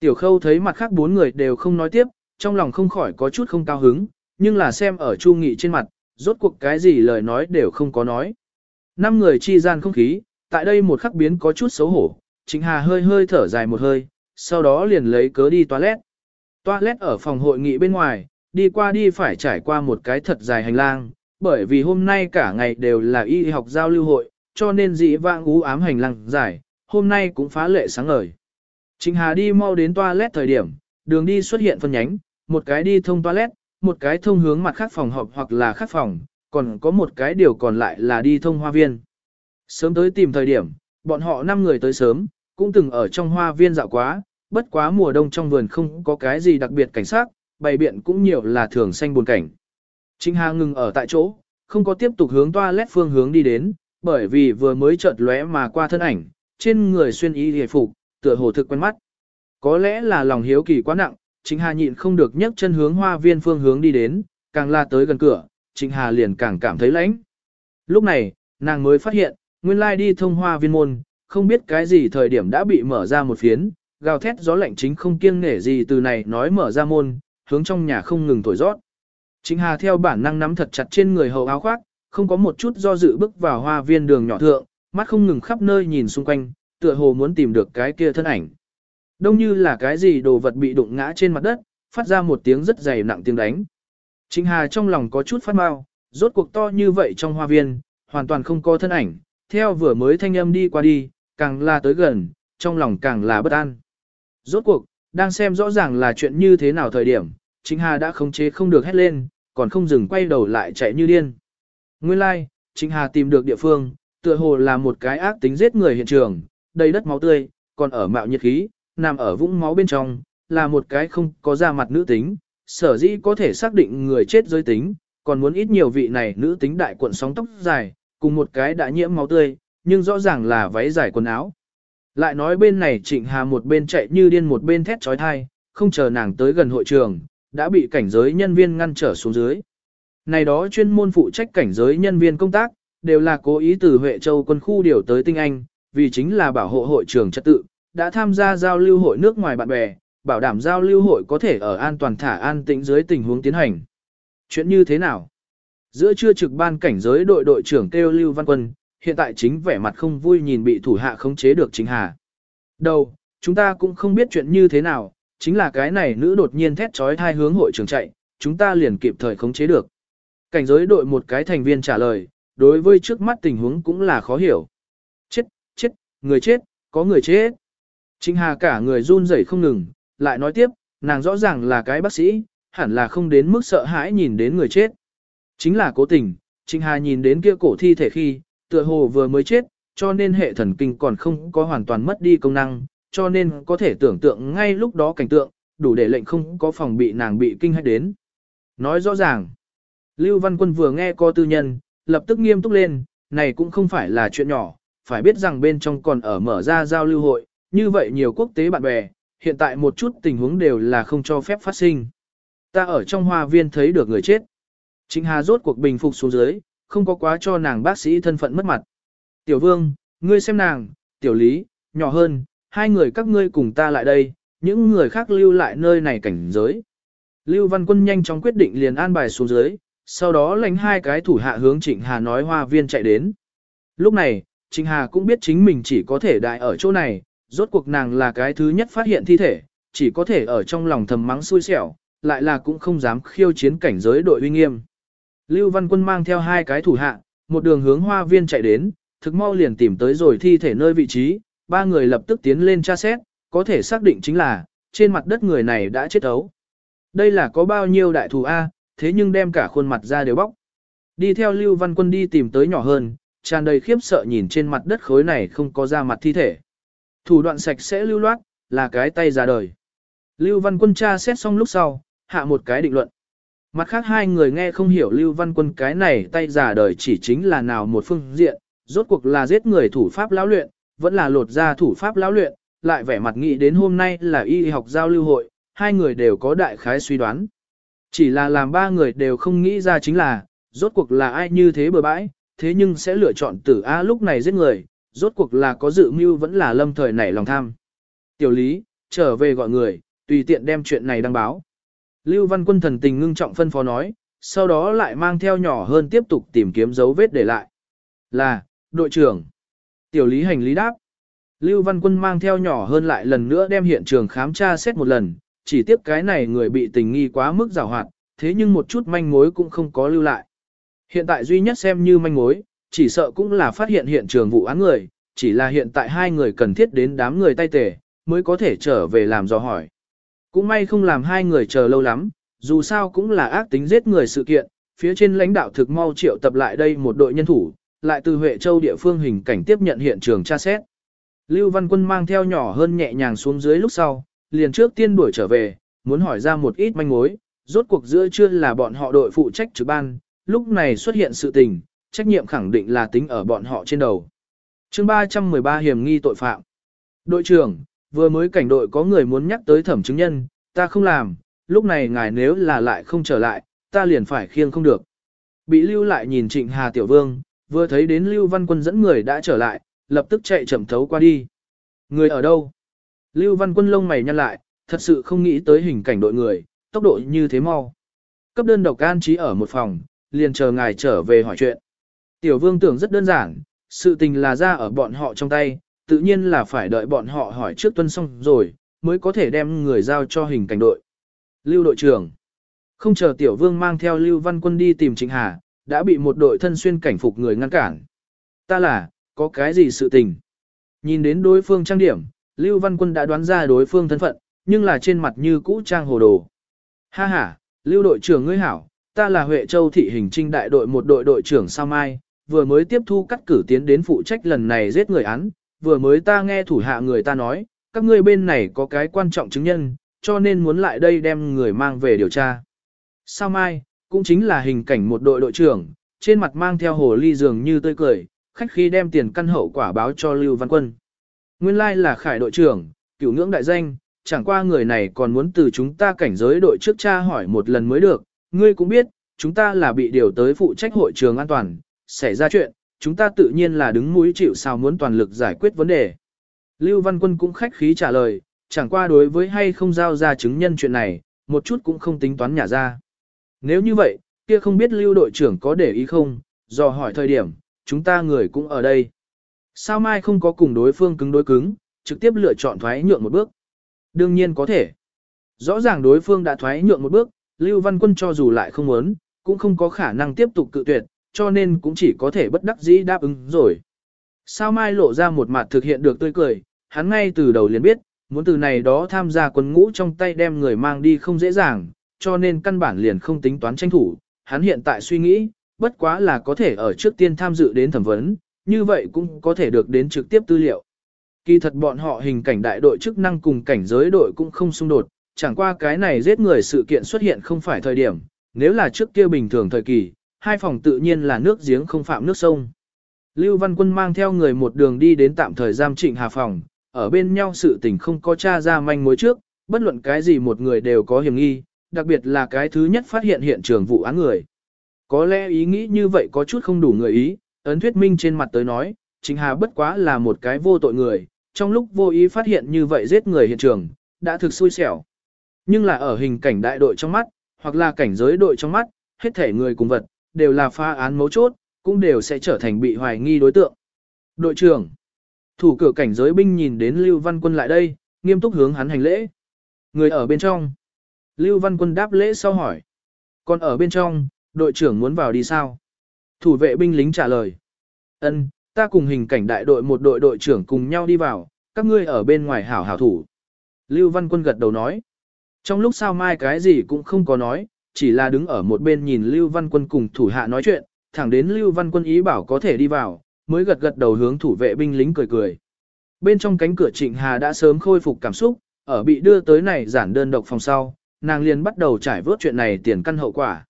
Tiểu khâu thấy mặt khác bốn người đều không nói tiếp, trong lòng không khỏi có chút không cao hứng, nhưng là xem ở chu nghị trên mặt, rốt cuộc cái gì lời nói đều không có nói. Năm người chi gian không khí, tại đây một khắc biến có chút xấu hổ, chính hà hơi hơi thở dài một hơi, sau đó liền lấy cớ đi toilet. Toilet ở phòng hội nghị bên ngoài, đi qua đi phải trải qua một cái thật dài hành lang, bởi vì hôm nay cả ngày đều là y học giao lưu hội, cho nên dị vãng ú ám hành lang dài, hôm nay cũng phá lệ sáng ngời. Trịnh Hà đi mau đến toilet thời điểm, đường đi xuất hiện phân nhánh, một cái đi thông toilet, một cái thông hướng mặt khác phòng họp hoặc là khác phòng, còn có một cái điều còn lại là đi thông hoa viên. Sớm tới tìm thời điểm, bọn họ 5 người tới sớm, cũng từng ở trong hoa viên dạo quá, bất quá mùa đông trong vườn không có cái gì đặc biệt cảnh sát, bày biện cũng nhiều là thường xanh buồn cảnh. Trịnh Hà ngừng ở tại chỗ, không có tiếp tục hướng toilet phương hướng đi đến, bởi vì vừa mới chợt lóe mà qua thân ảnh, trên người xuyên y hề phục, tựa hồ thực quen mắt. Có lẽ là lòng hiếu kỳ quá nặng, Trịnh Hà nhịn không được nhấc chân hướng hoa viên phương hướng đi đến, càng la tới gần cửa, Trịnh Hà liền càng cảm thấy lãnh. Lúc này, nàng mới phát hiện, nguyên lai đi thông hoa viên môn, không biết cái gì thời điểm đã bị mở ra một phiến, gào thét gió lạnh chính không kiêng nể gì từ này nói mở ra môn, hướng trong nhà không ngừng thổi rót. Trịnh Hà theo bản năng nắm thật chặt trên người hầu áo khoác, không có một chút do dự bước vào hoa viên đường nhỏ thượng, mắt không ngừng khắp nơi nhìn xung quanh, tựa hồ muốn tìm được cái kia thân ảnh. Đông như là cái gì đồ vật bị đụng ngã trên mặt đất, phát ra một tiếng rất dày nặng tiếng đánh. Trịnh Hà trong lòng có chút phát mau, rốt cuộc to như vậy trong hoa viên, hoàn toàn không có thân ảnh, theo vừa mới thanh âm đi qua đi, càng là tới gần, trong lòng càng là bất an. Rốt cuộc, đang xem rõ ràng là chuyện như thế nào thời điểm, Trịnh Hà đã khống chế không được hét lên, còn không dừng quay đầu lại chạy như điên. Nguyên lai, like, Trịnh Hà tìm được địa phương, tựa hồ là một cái ác tính giết người hiện trường, đầy đất máu tươi, còn ở mạo nhiệt khí, nằm ở vũng máu bên trong, là một cái không có da mặt nữ tính, sở dĩ có thể xác định người chết giới tính, còn muốn ít nhiều vị này nữ tính đại cuộn sóng tóc dài, cùng một cái đã nhiễm máu tươi, nhưng rõ ràng là váy dài quần áo. Lại nói bên này Trịnh Hà một bên chạy như điên một bên thét trói thai, không chờ nàng tới gần hội trường, đã bị cảnh giới nhân viên ngăn trở xuống dưới. Này đó chuyên môn phụ trách cảnh giới nhân viên công tác, đều là cố ý từ Huệ Châu quân khu điều tới tinh Anh, vì chính là bảo hộ hội trường trật tự, đã tham gia giao lưu hội nước ngoài bạn bè, bảo đảm giao lưu hội có thể ở an toàn thả an tĩnh dưới tình huống tiến hành. Chuyện như thế nào? Giữa trưa trực ban cảnh giới đội đội trưởng kêu Lưu Văn Quân, hiện tại chính vẻ mặt không vui nhìn bị thủ hạ khống chế được chính hà. Đầu, chúng ta cũng không biết chuyện như thế nào, chính là cái này nữ đột nhiên thét trói thai hướng hội trưởng chạy, chúng ta liền kịp thời khống chế được. Cảnh giới đội một cái thành viên trả lời, đối với trước mắt tình huống cũng là khó hiểu. Chết, chết, người chết, có người chết. Trịnh Hà cả người run rẩy không ngừng, lại nói tiếp, nàng rõ ràng là cái bác sĩ, hẳn là không đến mức sợ hãi nhìn đến người chết. Chính là cố tình, Trịnh Hà nhìn đến kia cổ thi thể khi, tựa hồ vừa mới chết, cho nên hệ thần kinh còn không có hoàn toàn mất đi công năng, cho nên có thể tưởng tượng ngay lúc đó cảnh tượng, đủ để lệnh không có phòng bị nàng bị kinh hãi đến. Nói rõ ràng, Lưu Văn Quân vừa nghe có tư nhân, lập tức nghiêm túc lên, này cũng không phải là chuyện nhỏ, phải biết rằng bên trong còn ở mở ra giao lưu hội, như vậy nhiều quốc tế bạn bè, hiện tại một chút tình huống đều là không cho phép phát sinh. Ta ở trong hoa viên thấy được người chết. Trịnh Hà rốt cuộc bình phục xuống dưới, không có quá cho nàng bác sĩ thân phận mất mặt. Tiểu Vương, ngươi xem nàng, Tiểu Lý, nhỏ hơn, hai người các ngươi cùng ta lại đây, những người khác lưu lại nơi này cảnh giới. Lưu Văn Quân nhanh chóng quyết định liền an bài xuống dưới, sau đó lãnh hai cái thủ hạ hướng Trịnh Hà nói hoa viên chạy đến. Lúc này, Trịnh Hà cũng biết chính mình chỉ có thể đại ở chỗ này, rốt cuộc nàng là cái thứ nhất phát hiện thi thể, chỉ có thể ở trong lòng thầm mắng xui xẻo, lại là cũng không dám khiêu chiến cảnh giới đội uy nghiêm. Lưu Văn Quân mang theo hai cái thủ hạ, một đường hướng hoa viên chạy đến, thực mau liền tìm tới rồi thi thể nơi vị trí, ba người lập tức tiến lên tra xét, có thể xác định chính là, trên mặt đất người này đã chết ấu. Đây là có bao nhiêu đại thù A, thế nhưng đem cả khuôn mặt ra đều bóc. Đi theo Lưu Văn Quân đi tìm tới nhỏ hơn, tràn đầy khiếp sợ nhìn trên mặt đất khối này không có da mặt thi thể. Thủ đoạn sạch sẽ lưu loát, là cái tay ra đời. Lưu Văn Quân tra xét xong lúc sau, hạ một cái định luận. Mặt khác hai người nghe không hiểu Lưu Văn Quân cái này tay giả đời chỉ chính là nào một phương diện, rốt cuộc là giết người thủ pháp lão luyện, vẫn là lột ra thủ pháp lão luyện, lại vẻ mặt nghĩ đến hôm nay là y học giao lưu hội, hai người đều có đại khái suy đoán. Chỉ là làm ba người đều không nghĩ ra chính là, rốt cuộc là ai như thế bừa bãi, thế nhưng sẽ lựa chọn tử A lúc này giết người, rốt cuộc là có dự mưu vẫn là lâm thời nảy lòng tham. Tiểu lý, trở về gọi người, tùy tiện đem chuyện này đăng báo. Lưu Văn Quân thần tình ngưng trọng phân phó nói, sau đó lại mang theo nhỏ hơn tiếp tục tìm kiếm dấu vết để lại. Là, đội trưởng. Tiểu lý hành lý đáp. Lưu Văn Quân mang theo nhỏ hơn lại lần nữa đem hiện trường khám tra xét một lần, chỉ tiếp cái này người bị tình nghi quá mức rào hoạt, thế nhưng một chút manh mối cũng không có lưu lại. Hiện tại duy nhất xem như manh mối, chỉ sợ cũng là phát hiện hiện trường vụ án người, chỉ là hiện tại hai người cần thiết đến đám người tay tề, mới có thể trở về làm dò hỏi. Cũng may không làm hai người chờ lâu lắm, dù sao cũng là ác tính giết người sự kiện, phía trên lãnh đạo thực mau triệu tập lại đây một đội nhân thủ, lại từ Huệ Châu địa phương hình cảnh tiếp nhận hiện trường tra xét. Lưu Văn Quân mang theo nhỏ hơn nhẹ nhàng xuống dưới lúc sau, liền trước tiên đuổi trở về, muốn hỏi ra một ít manh mối, rốt cuộc giữa chưa là bọn họ đội phụ trách trực ban, lúc này xuất hiện sự tình, trách nhiệm khẳng định là tính ở bọn họ trên đầu. chương 313 hiểm nghi tội phạm. Đội trưởng, vừa mới cảnh đội có người muốn nhắc tới thẩm chứng nhân, ta không làm, lúc này ngài nếu là lại không trở lại, ta liền phải khiêng không được. Bị lưu lại nhìn trịnh Hà Tiểu Vương, vừa thấy đến Lưu Văn Quân dẫn người đã trở lại, lập tức chạy chậm thấu qua đi. Người ở đâu? Lưu Văn Quân lông mày nhăn lại, thật sự không nghĩ tới hình cảnh đội người, tốc độ như thế mau. Cấp đơn độc an trí ở một phòng, liền chờ ngài trở về hỏi chuyện. Tiểu Vương tưởng rất đơn giản, sự tình là ra ở bọn họ trong tay, tự nhiên là phải đợi bọn họ hỏi trước tuân xong rồi, mới có thể đem người giao cho hình cảnh đội. Lưu đội trưởng. Không chờ Tiểu Vương mang theo Lưu Văn Quân đi tìm Trịnh Hà, đã bị một đội thân xuyên cảnh phục người ngăn cản. Ta là, có cái gì sự tình? Nhìn đến đối phương trang điểm, Lưu Văn Quân đã đoán ra đối phương thân phận, nhưng là trên mặt như cũ trang hồ đồ. Ha ha, Lưu đội trưởng ngươi hảo, ta là Huệ Châu thị hình trinh đại đội một đội đội trưởng Sao Mai, vừa mới tiếp thu cắt cử tiến đến phụ trách lần này giết người án, vừa mới ta nghe thủ hạ người ta nói, các ngươi bên này có cái quan trọng chứng nhân, cho nên muốn lại đây đem người mang về điều tra. Sao Mai, cũng chính là hình cảnh một đội đội trưởng, trên mặt mang theo hồ ly dường như tươi cười, khách khí đem tiền căn hậu quả báo cho Lưu Văn Quân. Nguyên lai là khải đội trưởng, cửu ngưỡng đại danh, chẳng qua người này còn muốn từ chúng ta cảnh giới đội trước cha hỏi một lần mới được, ngươi cũng biết, chúng ta là bị điều tới phụ trách hội trường an toàn, xảy ra chuyện, chúng ta tự nhiên là đứng mũi chịu sao muốn toàn lực giải quyết vấn đề. Lưu Văn Quân cũng khách khí trả lời, chẳng qua đối với hay không giao ra chứng nhân chuyện này, một chút cũng không tính toán nhả ra. Nếu như vậy, kia không biết Lưu đội trưởng có để ý không, do hỏi thời điểm, chúng ta người cũng ở đây. Sao mai không có cùng đối phương cứng đối cứng, trực tiếp lựa chọn thoái nhượng một bước? Đương nhiên có thể. Rõ ràng đối phương đã thoái nhượng một bước, Lưu Văn Quân cho dù lại không muốn, cũng không có khả năng tiếp tục cự tuyệt, cho nên cũng chỉ có thể bất đắc dĩ đáp ứng rồi. Sao Mai lộ ra một mặt thực hiện được tươi cười, hắn ngay từ đầu liền biết, muốn từ này đó tham gia quân ngũ trong tay đem người mang đi không dễ dàng, cho nên căn bản liền không tính toán tranh thủ. Hắn hiện tại suy nghĩ, bất quá là có thể ở trước tiên tham dự đến thẩm vấn, như vậy cũng có thể được đến trực tiếp tư liệu. Kỳ thật bọn họ hình cảnh đại đội chức năng cùng cảnh giới đội cũng không xung đột, chẳng qua cái này giết người sự kiện xuất hiện không phải thời điểm, nếu là trước kia bình thường thời kỳ, hai phòng tự nhiên là nước giếng không phạm nước sông. Lưu Văn Quân mang theo người một đường đi đến tạm thời giam trịnh hà phòng, ở bên nhau sự tình không có tra ra manh mối trước, bất luận cái gì một người đều có hiểm nghi, đặc biệt là cái thứ nhất phát hiện hiện trường vụ án người. Có lẽ ý nghĩ như vậy có chút không đủ người ý, ấn thuyết minh trên mặt tới nói, Trịnh Hà bất quá là một cái vô tội người, trong lúc vô ý phát hiện như vậy giết người hiện trường, đã thực xui xẻo. Nhưng là ở hình cảnh đại đội trong mắt, hoặc là cảnh giới đội trong mắt, hết thể người cùng vật, đều là pha án mấu chốt, cũng đều sẽ trở thành bị hoài nghi đối tượng. Đội trưởng, thủ cửa cảnh giới binh nhìn đến Lưu Văn Quân lại đây, nghiêm túc hướng hắn hành lễ. Người ở bên trong. Lưu Văn Quân đáp lễ sau hỏi. Còn ở bên trong, đội trưởng muốn vào đi sao? Thủ vệ binh lính trả lời. Ân, ta cùng hình cảnh đại đội một đội đội trưởng cùng nhau đi vào, các ngươi ở bên ngoài hảo hảo thủ. Lưu Văn Quân gật đầu nói. Trong lúc sao mai cái gì cũng không có nói, chỉ là đứng ở một bên nhìn Lưu Văn Quân cùng thủ hạ nói chuyện, thẳng đến Lưu Văn Quân ý bảo có thể đi vào, mới gật gật đầu hướng thủ vệ binh lính cười cười. Bên trong cánh cửa Trịnh Hà đã sớm khôi phục cảm xúc, ở bị đưa tới này giản đơn độc phòng sau, nàng liền bắt đầu trải vớt chuyện này tiền căn hậu quả.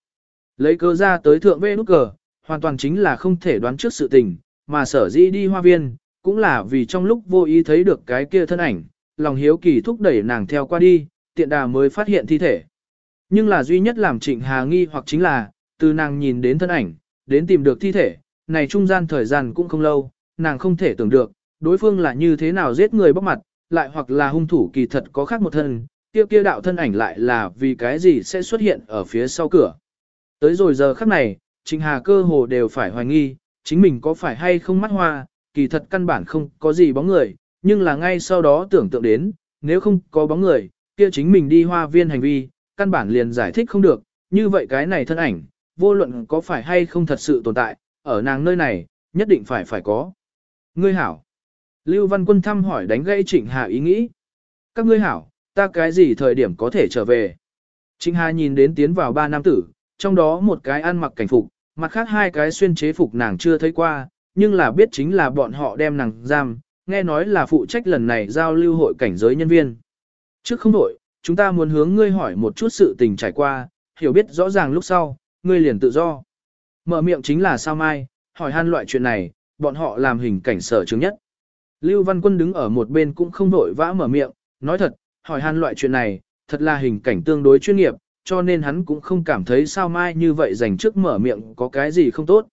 Lấy cơ ra tới thượng vê nút cờ, hoàn toàn chính là không thể đoán trước sự tình, mà sở dĩ đi hoa viên, cũng là vì trong lúc vô ý thấy được cái kia thân ảnh, lòng hiếu kỳ thúc đẩy nàng theo qua đi, tiện đà mới phát hiện thi thể. Nhưng là duy nhất làm trịnh hà nghi hoặc chính là, từ nàng nhìn đến thân ảnh, đến tìm được thi thể, này trung gian thời gian cũng không lâu, nàng không thể tưởng được, đối phương là như thế nào giết người bóc mặt, lại hoặc là hung thủ kỳ thật có khác một thân, kia kia đạo thân ảnh lại là vì cái gì sẽ xuất hiện ở phía sau cửa. Tới rồi giờ khắc này, Trình Hà cơ hồ đều phải hoài nghi, chính mình có phải hay không mắt hoa, kỳ thật căn bản không có gì bóng người, nhưng là ngay sau đó tưởng tượng đến, nếu không có bóng người, kia chính mình đi hoa viên hành vi, căn bản liền giải thích không được, như vậy cái này thân ảnh, vô luận có phải hay không thật sự tồn tại, ở nàng nơi này, nhất định phải phải có. Ngươi hảo. Lưu Văn Quân thăm hỏi đánh gãy Trịnh Hà ý nghĩ. Các ngươi hảo, ta cái gì thời điểm có thể trở về. Trịnh Hà nhìn đến tiến vào ba nam tử, trong đó một cái ăn mặc cảnh phục, mặt khác hai cái xuyên chế phục nàng chưa thấy qua, nhưng là biết chính là bọn họ đem nàng giam, nghe nói là phụ trách lần này giao lưu hội cảnh giới nhân viên. Trước không đổi, chúng ta muốn hướng ngươi hỏi một chút sự tình trải qua, hiểu biết rõ ràng lúc sau, ngươi liền tự do. Mở miệng chính là sao mai, hỏi han loại chuyện này, bọn họ làm hình cảnh sở chứng nhất. Lưu Văn Quân đứng ở một bên cũng không vội vã mở miệng, nói thật, hỏi han loại chuyện này, thật là hình cảnh tương đối chuyên nghiệp, cho nên hắn cũng không cảm thấy sao mai như vậy dành trước mở miệng có cái gì không tốt.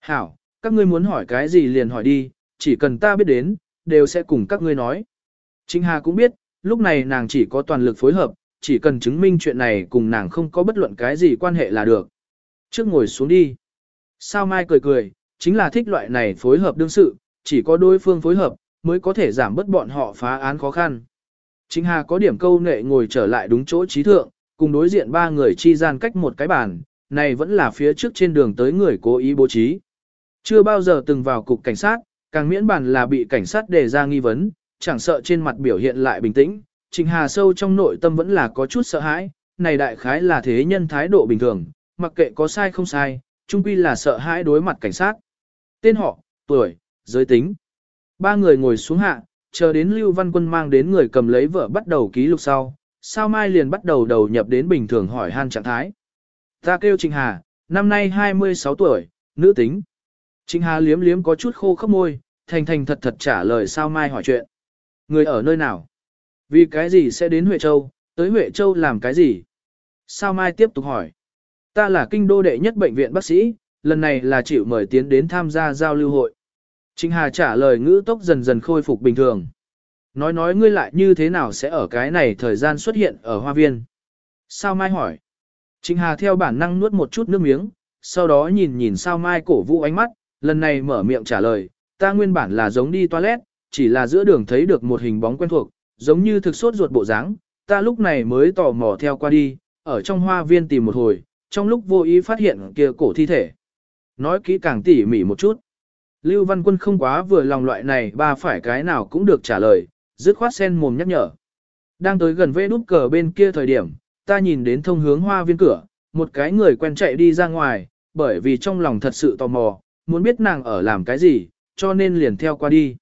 Hảo, các ngươi muốn hỏi cái gì liền hỏi đi, chỉ cần ta biết đến, đều sẽ cùng các ngươi nói. Trinh Hà cũng biết, lúc này nàng chỉ có toàn lực phối hợp, chỉ cần chứng minh chuyện này cùng nàng không có bất luận cái gì quan hệ là được. Trước ngồi xuống đi. Sao Mai cười cười, chính là thích loại này phối hợp đương sự, chỉ có đối phương phối hợp, mới có thể giảm bớt bọn họ phá án khó khăn. Trịnh Hà có điểm câu nệ ngồi trở lại đúng chỗ trí thượng, cùng đối diện ba người chi gian cách một cái bàn, này vẫn là phía trước trên đường tới người cố ý bố trí. Chưa bao giờ từng vào cục cảnh sát, càng miễn bàn là bị cảnh sát đề ra nghi vấn, chẳng sợ trên mặt biểu hiện lại bình tĩnh, Trịnh Hà sâu trong nội tâm vẫn là có chút sợ hãi, này đại khái là thế nhân thái độ bình thường, mặc kệ có sai không sai, chung quy là sợ hãi đối mặt cảnh sát. Tên họ, tuổi, giới tính. Ba người ngồi xuống hạ, chờ đến Lưu Văn Quân mang đến người cầm lấy vợ bắt đầu ký lục sau, sao mai liền bắt đầu đầu nhập đến bình thường hỏi han trạng thái. Ta kêu Trình Hà, năm nay 26 tuổi, nữ tính. Trình Hà liếm liếm có chút khô khốc môi, thành thành thật thật trả lời sao mai hỏi chuyện. Người ở nơi nào? Vì cái gì sẽ đến Huệ Châu, tới Huệ Châu làm cái gì? Sao mai tiếp tục hỏi. Ta là kinh đô đệ nhất bệnh viện bác sĩ, lần này là chịu mời tiến đến tham gia giao lưu hội. Trình Hà trả lời ngữ tốc dần dần khôi phục bình thường. Nói nói ngươi lại như thế nào sẽ ở cái này thời gian xuất hiện ở hoa viên. Sao Mai hỏi. Trình Hà theo bản năng nuốt một chút nước miếng, sau đó nhìn nhìn sao Mai cổ vũ ánh mắt, lần này mở miệng trả lời, ta nguyên bản là giống đi toilet, chỉ là giữa đường thấy được một hình bóng quen thuộc, giống như thực sốt ruột bộ dáng, ta lúc này mới tò mò theo qua đi, ở trong hoa viên tìm một hồi, trong lúc vô ý phát hiện kia cổ thi thể. Nói kỹ càng tỉ mỉ một chút. Lưu Văn Quân không quá vừa lòng loại này ba phải cái nào cũng được trả lời, dứt khoát sen mồm nhắc nhở. Đang tới gần vê đút cờ bên kia thời điểm, ta nhìn đến thông hướng hoa viên cửa, một cái người quen chạy đi ra ngoài, bởi vì trong lòng thật sự tò mò, muốn biết nàng ở làm cái gì, cho nên liền theo qua đi.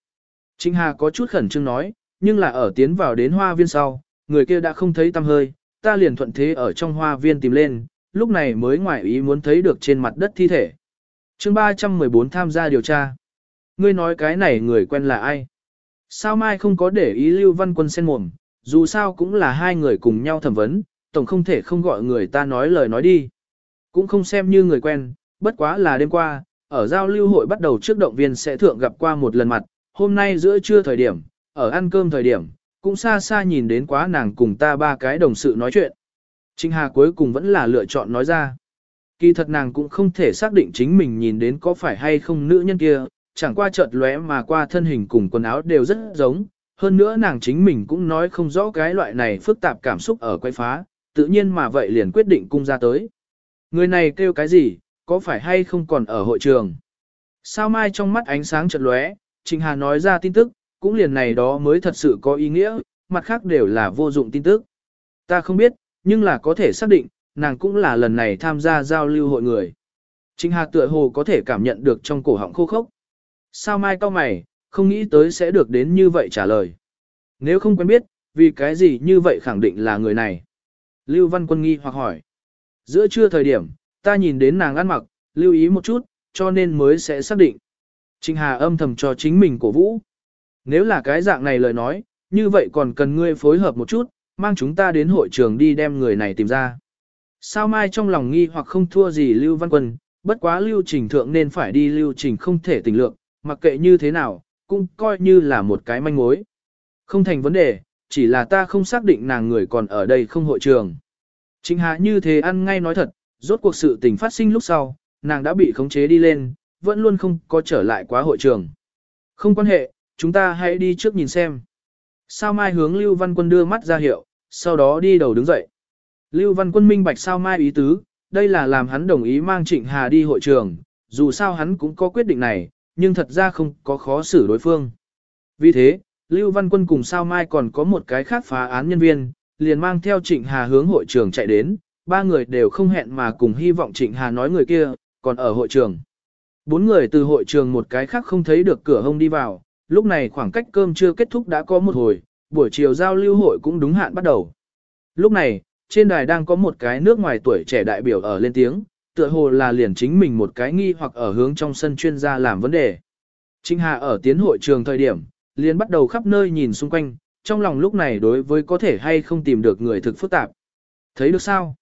Trinh Hà có chút khẩn trương nói, nhưng là ở tiến vào đến hoa viên sau, người kia đã không thấy tăm hơi, ta liền thuận thế ở trong hoa viên tìm lên, lúc này mới ngoại ý muốn thấy được trên mặt đất thi thể chương 314 tham gia điều tra. Ngươi nói cái này người quen là ai? Sao mai không có để ý Lưu Văn Quân sen mồm, dù sao cũng là hai người cùng nhau thẩm vấn, tổng không thể không gọi người ta nói lời nói đi. Cũng không xem như người quen, bất quá là đêm qua, ở giao lưu hội bắt đầu trước động viên sẽ thượng gặp qua một lần mặt, hôm nay giữa trưa thời điểm, ở ăn cơm thời điểm, cũng xa xa nhìn đến quá nàng cùng ta ba cái đồng sự nói chuyện. Trinh Hà cuối cùng vẫn là lựa chọn nói ra. Kỳ thật nàng cũng không thể xác định chính mình nhìn đến có phải hay không nữ nhân kia, chẳng qua chợt lóe mà qua thân hình cùng quần áo đều rất giống, hơn nữa nàng chính mình cũng nói không rõ cái loại này phức tạp cảm xúc ở quay phá, tự nhiên mà vậy liền quyết định cung ra tới. Người này kêu cái gì, có phải hay không còn ở hội trường? Sao mai trong mắt ánh sáng chợt lóe, Trình Hà nói ra tin tức, cũng liền này đó mới thật sự có ý nghĩa, mặt khác đều là vô dụng tin tức. Ta không biết, nhưng là có thể xác định, nàng cũng là lần này tham gia giao lưu hội người. trịnh Hà tựa hồ có thể cảm nhận được trong cổ họng khô khốc. Sao mai cao mày, không nghĩ tới sẽ được đến như vậy trả lời. Nếu không quen biết, vì cái gì như vậy khẳng định là người này. Lưu Văn Quân nghi hoặc hỏi. Giữa trưa thời điểm, ta nhìn đến nàng ăn mặc, lưu ý một chút, cho nên mới sẽ xác định. trịnh Hà âm thầm cho chính mình cổ vũ. Nếu là cái dạng này lời nói, như vậy còn cần ngươi phối hợp một chút, mang chúng ta đến hội trường đi đem người này tìm ra. Sao mai trong lòng nghi hoặc không thua gì Lưu Văn Quân, bất quá lưu trình thượng nên phải đi lưu trình không thể tình lượng, mặc kệ như thế nào, cũng coi như là một cái manh mối. Không thành vấn đề, chỉ là ta không xác định nàng người còn ở đây không hội trường. Chính Hạ như thế ăn ngay nói thật, rốt cuộc sự tình phát sinh lúc sau, nàng đã bị khống chế đi lên, vẫn luôn không có trở lại quá hội trường. Không quan hệ, chúng ta hãy đi trước nhìn xem. Sao Mai hướng Lưu Văn Quân đưa mắt ra hiệu, sau đó đi đầu đứng dậy. Lưu Văn Quân minh bạch Sao Mai ý tứ, đây là làm hắn đồng ý mang Trịnh Hà đi hội trường, dù sao hắn cũng có quyết định này, nhưng thật ra không có khó xử đối phương. Vì thế, Lưu Văn Quân cùng Sao Mai còn có một cái khác phá án nhân viên, liền mang theo Trịnh Hà hướng hội trường chạy đến, ba người đều không hẹn mà cùng hy vọng Trịnh Hà nói người kia, còn ở hội trường. Bốn người từ hội trường một cái khác không thấy được cửa hông đi vào, lúc này khoảng cách cơm chưa kết thúc đã có một hồi, buổi chiều giao lưu hội cũng đúng hạn bắt đầu. Lúc này, trên đài đang có một cái nước ngoài tuổi trẻ đại biểu ở lên tiếng, tựa hồ là liền chính mình một cái nghi hoặc ở hướng trong sân chuyên gia làm vấn đề. Trinh Hà ở tiến hội trường thời điểm, liền bắt đầu khắp nơi nhìn xung quanh, trong lòng lúc này đối với có thể hay không tìm được người thực phức tạp. Thấy được sao?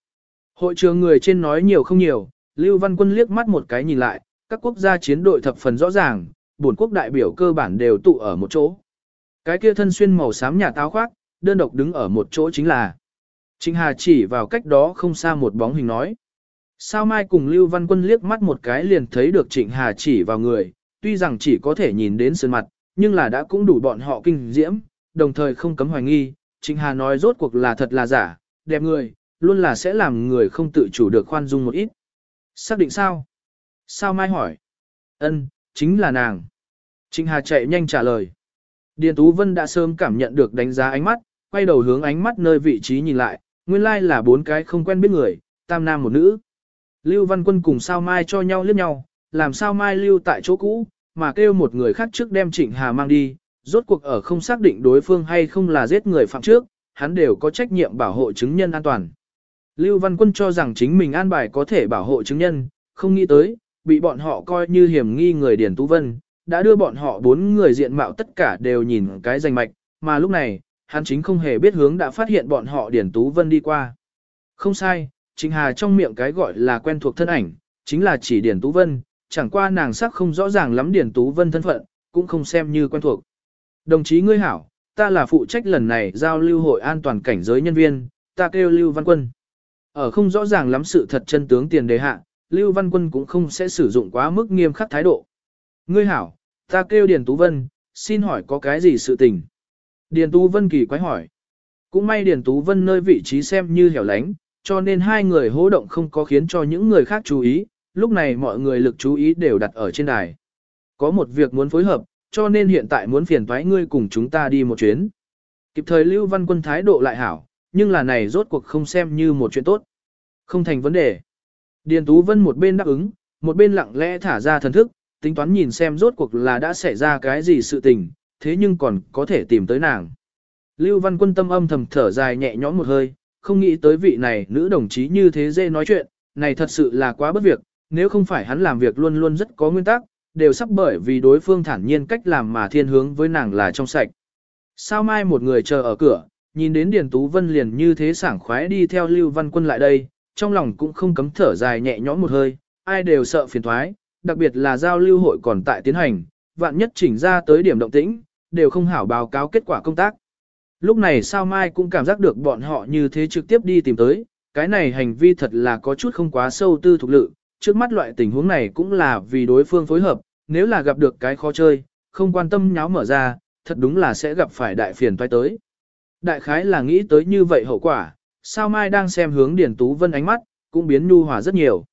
Hội trường người trên nói nhiều không nhiều, Lưu Văn Quân liếc mắt một cái nhìn lại, các quốc gia chiến đội thập phần rõ ràng, bổn quốc đại biểu cơ bản đều tụ ở một chỗ. Cái kia thân xuyên màu xám nhà táo khoác, đơn độc đứng ở một chỗ chính là. Trịnh Hà chỉ vào cách đó không xa một bóng hình nói. Sao Mai cùng Lưu Văn Quân liếc mắt một cái liền thấy được Trịnh Hà chỉ vào người, tuy rằng chỉ có thể nhìn đến sơn mặt, nhưng là đã cũng đủ bọn họ kinh diễm, đồng thời không cấm hoài nghi, Trịnh Hà nói rốt cuộc là thật là giả, đẹp người, luôn là sẽ làm người không tự chủ được khoan dung một ít. Xác định sao? Sao Mai hỏi? Ân, chính là nàng. Trịnh Hà chạy nhanh trả lời. Điền Tú Vân đã sớm cảm nhận được đánh giá ánh mắt, quay đầu hướng ánh mắt nơi vị trí nhìn lại, nguyên lai là bốn cái không quen biết người, tam nam một nữ. Lưu Văn Quân cùng Sao Mai cho nhau liếc nhau, làm Sao Mai lưu tại chỗ cũ, mà kêu một người khác trước đem Trịnh Hà mang đi, rốt cuộc ở không xác định đối phương hay không là giết người phạm trước, hắn đều có trách nhiệm bảo hộ chứng nhân an toàn. Lưu Văn Quân cho rằng chính mình an bài có thể bảo hộ chứng nhân, không nghĩ tới, bị bọn họ coi như hiểm nghi người Điền Tú Vân, đã đưa bọn họ bốn người diện mạo tất cả đều nhìn cái danh mạch, mà lúc này, hắn chính không hề biết hướng đã phát hiện bọn họ Điền Tú Vân đi qua. Không sai, Trịnh Hà trong miệng cái gọi là quen thuộc thân ảnh, chính là chỉ Điền Tú Vân, chẳng qua nàng sắc không rõ ràng lắm Điền Tú Vân thân phận, cũng không xem như quen thuộc. Đồng chí ngươi hảo, ta là phụ trách lần này giao lưu hội an toàn cảnh giới nhân viên, ta kêu Lưu Văn Quân. Ở không rõ ràng lắm sự thật chân tướng tiền đề hạ, Lưu Văn Quân cũng không sẽ sử dụng quá mức nghiêm khắc thái độ. Ngươi hảo, ta kêu Điền Tú Vân, xin hỏi có cái gì sự tình? Điền Tú Vân kỳ quái hỏi. Cũng may Điền Tú Vân nơi vị trí xem như hẻo lánh, cho nên hai người hỗ động không có khiến cho những người khác chú ý, lúc này mọi người lực chú ý đều đặt ở trên đài. Có một việc muốn phối hợp, cho nên hiện tại muốn phiền thoái ngươi cùng chúng ta đi một chuyến. Kịp thời Lưu Văn Quân thái độ lại hảo, nhưng là này rốt cuộc không xem như một chuyện tốt. Không thành vấn đề. Điền Tú Vân một bên đáp ứng, một bên lặng lẽ thả ra thần thức, tính toán nhìn xem rốt cuộc là đã xảy ra cái gì sự tình, thế nhưng còn có thể tìm tới nàng. Lưu Văn Quân tâm âm thầm thở dài nhẹ nhõm một hơi, không nghĩ tới vị này nữ đồng chí như thế dễ nói chuyện, này thật sự là quá bất việc, nếu không phải hắn làm việc luôn luôn rất có nguyên tắc, đều sắp bởi vì đối phương thản nhiên cách làm mà thiên hướng với nàng là trong sạch. Sao mai một người chờ ở cửa, nhìn đến Điền Tú Vân liền như thế sảng khoái đi theo Lưu Văn Quân lại đây, trong lòng cũng không cấm thở dài nhẹ nhõm một hơi, ai đều sợ phiền thoái, đặc biệt là giao lưu hội còn tại tiến hành, vạn nhất chỉnh ra tới điểm động tĩnh, đều không hảo báo cáo kết quả công tác. Lúc này sao mai cũng cảm giác được bọn họ như thế trực tiếp đi tìm tới, cái này hành vi thật là có chút không quá sâu tư thuộc lự, trước mắt loại tình huống này cũng là vì đối phương phối hợp, nếu là gặp được cái khó chơi, không quan tâm nháo mở ra, thật đúng là sẽ gặp phải đại phiền toái tới. Đại khái là nghĩ tới như vậy hậu quả, sao mai đang xem hướng Điền Tú Vân ánh mắt, cũng biến nhu hòa rất nhiều.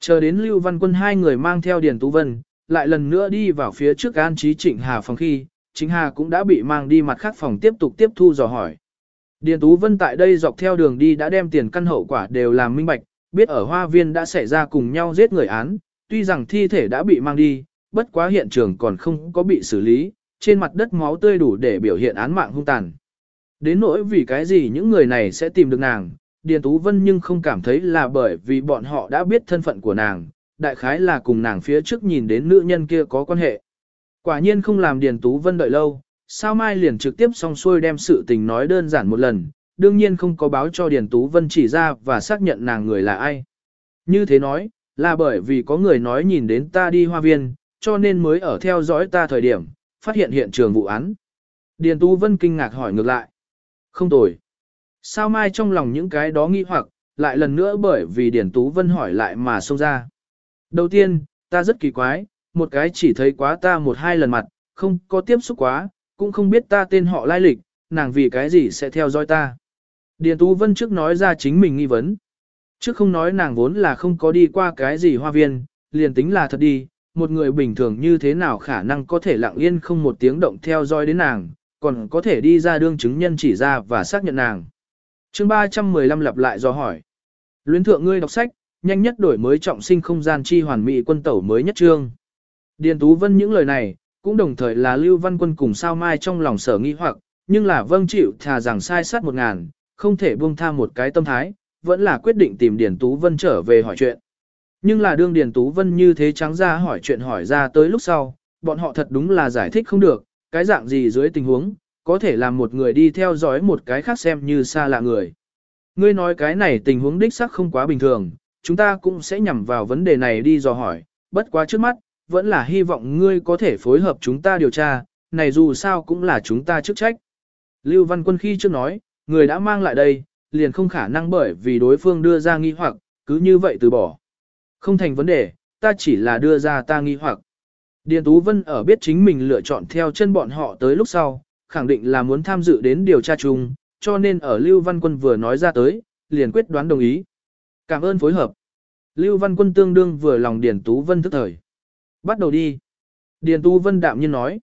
Chờ đến Lưu Văn Quân hai người mang theo Điền Tú Vân, lại lần nữa đi vào phía trước an trí Trịnh Hà phòng khi, Trịnh Hà cũng đã bị mang đi mặt khác phòng tiếp tục tiếp thu dò hỏi. Điền Tú Vân tại đây dọc theo đường đi đã đem tiền căn hậu quả đều làm minh bạch, biết ở hoa viên đã xảy ra cùng nhau giết người án, tuy rằng thi thể đã bị mang đi, bất quá hiện trường còn không có bị xử lý, trên mặt đất máu tươi đủ để biểu hiện án mạng hung tàn. Đến nỗi vì cái gì những người này sẽ tìm được nàng, Điền Tú Vân nhưng không cảm thấy là bởi vì bọn họ đã biết thân phận của nàng, đại khái là cùng nàng phía trước nhìn đến nữ nhân kia có quan hệ. Quả nhiên không làm Điền Tú Vân đợi lâu, sao mai liền trực tiếp xong xuôi đem sự tình nói đơn giản một lần, đương nhiên không có báo cho Điền Tú Vân chỉ ra và xác nhận nàng người là ai. Như thế nói, là bởi vì có người nói nhìn đến ta đi hoa viên, cho nên mới ở theo dõi ta thời điểm, phát hiện hiện trường vụ án. Điền Tú Vân kinh ngạc hỏi ngược lại. Không tồi. Sao mai trong lòng những cái đó nghi hoặc, lại lần nữa bởi vì Điền Tú Vân hỏi lại mà xông ra. Đầu tiên, ta rất kỳ quái, một cái chỉ thấy quá ta một hai lần mặt, không có tiếp xúc quá, cũng không biết ta tên họ lai lịch, nàng vì cái gì sẽ theo dõi ta. Điền Tú Vân trước nói ra chính mình nghi vấn. Trước không nói nàng vốn là không có đi qua cái gì hoa viên, liền tính là thật đi, một người bình thường như thế nào khả năng có thể lặng yên không một tiếng động theo dõi đến nàng, còn có thể đi ra đương chứng nhân chỉ ra và xác nhận nàng. chương 315 lặp lại do hỏi. Luyến thượng ngươi đọc sách, nhanh nhất đổi mới trọng sinh không gian chi hoàn mỹ quân tẩu mới nhất trương. Điền Tú Vân những lời này, cũng đồng thời là Lưu Văn Quân cùng sao mai trong lòng sở nghi hoặc, nhưng là vâng chịu thà rằng sai sát một ngàn, không thể buông tha một cái tâm thái, vẫn là quyết định tìm Điền Tú Vân trở về hỏi chuyện. Nhưng là đương Điền Tú Vân như thế trắng ra hỏi chuyện hỏi ra tới lúc sau, bọn họ thật đúng là giải thích không được, cái dạng gì dưới tình huống, có thể làm một người đi theo dõi một cái khác xem như xa lạ người. Ngươi nói cái này tình huống đích sắc không quá bình thường, chúng ta cũng sẽ nhằm vào vấn đề này đi dò hỏi, bất quá trước mắt, vẫn là hy vọng ngươi có thể phối hợp chúng ta điều tra, này dù sao cũng là chúng ta chức trách. Lưu Văn Quân khi trước nói, người đã mang lại đây, liền không khả năng bởi vì đối phương đưa ra nghi hoặc, cứ như vậy từ bỏ. Không thành vấn đề, ta chỉ là đưa ra ta nghi hoặc. Điền Tú Vân ở biết chính mình lựa chọn theo chân bọn họ tới lúc sau, khẳng định là muốn tham dự đến điều tra chung, cho nên ở Lưu Văn Quân vừa nói ra tới, liền quyết đoán đồng ý. Cảm ơn phối hợp. Lưu Văn Quân tương đương vừa lòng Điền Tú Vân thức thời. Bắt đầu đi. Điền Tú Vân đạm nhiên nói.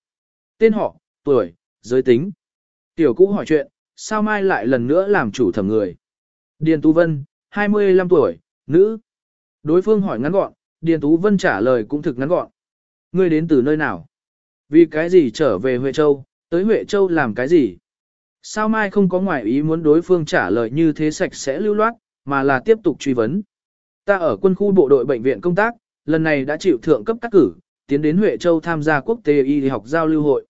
Tên họ, tuổi, giới tính. Tiểu cũ hỏi chuyện, sao mai lại lần nữa làm chủ thẩm người. Điền Tú Vân, 25 tuổi, nữ. Đối phương hỏi ngắn gọn, Điền Tú Vân trả lời cũng thực ngắn gọn. Ngươi đến từ nơi nào? Vì cái gì trở về Huệ Châu, tới Huệ Châu làm cái gì? Sao mai không có ngoại ý muốn đối phương trả lời như thế sạch sẽ lưu loát, mà là tiếp tục truy vấn. Ta ở quân khu bộ đội bệnh viện công tác, lần này đã chịu thượng cấp cắt cử, tiến đến Huệ Châu tham gia quốc tế y học giao lưu hội.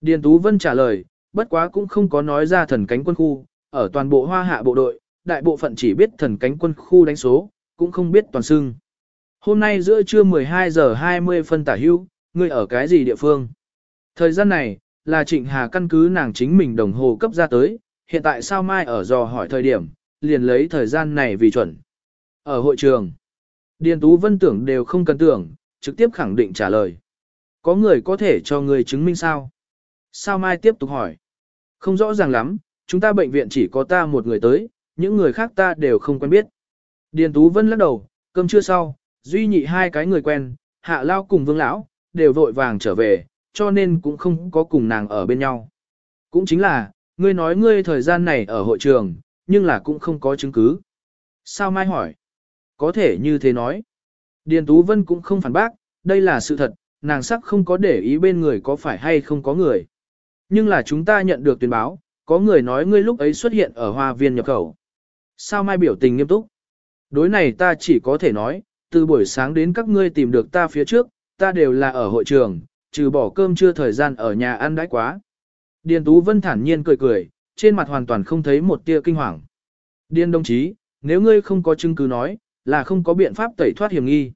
Điền Tú Vân trả lời, bất quá cũng không có nói ra thần cánh quân khu, ở toàn bộ hoa hạ bộ đội, đại bộ phận chỉ biết thần cánh quân khu đánh số, cũng không biết toàn xưng. Hôm nay giữa trưa 12 giờ 20 phân tả hưu, ngươi ở cái gì địa phương? Thời gian này, là Trịnh Hà căn cứ nàng chính mình đồng hồ cấp ra tới, hiện tại sao mai ở dò hỏi thời điểm, liền lấy thời gian này vì chuẩn. Ở hội trường, Điền Tú Vân tưởng đều không cần tưởng, trực tiếp khẳng định trả lời. Có người có thể cho người chứng minh sao? Sao mai tiếp tục hỏi. Không rõ ràng lắm, chúng ta bệnh viện chỉ có ta một người tới, những người khác ta đều không quen biết. Điền Tú Vân lắc đầu, cơm chưa sau, duy nhị hai cái người quen, hạ lao cùng vương lão, đều vội vàng trở về, cho nên cũng không có cùng nàng ở bên nhau. Cũng chính là, ngươi nói ngươi thời gian này ở hội trường, nhưng là cũng không có chứng cứ. Sao Mai hỏi? Có thể như thế nói. Điền Tú Vân cũng không phản bác, đây là sự thật, nàng sắc không có để ý bên người có phải hay không có người. Nhưng là chúng ta nhận được tuyên báo, có người nói ngươi lúc ấy xuất hiện ở hoa viên nhập khẩu. Sao Mai biểu tình nghiêm túc? Đối này ta chỉ có thể nói, từ buổi sáng đến các ngươi tìm được ta phía trước, ta đều là ở hội trường, trừ bỏ cơm chưa thời gian ở nhà ăn đãi quá. Điền Tú Vân thản nhiên cười cười, trên mặt hoàn toàn không thấy một tia kinh hoàng. Điền đồng chí, nếu ngươi không có chứng cứ nói, là không có biện pháp tẩy thoát hiểm nghi.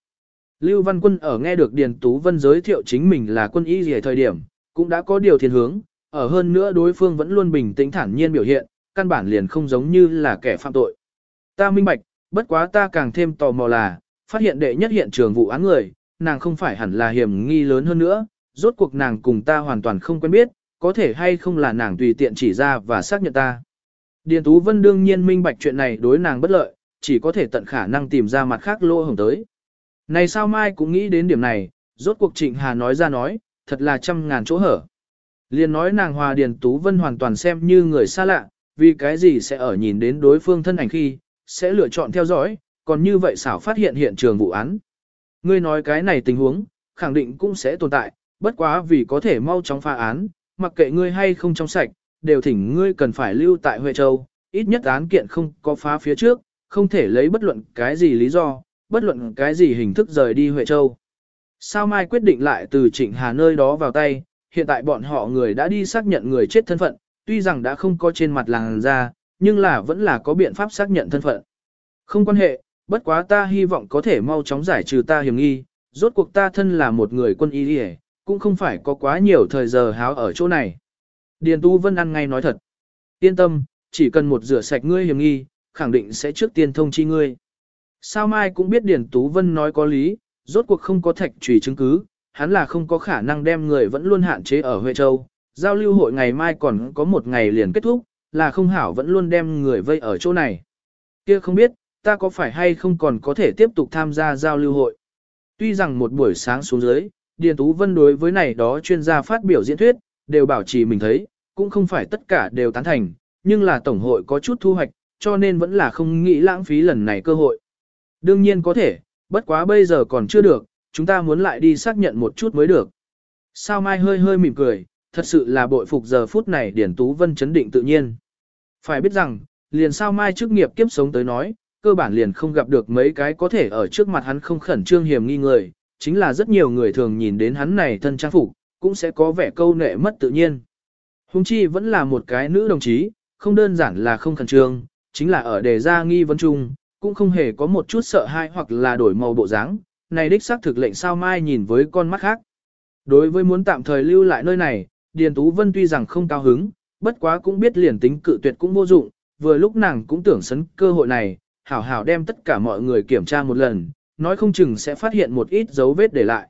Lưu Văn Quân ở nghe được Điền Tú Vân giới thiệu chính mình là quân y gì thời điểm, cũng đã có điều thiên hướng, ở hơn nữa đối phương vẫn luôn bình tĩnh thản nhiên biểu hiện, căn bản liền không giống như là kẻ phạm tội. Ta minh bạch, bất quá ta càng thêm tò mò là, phát hiện đệ nhất hiện trường vụ án người, nàng không phải hẳn là hiểm nghi lớn hơn nữa, rốt cuộc nàng cùng ta hoàn toàn không quen biết, có thể hay không là nàng tùy tiện chỉ ra và xác nhận ta. Điền Tú Vân đương nhiên minh bạch chuyện này đối nàng bất lợi, chỉ có thể tận khả năng tìm ra mặt khác lỗ hổng tới. Này sao mai cũng nghĩ đến điểm này, rốt cuộc Trịnh Hà nói ra nói, thật là trăm ngàn chỗ hở. Liên nói nàng hòa Điền Tú Vân hoàn toàn xem như người xa lạ, vì cái gì sẽ ở nhìn đến đối phương thân ảnh khi, sẽ lựa chọn theo dõi, còn như vậy xảo phát hiện hiện trường vụ án. Ngươi nói cái này tình huống, khẳng định cũng sẽ tồn tại, bất quá vì có thể mau chóng phá án, mặc kệ ngươi hay không trong sạch, đều thỉnh ngươi cần phải lưu tại Huệ Châu, ít nhất án kiện không có phá phía trước, không thể lấy bất luận cái gì lý do, bất luận cái gì hình thức rời đi Huệ Châu. Sao Mai quyết định lại từ Trịnh Hà nơi đó vào tay, hiện tại bọn họ người đã đi xác nhận người chết thân phận, tuy rằng đã không có trên mặt làng ra, nhưng là vẫn là có biện pháp xác nhận thân phận. Không quan hệ, bất quá ta hy vọng có thể mau chóng giải trừ ta hiểm nghi, rốt cuộc ta thân là một người quân y hề, cũng không phải có quá nhiều thời giờ háo ở chỗ này. Điền Tu Vân ăn ngay nói thật. Yên tâm, chỉ cần một rửa sạch ngươi hiểm nghi, khẳng định sẽ trước tiên thông chi ngươi. Sao Mai cũng biết Điền Tú Vân nói có lý, rốt cuộc không có thạch trùy chứng cứ, hắn là không có khả năng đem người vẫn luôn hạn chế ở Huệ Châu. Giao lưu hội ngày mai còn có một ngày liền kết thúc, là không hảo vẫn luôn đem người vây ở chỗ này. Kia không biết, ta có phải hay không còn có thể tiếp tục tham gia giao lưu hội. Tuy rằng một buổi sáng xuống dưới, Điền Tú Vân đối với này đó chuyên gia phát biểu diễn thuyết, đều bảo trì mình thấy, cũng không phải tất cả đều tán thành, nhưng là Tổng hội có chút thu hoạch, cho nên vẫn là không nghĩ lãng phí lần này cơ hội. Đương nhiên có thể, bất quá bây giờ còn chưa được, chúng ta muốn lại đi xác nhận một chút mới được. Sao Mai hơi hơi mỉm cười, thật sự là bội phục giờ phút này Điền Tú Vân chấn định tự nhiên. Phải biết rằng, liền sao Mai trước nghiệp kiếp sống tới nói, cơ bản liền không gặp được mấy cái có thể ở trước mặt hắn không khẩn trương hiểm nghi người, chính là rất nhiều người thường nhìn đến hắn này thân trang phục, cũng sẽ có vẻ câu nệ mất tự nhiên. Hùng chi vẫn là một cái nữ đồng chí, không đơn giản là không khẩn trương, chính là ở đề ra nghi vấn chung, cũng không hề có một chút sợ hãi hoặc là đổi màu bộ dáng. Này đích xác thực lệnh sao mai nhìn với con mắt khác. Đối với muốn tạm thời lưu lại nơi này, Điền Tú Vân tuy rằng không cao hứng, bất quá cũng biết liền tính cự tuyệt cũng vô dụng, vừa lúc nàng cũng tưởng sấn cơ hội này, hảo hảo đem tất cả mọi người kiểm tra một lần, nói không chừng sẽ phát hiện một ít dấu vết để lại.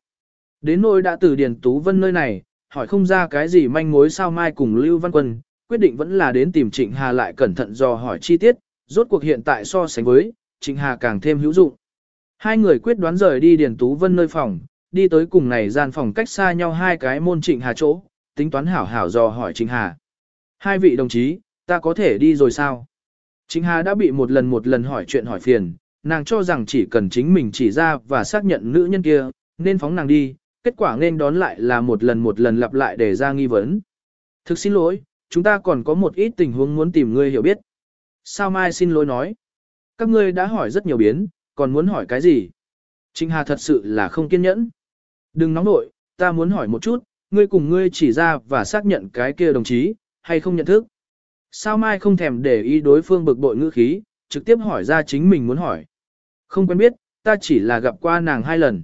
Đến nỗi đã từ Điền Tú Vân nơi này, hỏi không ra cái gì manh mối sao mai cùng Lưu Văn Quân, quyết định vẫn là đến tìm Trịnh Hà lại cẩn thận dò hỏi chi tiết, rốt cuộc hiện tại so sánh với, Trịnh Hà càng thêm hữu dụng. Hai người quyết đoán rời đi Điền Tú Vân nơi phòng, đi tới cùng này gian phòng cách xa nhau hai cái môn Trịnh Hà chỗ, tính toán hảo hảo dò hỏi Trịnh Hà. Hai vị đồng chí, ta có thể đi rồi sao? Trịnh Hà đã bị một lần một lần hỏi chuyện hỏi phiền, nàng cho rằng chỉ cần chính mình chỉ ra và xác nhận nữ nhân kia, nên phóng nàng đi, kết quả nên đón lại là một lần một lần lặp lại để ra nghi vấn. Thực xin lỗi, chúng ta còn có một ít tình huống muốn tìm ngươi hiểu biết. Sao Mai xin lỗi nói. Các ngươi đã hỏi rất nhiều biến, còn muốn hỏi cái gì? Trịnh Hà thật sự là không kiên nhẫn. Đừng nóng nội, ta muốn hỏi một chút, ngươi cùng ngươi chỉ ra và xác nhận cái kia đồng chí, hay không nhận thức? Sao Mai không thèm để ý đối phương bực bội ngữ khí, trực tiếp hỏi ra chính mình muốn hỏi. Không quen biết, ta chỉ là gặp qua nàng hai lần.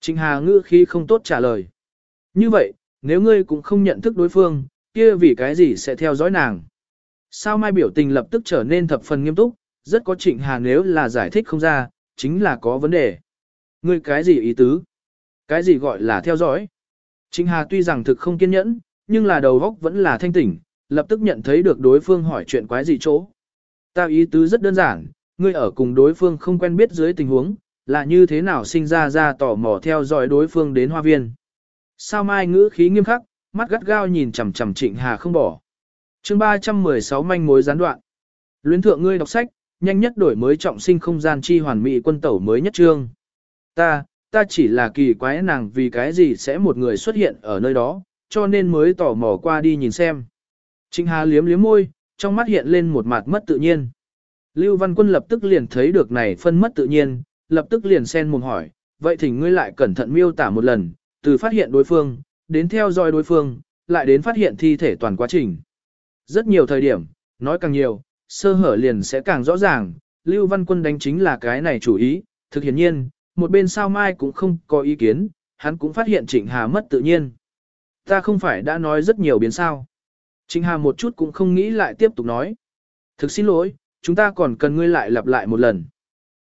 Trịnh Hà ngữ khí không tốt trả lời. Như vậy, nếu ngươi cũng không nhận thức đối phương, kia vì cái gì sẽ theo dõi nàng? Sao Mai biểu tình lập tức trở nên thập phần nghiêm túc, rất có Trịnh Hà nếu là giải thích không ra, chính là có vấn đề. Ngươi cái gì ý tứ? Cái gì gọi là theo dõi? Trịnh Hà tuy rằng thực không kiên nhẫn, nhưng là đầu óc vẫn là thanh tỉnh, lập tức nhận thấy được đối phương hỏi chuyện quái gì chỗ. Ta ý tứ rất đơn giản, ngươi ở cùng đối phương không quen biết dưới tình huống, là như thế nào sinh ra ra tò mò theo dõi đối phương đến hoa viên. Sao mai ngữ khí nghiêm khắc, mắt gắt gao nhìn chằm chằm trịnh hà không bỏ. chương 316 manh mối gián đoạn. Luyến thượng ngươi đọc sách, nhanh nhất đổi mới trọng sinh không gian chi hoàn mỹ quân tẩu mới nhất trương. Ta, ta chỉ là kỳ quái nàng vì cái gì sẽ một người xuất hiện ở nơi đó, cho nên mới tò mò qua đi nhìn xem. Trịnh Hà liếm liếm môi, trong mắt hiện lên một mặt mất tự nhiên. Lưu Văn Quân lập tức liền thấy được này phân mất tự nhiên, lập tức liền xen mồm hỏi, vậy thì ngươi lại cẩn thận miêu tả một lần, từ phát hiện đối phương, đến theo dõi đối phương, lại đến phát hiện thi thể toàn quá trình. Rất nhiều thời điểm, nói càng nhiều, sơ hở liền sẽ càng rõ ràng, Lưu Văn Quân đánh chính là cái này chủ ý, thực hiển nhiên, một bên sao mai cũng không có ý kiến, hắn cũng phát hiện Trịnh Hà mất tự nhiên. Ta không phải đã nói rất nhiều biến sao. Trịnh Hà một chút cũng không nghĩ lại tiếp tục nói. Thực xin lỗi, chúng ta còn cần ngươi lại lặp lại một lần.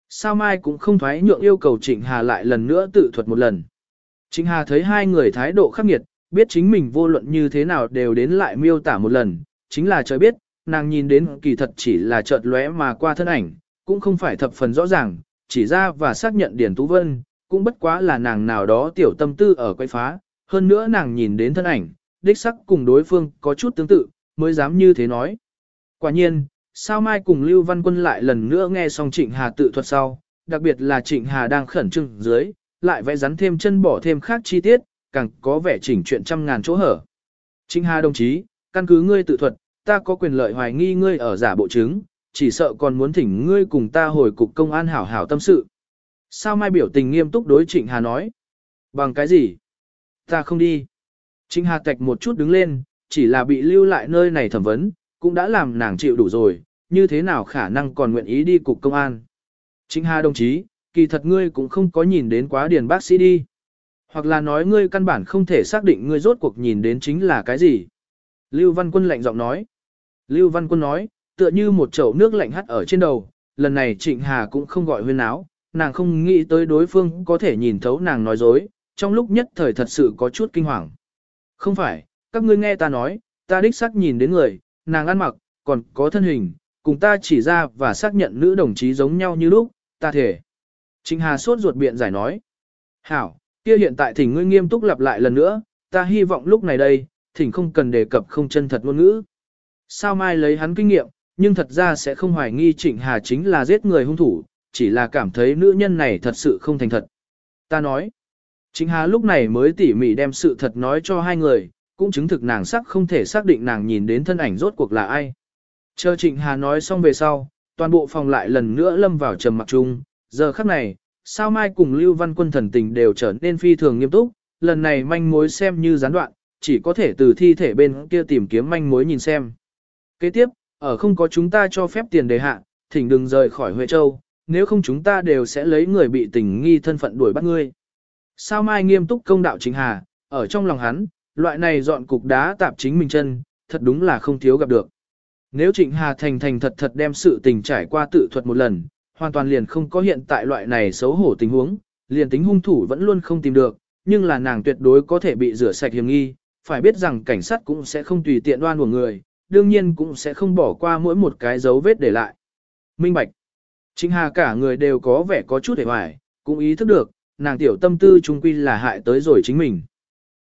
Sao Mai cũng không thoái nhượng yêu cầu Trịnh Hà lại lần nữa tự thuật một lần. Trịnh Hà thấy hai người thái độ khắc nghiệt, biết chính mình vô luận như thế nào đều đến lại miêu tả một lần, chính là trời biết, nàng nhìn đến kỳ thật chỉ là chợt lóe mà qua thân ảnh, cũng không phải thập phần rõ ràng, chỉ ra và xác nhận Điển Tú Vân, cũng bất quá là nàng nào đó tiểu tâm tư ở quay phá, hơn nữa nàng nhìn đến thân ảnh, đích sắc cùng đối phương có chút tương tự, mới dám như thế nói. Quả nhiên, sao mai cùng Lưu Văn Quân lại lần nữa nghe xong Trịnh Hà tự thuật sau, đặc biệt là Trịnh Hà đang khẩn trương dưới, lại vẽ rắn thêm chân bỏ thêm khác chi tiết, càng có vẻ chỉnh chuyện trăm ngàn chỗ hở. Trịnh Hà đồng chí, căn cứ ngươi tự thuật, ta có quyền lợi hoài nghi ngươi ở giả bộ chứng, chỉ sợ còn muốn thỉnh ngươi cùng ta hồi cục công an hảo hảo tâm sự. Sao mai biểu tình nghiêm túc đối Trịnh Hà nói? Bằng cái gì? Ta không đi. Trịnh Hà Tạch một chút đứng lên, chỉ là bị lưu lại nơi này thẩm vấn, cũng đã làm nàng chịu đủ rồi, như thế nào khả năng còn nguyện ý đi cục công an. Trịnh Hà đồng chí, kỳ thật ngươi cũng không có nhìn đến quá điền bác sĩ đi. Hoặc là nói ngươi căn bản không thể xác định ngươi rốt cuộc nhìn đến chính là cái gì. Lưu Văn Quân lạnh giọng nói. Lưu Văn Quân nói, tựa như một chậu nước lạnh hắt ở trên đầu, lần này Trịnh Hà cũng không gọi huyên áo, nàng không nghĩ tới đối phương có thể nhìn thấu nàng nói dối, trong lúc nhất thời thật sự có chút kinh hoàng. Không phải, các ngươi nghe ta nói, ta đích xác nhìn đến người, nàng ăn mặc, còn có thân hình, cùng ta chỉ ra và xác nhận nữ đồng chí giống nhau như lúc, ta thể. Trịnh Hà sốt ruột biện giải nói. Hảo, kia hiện tại thỉnh ngươi nghiêm túc lặp lại lần nữa, ta hy vọng lúc này đây, thỉnh không cần đề cập không chân thật ngôn ngữ. Sao mai lấy hắn kinh nghiệm, nhưng thật ra sẽ không hoài nghi Trịnh Hà chính là giết người hung thủ, chỉ là cảm thấy nữ nhân này thật sự không thành thật. Ta nói, Trịnh Hà lúc này mới tỉ mỉ đem sự thật nói cho hai người, cũng chứng thực nàng sắc không thể xác định nàng nhìn đến thân ảnh rốt cuộc là ai. Chờ Trịnh Hà nói xong về sau, toàn bộ phòng lại lần nữa lâm vào trầm mặc chung, giờ khắc này, sao mai cùng Lưu Văn Quân thần tình đều trở nên phi thường nghiêm túc, lần này manh mối xem như gián đoạn, chỉ có thể từ thi thể bên kia tìm kiếm manh mối nhìn xem. Kế tiếp, ở không có chúng ta cho phép tiền đề hạ, thỉnh đừng rời khỏi Huệ Châu, nếu không chúng ta đều sẽ lấy người bị tình nghi thân phận đuổi bắt ngươi. Sao Mai nghiêm túc công đạo chính hà, ở trong lòng hắn, loại này dọn cục đá tạp chính mình chân, thật đúng là không thiếu gặp được. Nếu Trịnh Hà thành thành thật thật đem sự tình trải qua tự thuật một lần, hoàn toàn liền không có hiện tại loại này xấu hổ tình huống, liền tính hung thủ vẫn luôn không tìm được, nhưng là nàng tuyệt đối có thể bị rửa sạch hiểm nghi, phải biết rằng cảnh sát cũng sẽ không tùy tiện đoan của người, đương nhiên cũng sẽ không bỏ qua mỗi một cái dấu vết để lại. Minh Bạch Trịnh Hà cả người đều có vẻ có chút hề hoài, cũng ý thức được, nàng tiểu tâm tư trung quy là hại tới rồi chính mình.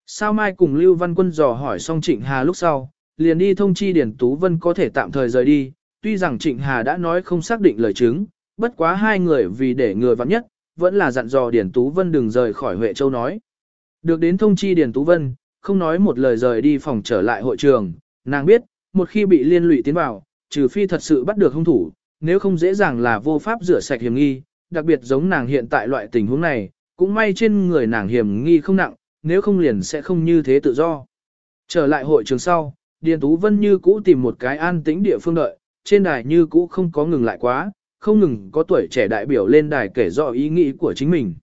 Sao mai cùng Lưu Văn Quân dò hỏi xong Trịnh Hà lúc sau, liền đi thông chi Điển Tú Vân có thể tạm thời rời đi, tuy rằng Trịnh Hà đã nói không xác định lời chứng, bất quá hai người vì để người vắng nhất, vẫn là dặn dò Điền Tú Vân đừng rời khỏi Huệ Châu nói. Được đến thông chi Điền Tú Vân, không nói một lời rời đi phòng trở lại hội trường, nàng biết, một khi bị liên lụy tiến vào, trừ phi thật sự bắt được hung thủ, nếu không dễ dàng là vô pháp rửa sạch hiểm nghi, đặc biệt giống nàng hiện tại loại tình huống này, cũng may trên người nàng hiểm nghi không nặng, nếu không liền sẽ không như thế tự do. Trở lại hội trường sau, Điền Tú Vân như cũ tìm một cái an tĩnh địa phương đợi, trên đài như cũ không có ngừng lại quá, không ngừng có tuổi trẻ đại biểu lên đài kể rõ ý nghĩ của chính mình.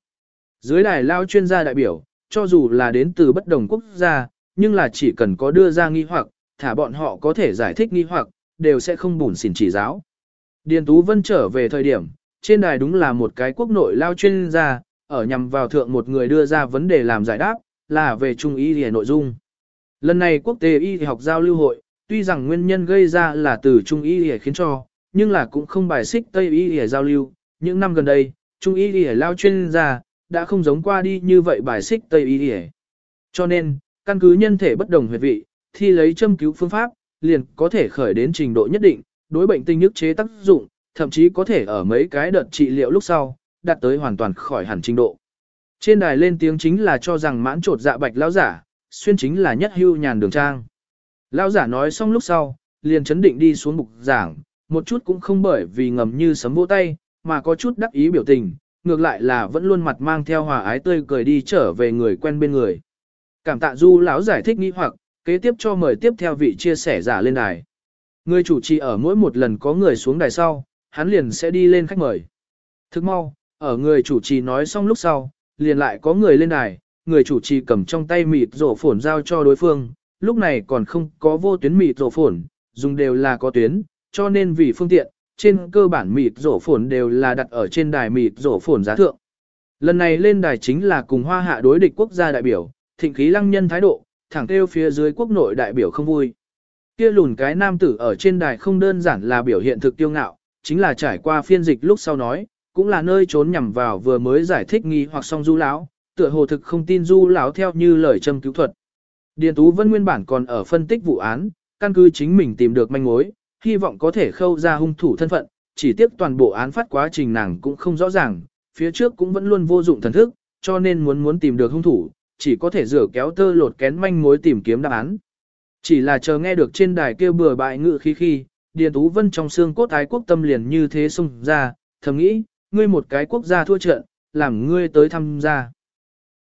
Dưới đài lao chuyên gia đại biểu, cho dù là đến từ bất đồng quốc gia, nhưng là chỉ cần có đưa ra nghi hoặc, thả bọn họ có thể giải thích nghi hoặc, đều sẽ không bùn xỉn chỉ giáo. Điền Tú Vân trở về thời điểm, trên đài đúng là một cái quốc nội lao chuyên gia, ở nhằm vào thượng một người đưa ra vấn đề làm giải đáp, là về trung ý thì nội dung. Lần này quốc tế y học giao lưu hội, tuy rằng nguyên nhân gây ra là từ trung y y khiến cho, nhưng là cũng không bài xích tây y y giao lưu. Những năm gần đây, trung y y lao chuyên gia, đã không giống qua đi như vậy bài xích tây y y. Cho nên, căn cứ nhân thể bất đồng huyệt vị, thi lấy châm cứu phương pháp, liền có thể khởi đến trình độ nhất định, đối bệnh tinh nhức chế tác dụng, thậm chí có thể ở mấy cái đợt trị liệu lúc sau, đạt tới hoàn toàn khỏi hẳn trình độ. Trên đài lên tiếng chính là cho rằng mãn trột dạ bạch lão giả, xuyên chính là nhất hưu nhàn đường trang. Lão giả nói xong lúc sau, liền chấn định đi xuống bục giảng, một chút cũng không bởi vì ngầm như sấm vỗ tay, mà có chút đắc ý biểu tình, ngược lại là vẫn luôn mặt mang theo hòa ái tươi cười đi trở về người quen bên người. Cảm tạ du lão giải thích nghi hoặc, kế tiếp cho mời tiếp theo vị chia sẻ giả lên đài. Người chủ trì ở mỗi một lần có người xuống đài sau, hắn liền sẽ đi lên khách mời. Thức mau, ở người chủ trì nói xong lúc sau, liền lại có người lên đài, người chủ trì cầm trong tay mịt rổ phổn giao cho đối phương, lúc này còn không có vô tuyến mịt rổ phổn, dùng đều là có tuyến, cho nên vì phương tiện, trên cơ bản mịt rổ phồn đều là đặt ở trên đài mịt rổ phồn giá thượng. Lần này lên đài chính là cùng hoa hạ đối địch quốc gia đại biểu, thịnh khí lăng nhân thái độ, thẳng kêu phía dưới quốc nội đại biểu không vui. Kia lùn cái nam tử ở trên đài không đơn giản là biểu hiện thực tiêu ngạo, chính là trải qua phiên dịch lúc sau nói, cũng là nơi trốn nhằm vào vừa mới giải thích nghi hoặc song du lão, tựa hồ thực không tin du lão theo như lời châm cứu thuật. Điền Tú Vân nguyên bản còn ở phân tích vụ án, căn cứ chính mình tìm được manh mối, hy vọng có thể khâu ra hung thủ thân phận, chỉ tiếc toàn bộ án phát quá trình nàng cũng không rõ ràng, phía trước cũng vẫn luôn vô dụng thần thức, cho nên muốn muốn tìm được hung thủ, chỉ có thể rửa kéo tơ lột kén manh mối tìm kiếm đáp án. Chỉ là chờ nghe được trên đài kêu bừa bại ngự khí khi, Điền Tú Vân trong xương cốt ái quốc tâm liền như thế xung ra, thầm nghĩ, ngươi một cái quốc gia thua trận, làm ngươi tới tham gia.